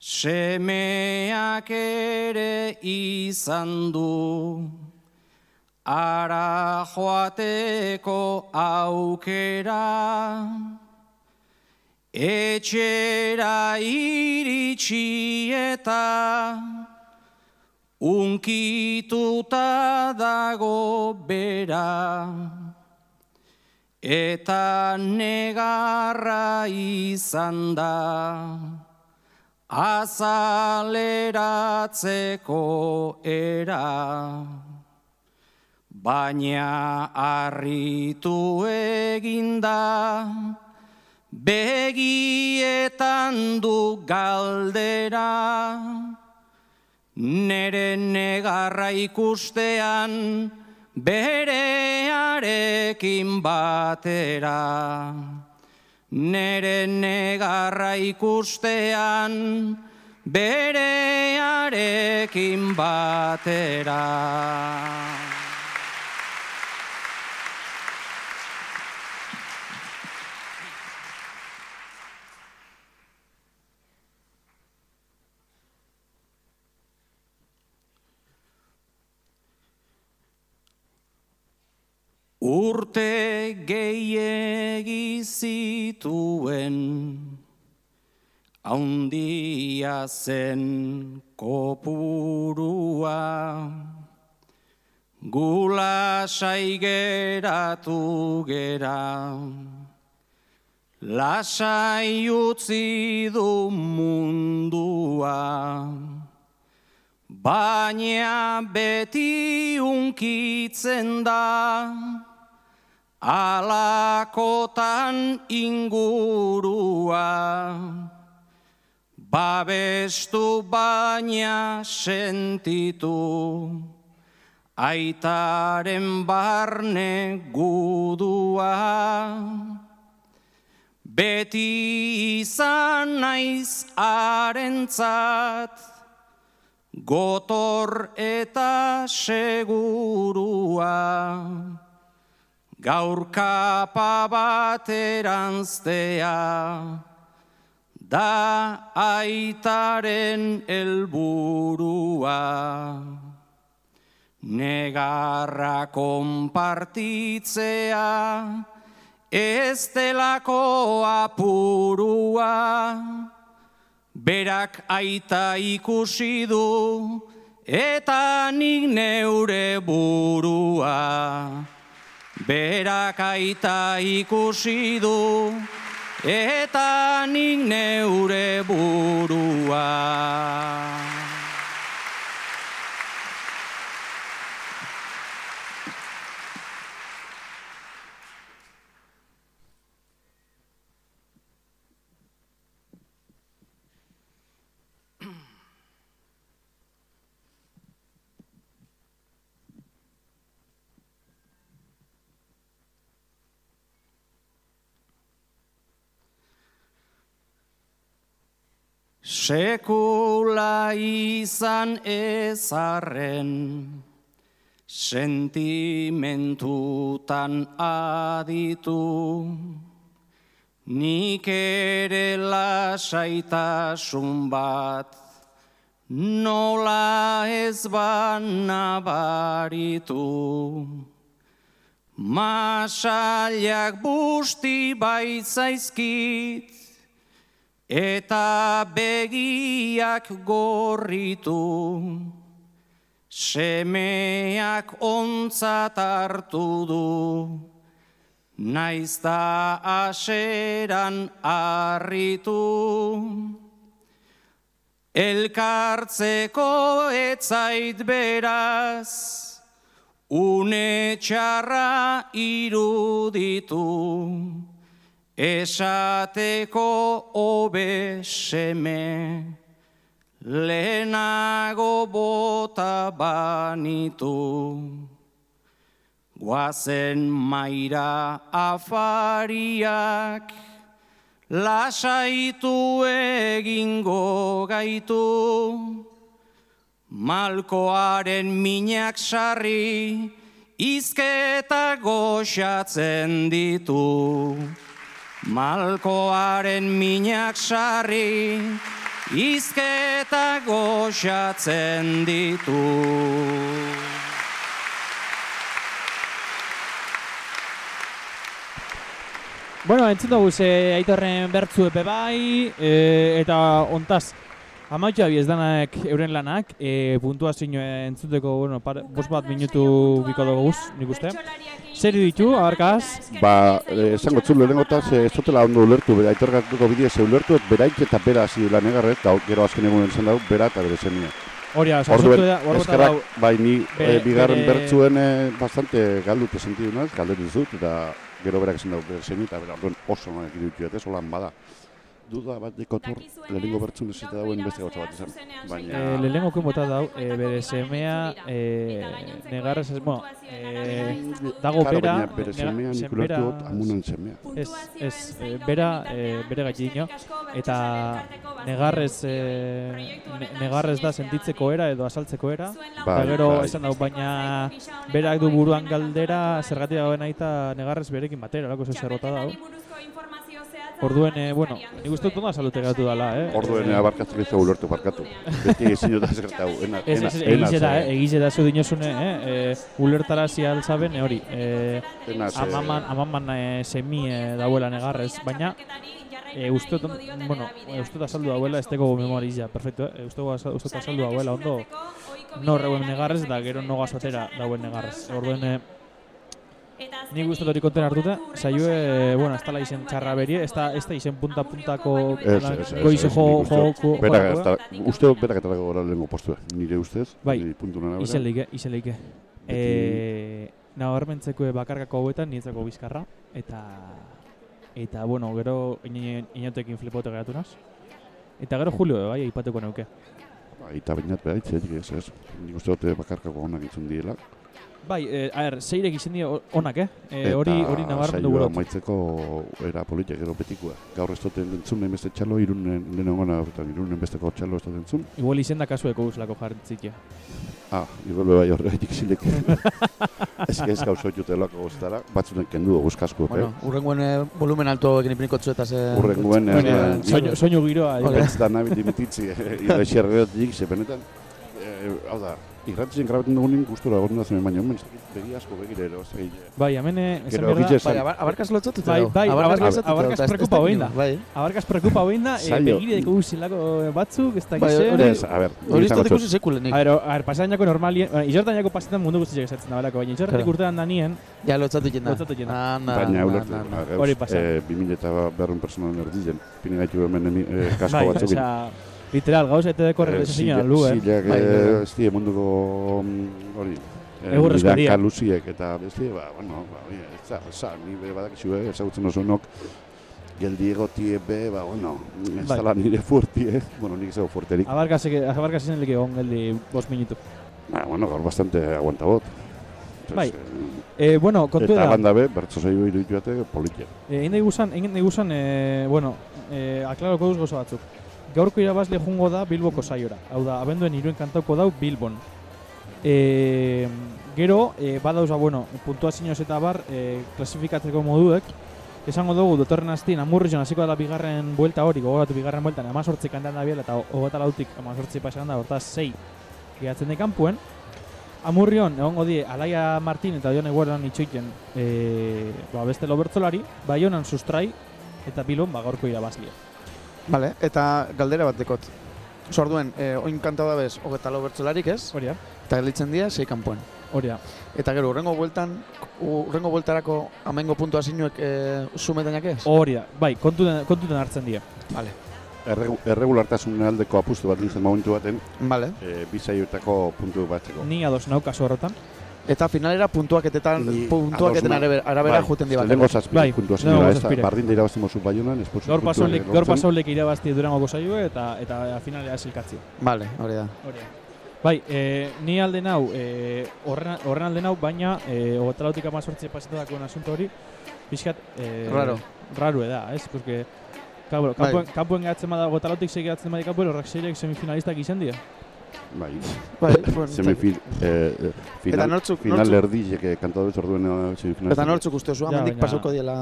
Semeak ere izan du, ara joateko aukera. Etxera iritsi eta unkituta dago bera. Eta negarra izan da azaleratzeko era. Baina harritu eginda, begietan du galdera, nere negarra ikustean, berearekin batera. Nere negarra ikustean, berearekin batera. Urte gehiegi zituen, haundia zen kopurua, gula saigeratu gera, lasai utzi du mundua, baina beti unkitzen da, alakotan ingurua, babestu baina sentitu, aitaren barne gudua. Beti izan naiz arentzat, gotor eta segurua. Gaur kapa bat eranztea, da aitaren helburua. Negarra konpartitzea, ez delako apurua. Berak aita ikusi du, eta nik neure burua. Berak aita ikusi du, eta nik neure burua. Sekula izan ezarren, sentimentutan aditu, nik ere lasaitasun bat, nola ez banabaritu. Masaliak busti baitzaizkit, eta begiak gorritu, semeak ontzat hartu du, naiz da aseran arritu. Elkartzeko etzait beraz, une txarra iruditu, esateko obe seme, lehenago bota banitu. Guazen maira afariak, lasaitu egingo gaitu, malkoaren minak sarri, izketa goxatzen ditu. Malkoaren minak sarri, izketak goxatzen ditu. Bueno, entzun dugu ze aitorren bertzu epe bai, e, eta ontaz, amaitxo ez danak euren lanak, e, puntuazio entzuteko, bueno, par, bos bat minutu biko dugu guz, nik uste. Zer ditu, abarkaz? Ba, eh, esango txun lehenengotaz, eh, ez dutela ondo ulertu, bera aitorgatuko bidea ze ulertu, et beraik eta bera hasi lan egarret, eta gero azken egunen zen dago, bera eta bere zemia. Hori, oza, Orduen, da, eskerrak, dau- bai ni bere- eh, bigarren bere- bertzuen eh, bastante galdute sentidu naz, galdetu dut, eta gero berak esan dago bere zemia, eta bera, orduen oso nahi ditu ez, holan bada. Duda bat dekotur, lehenengo bertzun ez eta dauen beste gauza bat izan. Baina, E, lehenengo kuin bota dau, e, bere semea, e, negarrez ez, bueno, e, dago Claro, bera, baina bere semea nik zen ulertu bera- dut amunan semea. Ez, ez, e, bera, e, bere gaitino, eta negarrez, e, ne- negarrez da sentitzeko era edo azaltzeko era, Bai, eta gero bai. esan dau, baina berak du buruan galdera zergatik dagoen aita negarrez berekin batera, lako zer bota dau. Orduen, e, bueno, nik uste dut ondo gatu dala, eh? Orduen Eh, abarkatu ez ulertu barkatu. Beti ezin dut azertau, ena, Ez, ena, ez, ez, ena, ze- eh, egize da zu dinozune, eh, eh, ulertarazi altzaben, eh, hori, eh, amaman, amaman eh, semi eh, dauela negarrez, baina, eh, uste dut, bueno, eh, uste dut azaldu dauela, ez teko memorizia, perfecto, eh, uste dut azal- uste dut azaldu dauela, ondo, no reuen negarrez, eta gero no gazotera dauen negarrez. Orduen, eh, Nik uste hori konten hartuta, saioe, bueno, ez dala izen txarra berie, ez da, ez da izen punta-puntako ez, jo, jo, jo, berak jokoa. eta- Uste dut berak eta gora lehenko postua, nire ustez, Bai, nire puntu nana bera. izen leike, izen leike. E, nabarmentzeko bakarkako hauetan niretzako bizkarra, eta, eta bueno, gero inotekin flipote geratu naz. Eta gero Julio, bai, aipatuko neuke. Bai, eta bainat behar itzetik ez, ez. Nik uste dut bakarkako onak entzun diela. Bai, eh, a ber, zeirek izen die onak, eh? E, hori hori nabarmendu saioa gura. amaitzeko era politia, gero betikoa. Gaur ez dut entzun nahi beste txalo, irunen lehenengo horretan, irunen besteko txalo ez dut entzun. Igual izen da kasueko guzlako jartzitia. Ah, igual bai horregatik zileko. ez que ez gauz hoitutelako goztara, batzunen kendu dugu eskasko, Bueno, urrengoen eh, volumen alto egin ipiniko txueta ze... Urrengoen, eh, eh, soinu- soinu giroa, eh. Ez da nabi dimititzi, ira xerreotik, ze benetan, eh, hau da, irratizen grabatzen dugunin gustora egon da zen, baina hemen begi asko begire ero, dakit. Bai, hemen eh, esan behar da- Bai, abar- abarkaz lotzatute Bai, bai, Abarkaz abarkaz, preocupa hoin da. bai. Abarkaz preocupa hoin da, eh, Saio. begire deko guzilako batzuk, ez da Bai, hori- a ber, Hori ez dut ikusi sekulenik. A ber, a ber, pasainako normalien, bueno, izortainako pasetan mundu guztiak esatzen da belako, baina izortatik urtean da nien, Ja, lotzatu jenda. Lotzatu jenda. Anda, Baina ba, gauz, Hori pasa. eh, 2000 eta berrun personalen erdien, pini gaitu hemen eh, kasko bai, batzukin. osea, literal, gauz eta deko Eh, regresio zila- alu, eh? zilak, Bai, bai, bai. eh, ez die munduko, mm, hori, eh, Egurrezko dia. kaluziek eta beste, ba, bueno, ba, ez da, ez da, ni be badakizu, eh, ezagutzen oso nok, geldi egotie be, ba, bueno, ez Bai. dala nire fuerti, eh, bueno, nik zego fuerterik. Abarkaz, abarkaz izan leke egon geldi bost minutu. Ba, bueno, gaur bastante aguanta bot. Bai. eh, Eh, bueno, kontu Eta da, banda be, bertso zaio iruditu ate, politia. eh, egin nahi guzan, egin nahi guzan, eh, bueno, eh, aklaroko duz gozo batzuk. Gaurko irabazle jungo da Bilboko saiora. Hau da, abenduen iruen kantauko dau Bilbon. E, gero, e, badauza, bueno, puntuazioz eta bar, e, klasifikatzeko moduek, esango dugu, dotorren astien, amurrizon hasiko da bigarren buelta hori, gogoratu bigarren bueltan, amazortzi kantan da biela, eta hogeta lautik amazortzi pasean da, hortaz sei gehatzen de kanpuen. Amurrion, egongo die, Alaia Martin eta Dione Guardan itxoiten e, ba, beste lobertzolari, Baionan sustrai, eta Bilbon ba, gaurko irabazlia. Vale, eta galdera bat dekot. Oso orduen, eh, oin kanta da bez, hogeta lau bertzolarik ez? Hori da. Eta gelditzen dira, sei kanpoen. Hori da. Eta gero, urrengo bueltan, urrengo bueltarako amengo puntua zinuek eh, sumetainak ez? Hori da, bai, kontuten, kontuten hartzen dira. Vale. Erregu, erregulartasun aldeko apustu bat nintzen momentu baten, Vale. e, bizaioetako puntu batzeko. Ni ados nau kasu horretan. Eta finalera puntuaketetan, Ni puntuaketen ados na- arabera, bai, juten dira. Lehenengo zazpi Bai, puntua lehenengo zinela, ez da, zazpire. bardin da irabazten mozu baionan, esposu Gaur pasaulek, gaur pasaulek irabazti durangoko saioa eta eta finalea zilkatzi. Vale, hori da. Hori da. Bai, e, ni alde nau, e, horren, horren alde nau, baina e, hogeita lautik amazortzi pasatako asunto hori, pixkat... E, Raro. Raro da, ez? Porque, claro, Bai. kanpuen, kanpuen gehatzen bada, hogeita lautik segiatzen bada kanpuen, horrek seirek semifinalistak izan dira. Bai. Bai, bueno, Semifil, eh, eh, final, Eta nortzuk- final nortzuk- erdiek eh, kantatu ez orduen eh, semifinal. Eta nortzuk uste zua, mendik baina- pasoko diela,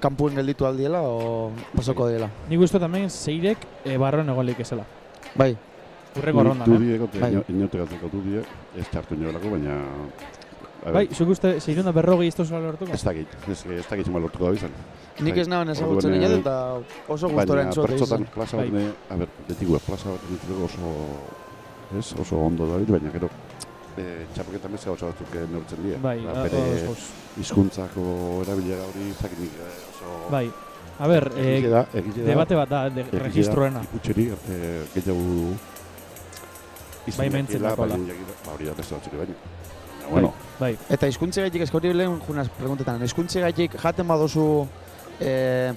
kanpuen gelditu aldiela, o pasoko diela? Nik uste tamen zeirek e, barroan egon leik ezela. Bai. Urrengo rondan, Tu eh? diek, Bai. inote gatzeko tu diek, ez txartu inolako, baina... Bai, zuk uste zeirunda berrogei ez tozula lortuko? Ez dakit, ez, ez dakit zima lortuko da izan. Nik ez naben ezagutzen eh, eta oso gustora Baina entzute pertsotan izan. plaza Bai. bat, ne- a ber, betigu plaza bat oso, ez, oso ondo da baina gero, eh, txapoketan bezala oso batzuk eh, neurtzen dira. Bai, Ba, a- bere hizkuntzako erabilera hori zakinik oso... Bai. A ber, eh, Egile da, da. debate bat da, de, da, registroena. Ikutseri, eh, gehiago... dakiela, dakoala. baina jakin- Ba, hori da beste batzuk baina. Baina, bueno, Bai. Eta hizkuntze gaitik esko hori lehen junaz preguntetan. Hizkuntze gaitik jaten baduzu eh,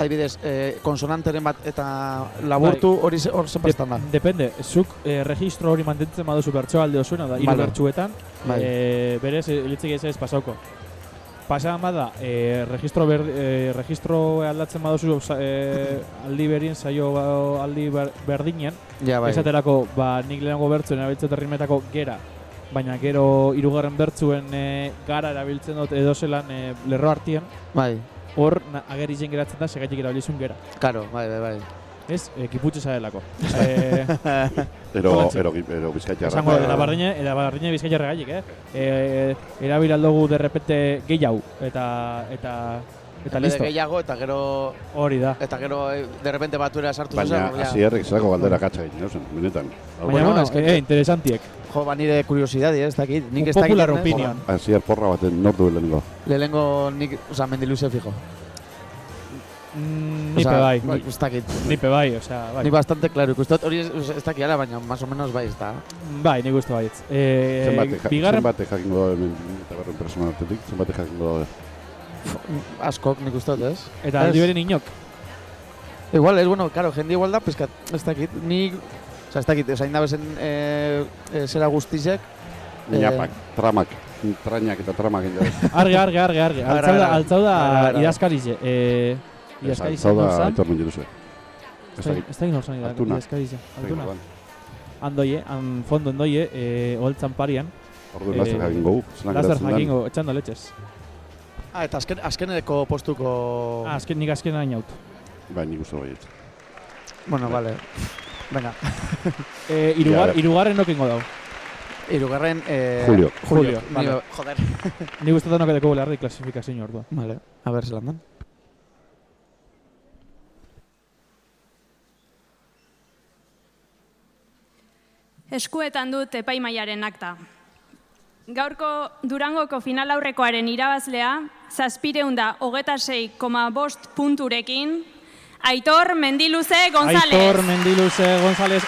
adibidez, eh, konsonanteren bat eta laburtu hori ze- hor zepastan da. Depende, zuk eh, registro hori mantentzen baduzu bertso alde osuena da, hiru Vale. bertsuetan, Bai. eh, berez, elitzek ez ez pasauko. Pasadan bada, eh, registro, ber, eh, registro aldatzen baduzu eh, aldi berien, saio ba- aldi ber, berdinen, Ja, bai. esaterako, ba, nik lehenengo bertzuen erabiltzen rimetako gera, baina gero hirugarren bertzuen eh, gara erabiltzen dut edo zelan eh, lerro artien, Bai. Hor ageri zen geratzen da, segaitik erabilizun gera. Karo, bai, bai, bai. Ez, e, kiputxe zadelako. e, ero, ero, ero bizkaitarra. Esango, eta bardine, eta bardine bizkaitarra gaiik, eh? E, erabil aldugu de repente gehiago, eta, eta, eta En vez de listo. gehiago eta gero Hori da. eta gero eh, de repente batura sartu Baina, zezen, ja. hasi herrik zelako galdera katxa egin, zen, benetan. Baina, Bueno, bueno, es que- eh, interesantiek. Jo, ba nire kuriosidadi, ez dakit. Nik ez Popular dakit, eh, opinion. Hasi her porra baten nortu lehenengo. Lehenengo nik, oza, mendiluze fijo. Mm, Osea, nipe bai. nik ez dakit. Nipe bai, osea, bai. Nik bastante claro ikusten dut, hori ez, ez dakiala, baina más o menos bai, ez da. Bai, nik uste baietz. E, Zenbate, bigarren, zenbate jakingo da hemen eta berren persona artetik, zenbate jakingo da. Askok nik uste ez? eta aldi beren inok. Igual, ez, bueno, claro, jende igual da, pizkat, ez dakit, nik, oza, ez dakit, esain da bezen e, e, zera guztizek. eh, Ñapak, tramak, trainak eta tramak argi, argi, argi. Ara, Altzau da, altzau da idazkarize. E, idazkarize Zau da, nor aitor. Ez da- ez da inor zan Altuna. idazkarize. Altuna. Andoie, han fondo endoie, e, oholtzan parian. Orduan laster jakingo gu, den. jakingo, etxando letxez. Ah, eta azken, azkeneko postuko... Ah, azken, nik azken hain haut. Bai, nik uste baiet. Bueno, vale. Venga. E, irugar, irugarren nokingo dau. Irugarren... Eh, Julio. Julio, Ni- vale. Joder. Nik uste da noketeko belarri klasifikazio ordua. Vale, a ver, zelan dan. Eskuetan dut epaimaiaren akta. Gaurko Durangoko final aurrekoaren irabazlea, zazpireunda hogeta sei koma bost punturekin, Aitor Mendiluze González. Aitor Mendiluze González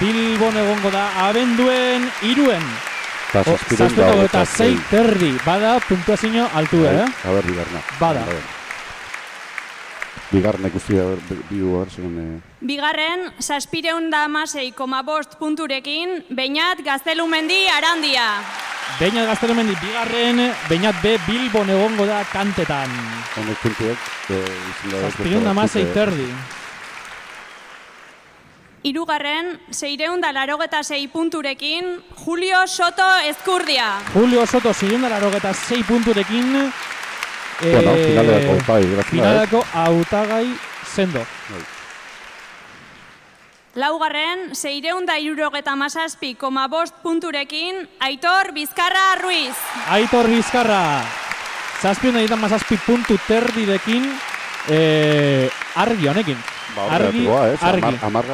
Bilbon egongo da abenduen iruen. Eta zazpiko da eta zei sei. terdi. Bada puntuazio altu, Bai, eh? A ber, bigarna. Bada. Bai. Bigarna ikusti da, ber, bi- bi uar, zegoen... Eh, Bigarren, zazpireunda amasei koma bost punturekin, Beñat Gaztelumendi Arandia. Beinat gaztelumendi bigarren, Beinat B Bilbon egongo da kantetan. honek puntuek, izan da... Zazpireun da amasei terdi. Hirugarren, seireunda larogeta sei punturekin, Julio Soto Ezkurdia. Julio Soto zirunda larogeta zei punturekin. Bueno, eh, finalerako da, eh? Finalerako hautagai sendo. Laugarren, seireunda irurogeta masazpi koma bost punturekin, Aitor Bizkarra Ruiz. Aitor Bizkarra. Zazpion egiten mazazpi puntu terdirekin eh, argi honekin. Ba, argi, operatiboa, ez? argi. Amar-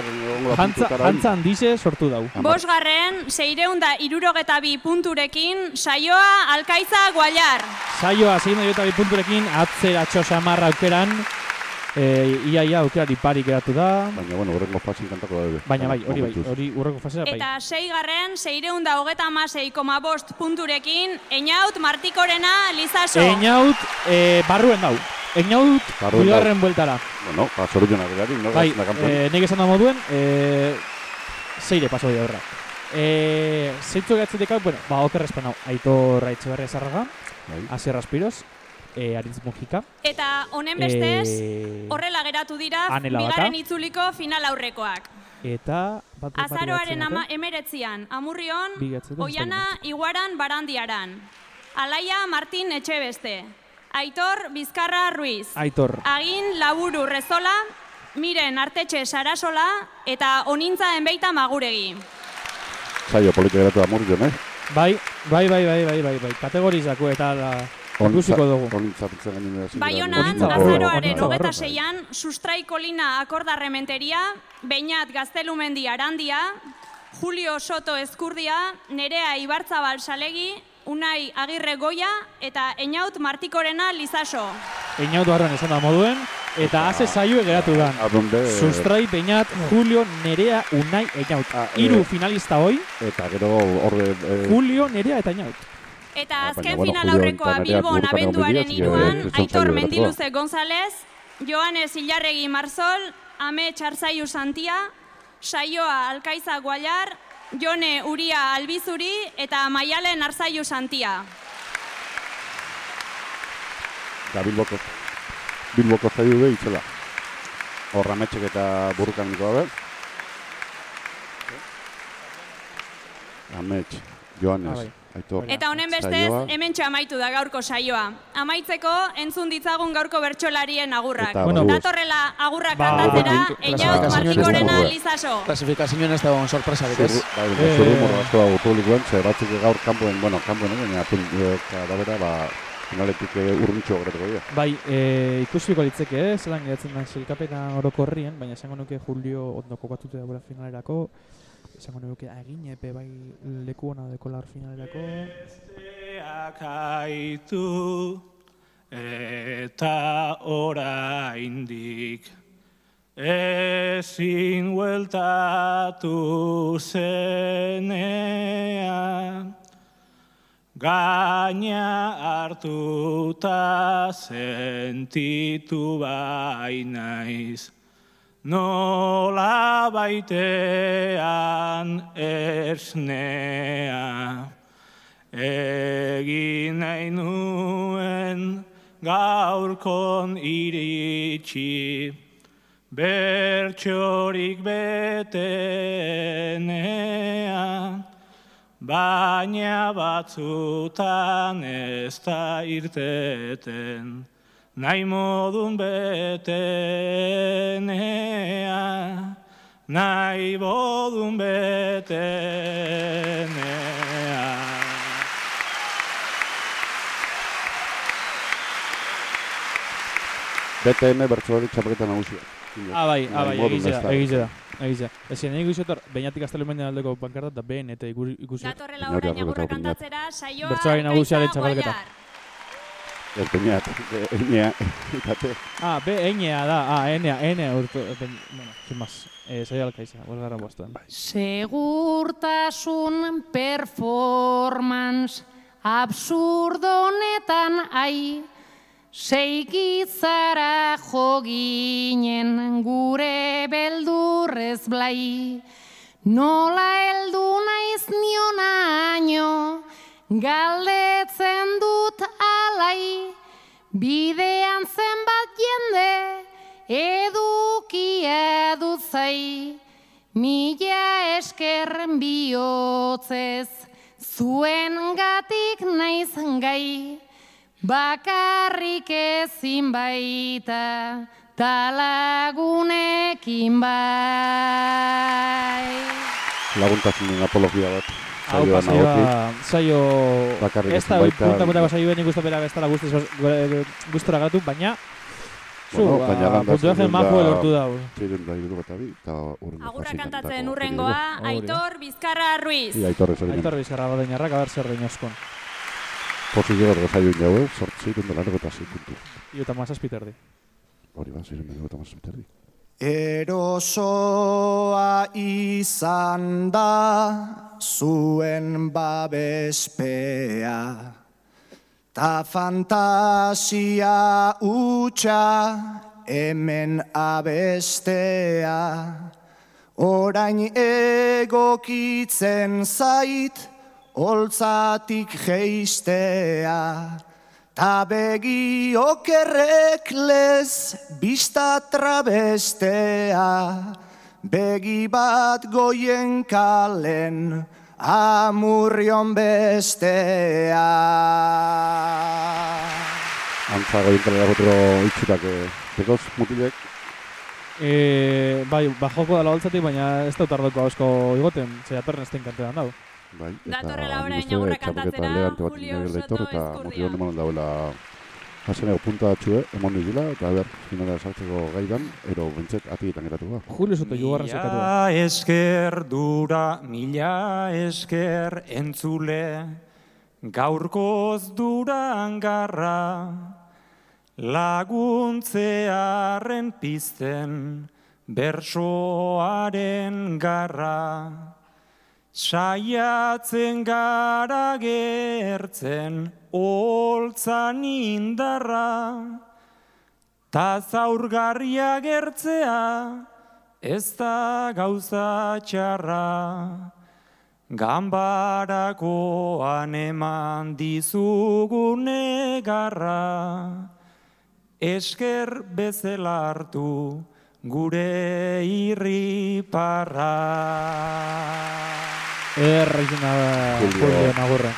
Jantza, jantza handize sortu dau. Bosgarren, seireunda irurogeta bi punturekin, saioa Alkaiza Guallar. Saioa zein da bi punturekin, atzera txosamar aukeran. E, ia, ia, aukerari parik geratu da. Baina, bueno, horrengo fasin kantako da. Baina bai, hori bai, hori urreko fasera bai. Eta seigarren, seireunda hogeta amasei koma bost punturekin, Einaut Martikorena Lizaso. Einaut, e, barruen dau. Einaut, bigarren bueltara. Bueno, ba, zorionak berari, no? Bai, e, nik esan da moduen, e, zeire paso dira horra. E, zeitzu gatzetik hau, bueno, ba, oker respan hau, Aitor Aitxeberria Zarraga, Bai. Asier Aspiros, e, Aritz Mujika, Eta honen bestez, Eh, horrela geratu dira, bigarren itzuliko final aurrekoak. Eta... Bat, Azaroaren ama emeretzian, Amurrion, Oiana Iguaran Barandiaran. Alaia Martin Etxebeste. Aitor Bizkarra Ruiz. Aitor. Agin Laburu Rezola, Miren Artetxe Sarasola eta Onintza Enbeita Maguregi. Saio polita geratu da murrion, eh? Bai, bai, bai, bai, bai, bai, bai, kategorizako eta da, ikusiko dugu. Onintza pitzen gainen. Baionan, azaroaren hogeta seian, Sustrai Kolina Akordarrementeria, Beinat Gaztelumendi Arandia, Julio Soto Ezkurdia, Nerea Ibarzabal Salegi, Unai Agirre Goia eta Einaut Martikorena Lizaso. Einaut barruan esan da moduen, eta haze saioe geratu da. Adonde... Sustrai, Peñat, Julio, Nerea, Unai, Einaut. Hiru eh, finalista hoi, Eta gero horre... Eh, Julio, Nerea eta Einaut. Eta azken baina, final aurrekoa Bilbon burukan abenduaren iruan, eh, Aitor Mendiluze González, Joanes Ilarregi Marzol, Ame Txarzaiu Santia, Saioa Alkaiza Gualar, Jone Uria Albizuri eta Maialen Arzaiu Santia. Eta Bilboko, Bilboko zaidu be itzela. Horra metxek eta burrukan niko gabe. Amets, Joanes, Ah, bai. Aitor. Eta honen bestez, Saioa. hemen amaitu da gaurko saioa. Amaitzeko, entzun ditzagun gaurko bertsolarien agurrak. Eta Bueno, Datorrela agurrak Ba, kantatzera, klasifikazioen Martikorena. Lizaso. Klasifikazioen ez dago sorpresarik ez. Zurru, bai, Eh, zurru morro asko dago publikoan, ze batzuk gaur kanpoen, bueno, kanpoen egin, baina kadabera, ba, finaletik eh, urruntxo geratuko dira. Bai, e, ikusiko litzeke, eh, zelan geratzen da zelkapena orokorrien, baina esango nuke Julio ondo kokatuta dagoela finalerako, esango nuke agin epe bai leku ona dekolar finalerako. Besteak aitu eta oraindik ezin hueltatu zenean gaina hartuta sentitu bai naiz nola baitean esnea egin nahi nuen gaurkon iritsi bertxorik betenea baina batzutan ez da irteten nahi modun betenea nahi modun betenea BTM bertsolari txapaketa nagusia. Ah, bai, ah, bai, Modun egize ez da, da. egize da. Egize da. Ezin, nahi guizotor, bainatik gaztelumen aldeko pankarta eta behen eta iku- ikusi. Datorrela orain agurrak kantatzera, saioa Bertsolari nagusiaren txapelketa. Ez peñat, einea, ikate. Ah, B, einea da, ah, enea, enea urtu, ben, bueno, sin más. Eh, saio alkaiza, bosgarra bostean. Segurtasun performance absurdonetan ai Seikizara jo ginen gure beldurrez blai Nola heldu naiz nionaino galdetzen dut alai Bidean zenbat jende edukia dut zai. Mila eskerren bihotzez zuen gatik naiz gai. Bakarrik ezin baita talagunekin bai. Laguntasunen apologia bat. Saioa nagotik. saio... Bakarrik Ez da, punta puntako saioen ikustapera ez dela guztiz gustora gatu, baina... Zu, Bueno, ba, baina landa puntuaje seiehun majo da- lortu dau. seiehun da hirurogeita bi, eta urrengo fasean kantatzen urrengoa, da. Aitor Bizkarra Ruiz. Ia, Aitor hori Aitor bizarra godeñarrak, a ber zer rein askon. Pozik egoteko saioin jau? Sortzi, largo eta zei puntu. Iu eta mazazpi terdi. Hori ba, zeiren dago eta mazazpi terdi. Erosoa izan da zuen babespea. Ta fantasia utxa hemen abestea. Orain egokitzen zait holtzatik geistea Ta begi okerrek lez bista trabestea begi bat goien kalen, amurrion bestea. Antza goientela dagotero itxurak eh, pekoz mutilek. E, bai, bajoko dala holtzatik, baina ez dut ardoko hausko igoten, ze aperren ez kantean dau. Bai, Datorrela nik orain uste kantatzera, elegante bat Julio nire Soto leitor eta motibo neman dauela Hasenego punta batxue, emon dira, eta ber, finala sartzeko gaidan, ero bentzet atigitan geratu da. Julio Soto jugarra zekatu. Mila esker dura, mila esker entzule, gaurkoz durangarra, laguntzearen pizten, bersoaren garra, saiatzen gara gertzen, holtzan indarra, ta zaurgarria gertzea, ez da gauza txarra. Gambarakoan eman dizugune garra, esker bezala hartu gure irriparra. Erra izan da Julio. Nagurra.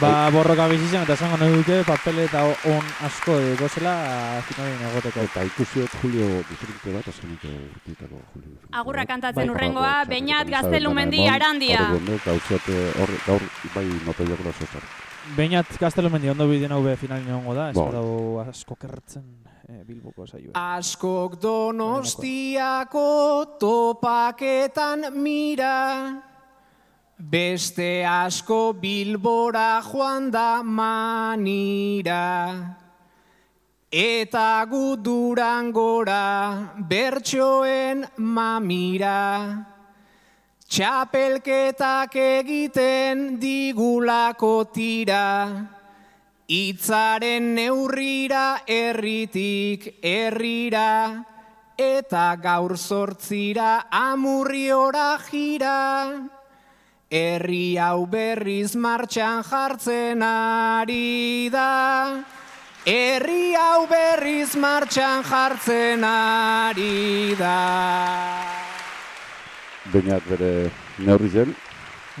Ba, borroka bizizan eta esango nahi dute papel eta on asko egozela finalin egoteko. Eta ikusiot Julio diferente bat, azkenik urtitako Julio. Agurra kantatzen Bai, urrengoa, Beñat Gaztelumendi Arandia. Gaur gaur, bai, notaiakula zotar. Beñat Gaztelumendi ondo bideen hau be finalin egongo da, ez badau asko kertzen eh, Bilboko saioa. Askok donostiako topaketan mira, beste asko bilbora joan da manira. Eta gu durangora bertsoen mamira, txapelketak egiten digulako tira, Itzaren neurrira herritik herrira, eta gaur sortzira amurriora jira. Herri hau berriz martxan jartzen ari da. Herri hau berriz martxan jartzen ari da. Beñat bere neurri zen,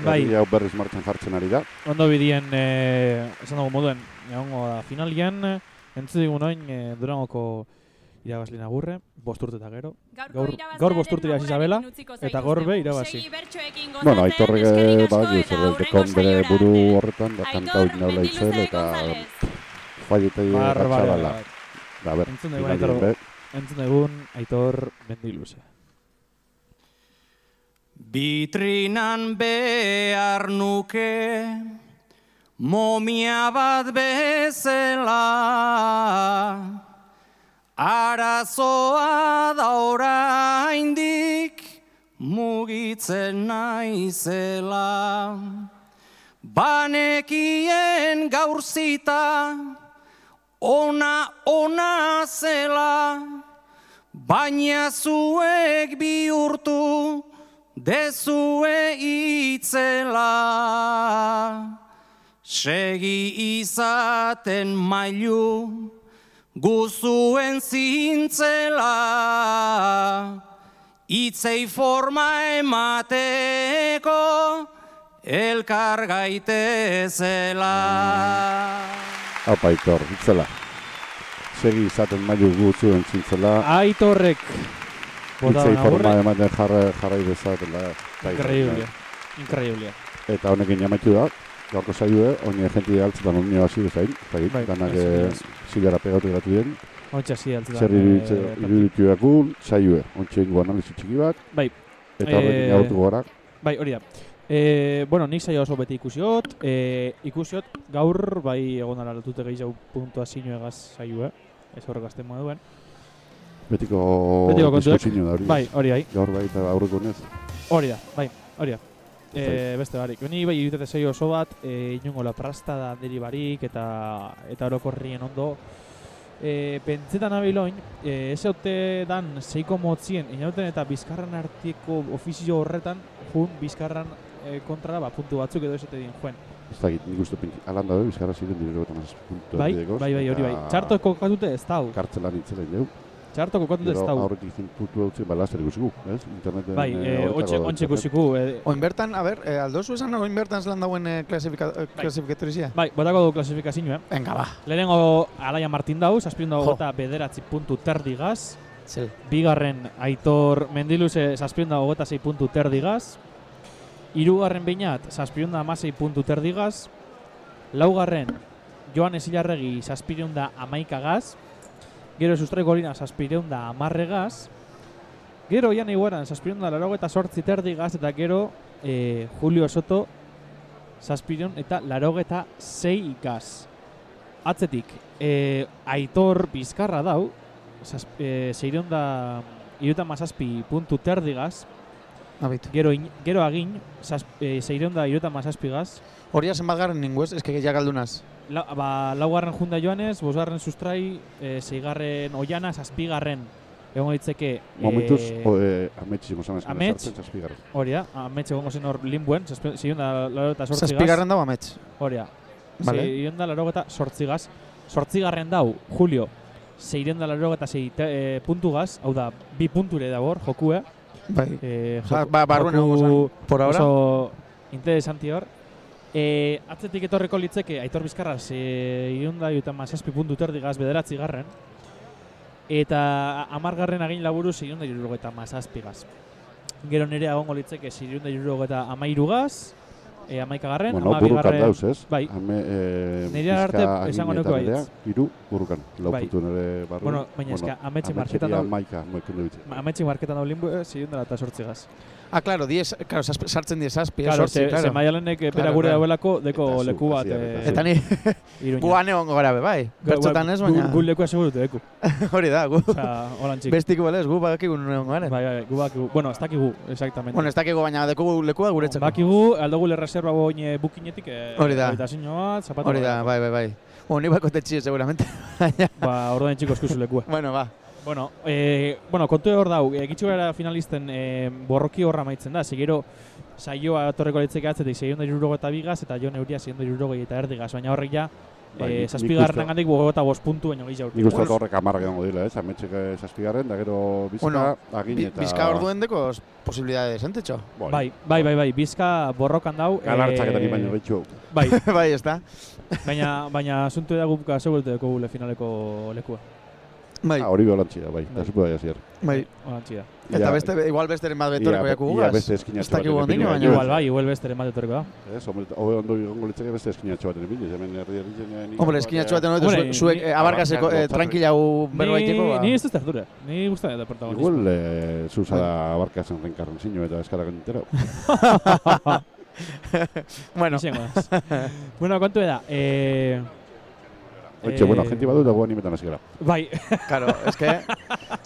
Bai. herri hau berriz martxan jartzen ari da. Ondo bidien, eh, esan dugu moduen, egongo da finalian, entzu digun oin eh, Durangoko irabazlin agurre, bost urte eta gero. Gaur, gaur bost urte irabazi Isabela, eta gaur be irabazi. Bueno, aitorrek eh, badaki zerbaitekon bere buru horretan, da kanta hori naula itzel, eta faietei Barbaridad. ratxabala. Da, ber, Entzun finalien Aitor, Aitor Mendiluze. Bitrinan behar nuke momia bat bezala Arazoa da oraindik mugitzen naizela Banekien gaurzita ona ona zela Baina zuek bihurtu dezue itzela. Segi izaten mailu guzuen zintzela. Itzei forma emateko elkar gaitezela. Haupa, Aitor, itzela. Segi izaten mailu guzuen zintzela. Aitorrek Itzei forma ematen jarra, jarrai dezatela. Bai, Increíble. bai. Increíble. Eta honekin jamaitu da, gaurko saioe, honi jenti altzetan honi hasi bezain, bai, Bai, danak eh, zilara pegatu gratu den. Ontsa zi altzetan. Zer iruditu dakun, saioe, ontsa ingo analizi txiki bat, Bai. eta horrekin Eh, agurtuko gara. Bai, hori da. E, bueno, nik saio oso beti ikusiot, e, ikusiot gaur bai egon dara lotute gehiago puntuazio egaz saioa, ez horrek azten moduen. Betiko, Betiko diskusio da hori. Bai, hori bai. Gaur bai eta aurreko nez. Hori da, bai, hori da. E, beste barik. Ni bai iruditate saio oso bat, e, inongo la prasta da handiri barik eta eta orokorrien ondo. E, pentsetan abiloin, e, ez haute dan seiko motzien, inauten eta bizkarran artiko ofizio horretan, jun bizkarran e, kontrara ba, puntu batzuk edo esate dien joen. Ez dakit, nik uste pinti, alanda da, bizkarra ziren mazaz puntu Bai, bai, bai, hori bai. Txarto kokatute ez dau. Kartzelan itzelen jau. Txartoko kontu ez dau. aurretik zin puntu dutzi, ba, laster ikusiku, ez? Interneten... Bai, eh, ontxe ontxe ikusiko. eh, Oin bertan, a ber, eh, aldozu esan oin bertan zelan dauen eh, klasifika, eh, klasifikatorizia? Bai, botako du klasifikazioa. eh? Venga, ba. Lehenengo Alaia Martin dau, zazpion dago gota bederatzi puntu terdigaz. Zel. Bigarren Aitor Mendiluze zazpion dago gota zei puntu terdigaz. Hirugarren beinat zazpion da amasei puntu terdigaz. Laugarren Joan Esilarregi zazpireun da amaikagaz. Gero sustraiko lina zazpireun da amarregaz. Gero Ian Iguaran zazpireun da laro eta sortzi terdigaz. Eta gero eh, Julio Soto zazpireun eta laro eta zei gaz. Atzetik, eh, Aitor Bizkarra dau, zaz, eh, zeireun da iruta mazazpi puntu terdigaz. Abit. Gero, in, gero agin, zaz, eh, zeireun da iruta mazazpigaz. Hori zenbat garren ninguez, eske ja galdunaz. La, ba, laugarren junda joanez, bosgarren sustrai, eh, zeigarren oiana, zazpigarren egon ditzeke... Momentuz, eh, o, eh, ametsi zan ezken Amets, hori da, amets egongo zen hor linbuen, zazpi- zeireun da laro eta sortzigaz. Zazpigarren dago amets. Hori da. Vale. Zeireun da laro eta sortzigaz. Sortzigarren dau, Julio, zeireun da laro eta zei eh, puntugaz, hau da, bi punture dago hor, jokue. Bai. Eh, Ja, ba- barruan egongo zen, por ahora. Oso interesanti hor. Eh, atzetik etorreko litzeke, Aitor Bizkarra, zeireun da eta mazazpi puntu terdigaz bederatzi garren. Eta amargarren agin laburu zeireun da irurgo eta mazazpigaz. Gero nire agongo litzeke zeireun da irurgo eta amairugaz, e, amaikagarren, Bueno, burrukan amabigarren... dauz, ez? Bai. Hame, eh, Nire arte esango baietz. Nerea, Hiru, burrukan. Lau Bai. puntu nire barruan. Bueno, baina eska, ametxe marketan dau. dau- Amaika, moekin dut. Ametxe marketan dau limbu, eh, zeireun dela eta sortzigaz. Ah, claro, diez, claro, zazpi- sartzen die zazpi, Claro, sortzi, ze, claro. ze maialenek eh, bera Claro, gure claro. dauelako, deko Eta leku bat. hasiera, eh, Eta ni, Iruña. gu ane ongo gara be, bai. Bertzotan ez, baina... Gu, gu lekua segurutu deku. Hori da, gu. Osea, holan txik. Bestiko belez, gu badakigu nune ongo garen. Bai, bai, gu bakigu. Bueno, ez dakigu, exactamente. Bueno, ez dakigu baina dekogu lekua guretzako. Bakigu, aldo gule reserva boin eh, bukinetik, eh, Hori da. habitazio bat, zapatu Hori da, bai, bai, bai. Bueno, ni bako tetxio, seguramente. Ba, ordain txiko eskuzu lekua. bueno, ba. Bueno, eh, bueno, kontu hor dau, eh, gitxu gara finalisten eh, borroki horra maitzen da, segero saioa torreko litzeke atzetik, segiro da irurogo eta bigaz, eta jo neuria segiro da irurogo eta erdigaz, baina horrek ja, Bai, eh, nik- zazpigarren nik gandik bogo eta bost puntu baino gehiago. Nik uste horrek amarrak egongo dira, ez? Ametxek eh, zazpigarren, da gero bizka, Bueno, agin eta... bizka orduen deko posibilidade desentetxo. Bai, bai, bai, bai, bizka borrokan dau. Galartzak eta ni baino gehitxo. Bai, bai, ez da. baina, baina asuntu da guk segurutu dugu gule finaleko lekua. Bai. Ah, hori beholantzi da, bai, da zupu bai azier. Bai. Horantzi da. Eta beste, igual besteren bat betorreko ia- jaku ia gugaz. beste Ez baten ondino, epilua. baina... Igual bai, igual beste ere etorreko da. Ez, hombre, hobe ondo egongo litzake beste eskinatxo baten epilua, hemen herri herri zen... Hombre, Hombre, zuek, zuek ni- eh, abarkazeko eh, tranquilau berbaiteko, ba. Ni ez dut ardura, ni gustatzen da protagonismo. Igual, eh, abarkazen renkarren zinu eta eskarakan entero. bueno. Bueno, kontu da, eh... Oitxe, bueno, gente badu eta guan nimetan hasi gara. Bai. Claro, es que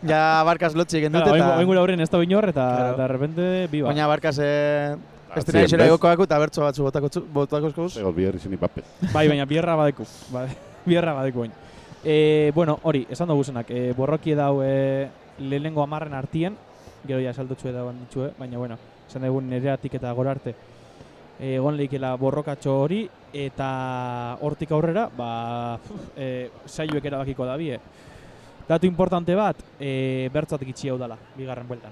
ja abarkaz lotzi egin dute eta... Oingo horren ez da inor eta Claro. de repente biba. Baina eh, Ah, estrena zien, isera egoko eta bertso batzu botako botako eskuz. Ego, biherri zen ipape. Bai, baina bierra badeku. Ba, bierra badeku bain. Eh, bueno, hori, esan dugu zenak, eh, borroki dau eh, lehenengo amarren artien, gero ja saltotxue dagoen ditxue, baina bueno, esan dugu nereatik eta gora arte egon lehikela borrokatxo hori, eta hortik aurrera, ba, pf, eh, saioek erabakiko da bie. Datu importante bat, eh, bertzatik itxi hau dala, bigarren bueltan.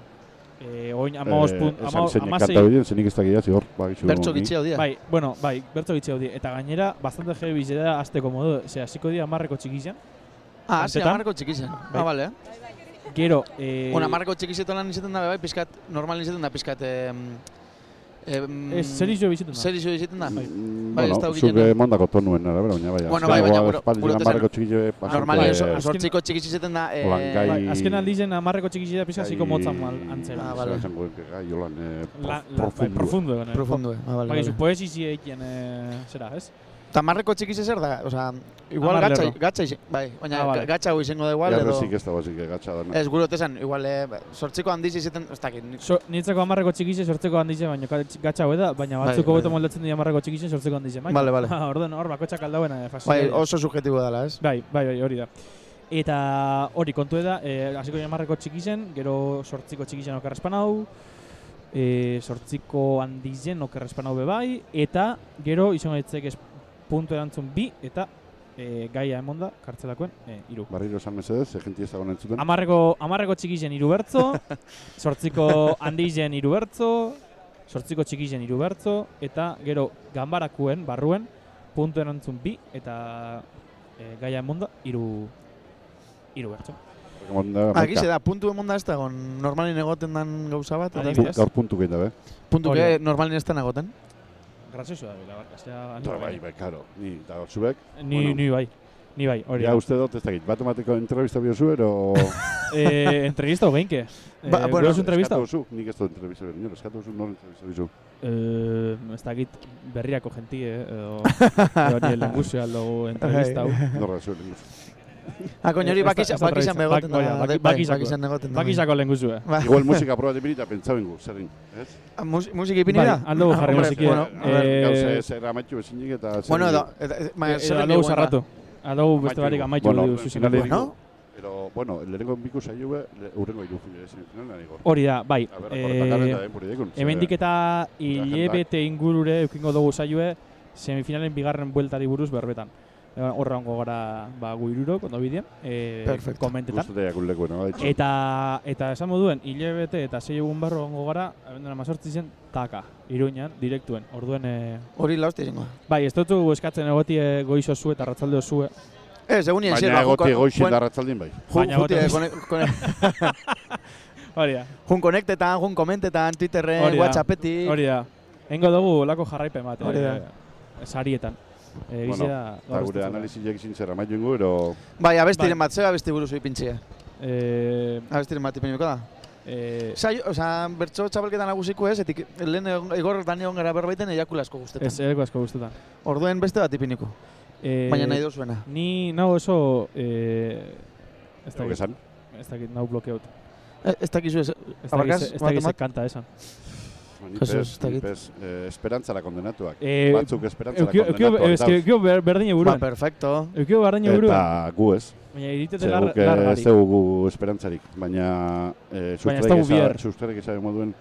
Eh, oin amaos punt, esan ama- zeinek hamasei- kanta bidien, zenik ez dakia zior, bakizu. Bertso ni. gitxi hau dira. Bai, bueno, bai, bertzo gitxe hau Eta gainera, bastante heavy da azteko modu. Ze, hasiko dira amarreko txikizan. Ah, ze Kantetan. amarreko txikizen. Bai. Ah, bale. Gero, eh... Bueno, amarreko txikizetan lan izaten da, bai, pizkat, normal izaten da, pizkat, em, em, Ez, serizio bizitzen da. Serizio bizitzen da. Bai, bai, ez Bueno, da egiten zuke da. mondako tonuen arabera, baina bai. Bueno, bai, baina, amarreko zen- txikile so- sortziko izaten da, eh, Holan gai- Bai, azken aldizen amarreko txikizia da pizka ziko motzan mal antzera. Ah, vale. Zer esango nuke, gai, holan, eh, la, bai, profundo. profundo. eh. Profundo, ah, vale, Bai, vale. zu poesi eiken, eh, zera, ez? Eta marreko txikiz zer da, osea, igual gatza, gatza izen, bai, baina Ah, vale. gatza hau izango da igual, edo... Errezik ez da bazik gatsa da. Ez, gure otesan, igual, eh, sortziko handiz izaten, ez dakit, nik- So, nitzako amarreko txikize, sortzeko handize, baina gatz- gatza hau da, baina Bai, batzuko bai. moldatzen dira amarreko txikize, sortzeko handize. Bai? Vale, vale. Orden hor, bakotxak aldauen, eh, bai, oso subjetibo dela, ez? Bai, bai, bai, hori da. Eta hori kontu da, eh, hasiko dira amarreko txikizen, gero sortziko txikizen okerrespan hau, e, sortziko handizen okerrespan hau be bai, eta gero izango ditzek ez puntu erantzun bi, eta e, gaia emonda, kartzelakoen, e, iru. Barriro esan mesedez, egenti ez dagoen entzuten. Amarreko, amarreko txikizen iru bertzo, sortziko handizen iru bertzo, sortziko txikizen iru bertzo, eta gero ganbarakuen, barruen, puntu erantzun bi, eta e, gaia emonda, iru, iru bertzo. Agize da, puntu emonda ez dago, normalin egoten dan gauza bat. Gaur puntu gehiago, eh? Puntu da. normalin ez den egoten. Grazioso da, bila, barkaztea. Ba, bai, bai, karo. Ni, eta zubek. Ni, ni bai, ni bai, hori Ja, da. uste dut ez dakit, bat emateko entrevista biozu, ero... eh, entrevista hogeinke. Ba, eh, bueno, duzu entrevista? Eskatu duzu, nik ez dut entrevista behar, nire, eskatu duzu, nor entrevista bizu. Eh, ez dakit berriako jentie, eh, edo hori lenguzu aldo entrevista hau. Norra zuen lenguzu. Ah, koño, hori bakizan begoten da, da, baki- bai, bakizan egoten da. Bakisako lenguzu, eh. Ba. Igual musika proba debiri eta pentsa bengu, zerin, ez? Ah, mus- musiki ipini Bai, da? aldo gu Ah, jarri hombre, musiki. bueno, eh, gauza zer amaitu bezinik eta... Bueno, edo, eta- eta- ma, Eh, zer aldo egin zarratu. Aldo beste Amaitu barik dugu. amaitu bueno, du finale zuzenekoa. digu, Pero, bueno, lehenengo biku saioa, urrengo iru semifinalean igor. Hori da, bai. Eh, hemendik eta hilebete ingurure eukingo dugu saioe semifinalen bigarren bueltari buruz berbetan. Horra hongo gara ba, gu irurok, ondo bidean, eh, Perfecto. komentetan. Lekuena. Eta eta esan moduen hilebete eta sei egun barro hongo gara, abenduan 18 zen taka, Iruñan direktuen. Orduen eh, Hori lauzti egingo. bai, ez dut eskatzen egotie goizo zu eta arratzalde zu. Ez, egun nien Baina egotie goixin da ratzaldin bai. Baina Juti, egoten- Hori da. Jun konektetan, jun komentetan, Twitterren, da. Whatsappetik. Hori da. Engo dugu lako jarraipen bat, Hori da. eh, sarietan. Eh, Bueno, da, gure analiziak izin zer amaitu ingo, ero... Bai, abestiren bat, ze abesti buruz ipintxia. Eh, Abestiren bat ipiniko da. Eh, Saio, oza, bertso txapelketan nagusiko ez, etik lehen egon- igor dan egon gara berbaiten eiakula asko guztetan. Ez, ereko asko guztetan. Orduen beste bat ipiniko. Eh, Baina nahi duzuena. Ni nago oso... Eh, ez esan? Ez dakit, nau blokeaut. Eh, Ez dakizu ez, Ez dakit, ez dakit emat? kanta esan. Jesus, ez dakit. eh, esperantzara kondenatuak. Eh, Batzuk esperantzara eukio- eukio- kondenatuak. Ez que eukio ber- berdine buruan. Ba, perfecto. Eukio berdine buruan. Eta gu ez. Baina iritete Ze lar- guk, eh, ez dugu gu esperantzarik, baina eh, Baina ez dugu moduen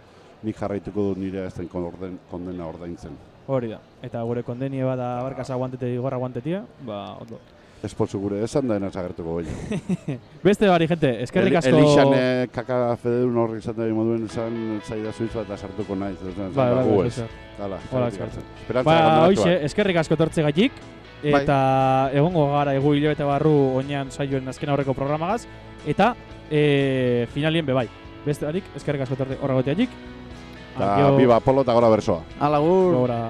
nik jarraituko dut nire ezten kondena, kondena ordaintzen. Hori da. Eta gure kondenie bada abarkaz aguantete igor aguantetia, ba, ondo. Esposu gure esan da enaz agertuko goia. Beste bari, gente, eskerrik asko... Elixan eh, kaka fededun horrek izan da moduen esan zaida zuitz bat eta sartuko naiz. Bai, bai, bai, ez. bai. Hala. Esperantzara Ba, hoxe, eskerrik asko tortze gaitik. Bai. Eta egongo gara egu hilabete barru oinean saioen azken aurreko programagaz. Eta e, finalien bebai. Beste barik, eskerrik asko tortze horregoteatik. Eta biba Apolo eta gora bersoa. Alagur. Gora.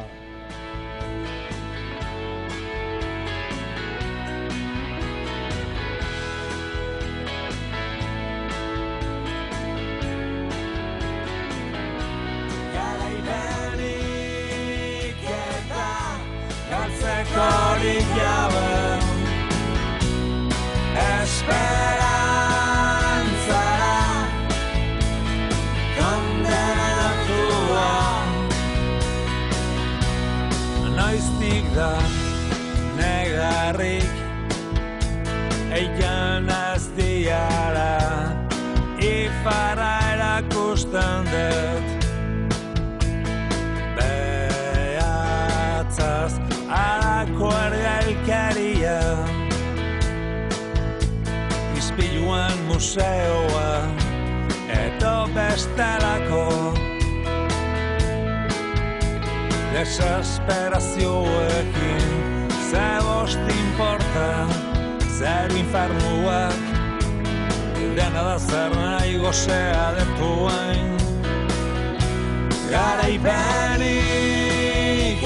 Museoa Edo bestelako. Desesperazioekin Ze bost importa Zer infernuak Dena da zer nahi gozea detuain Garaipenik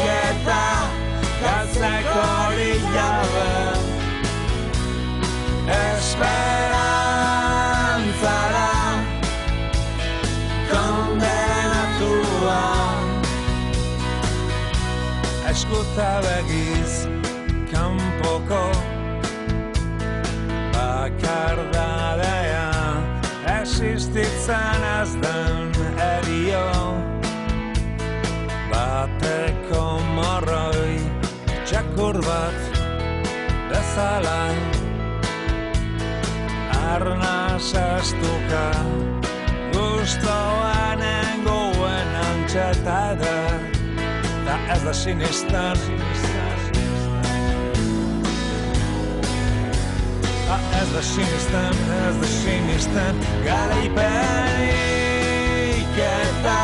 eta galtzeko hori jabe Eskuta begiz kanpoko bakardadea Existitzen ez den erio Bateko morroi txakur bat bezala Arnaz estuka Gustoan engoen antxeta eder Ta ez da sinistan Ba ez da sinisten, ez da sinisten Garaipenik eta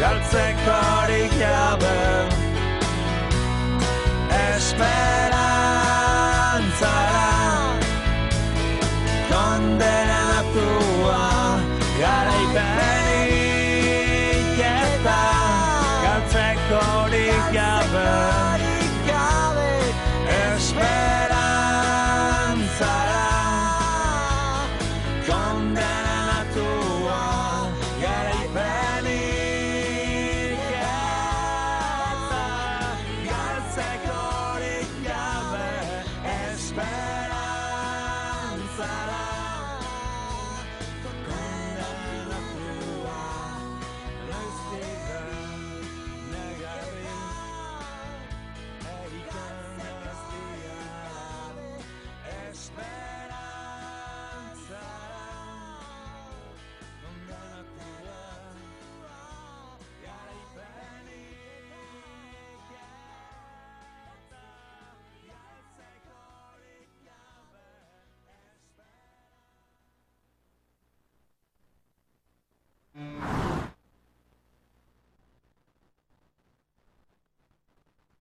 galtzeko horik jabe Esperantzara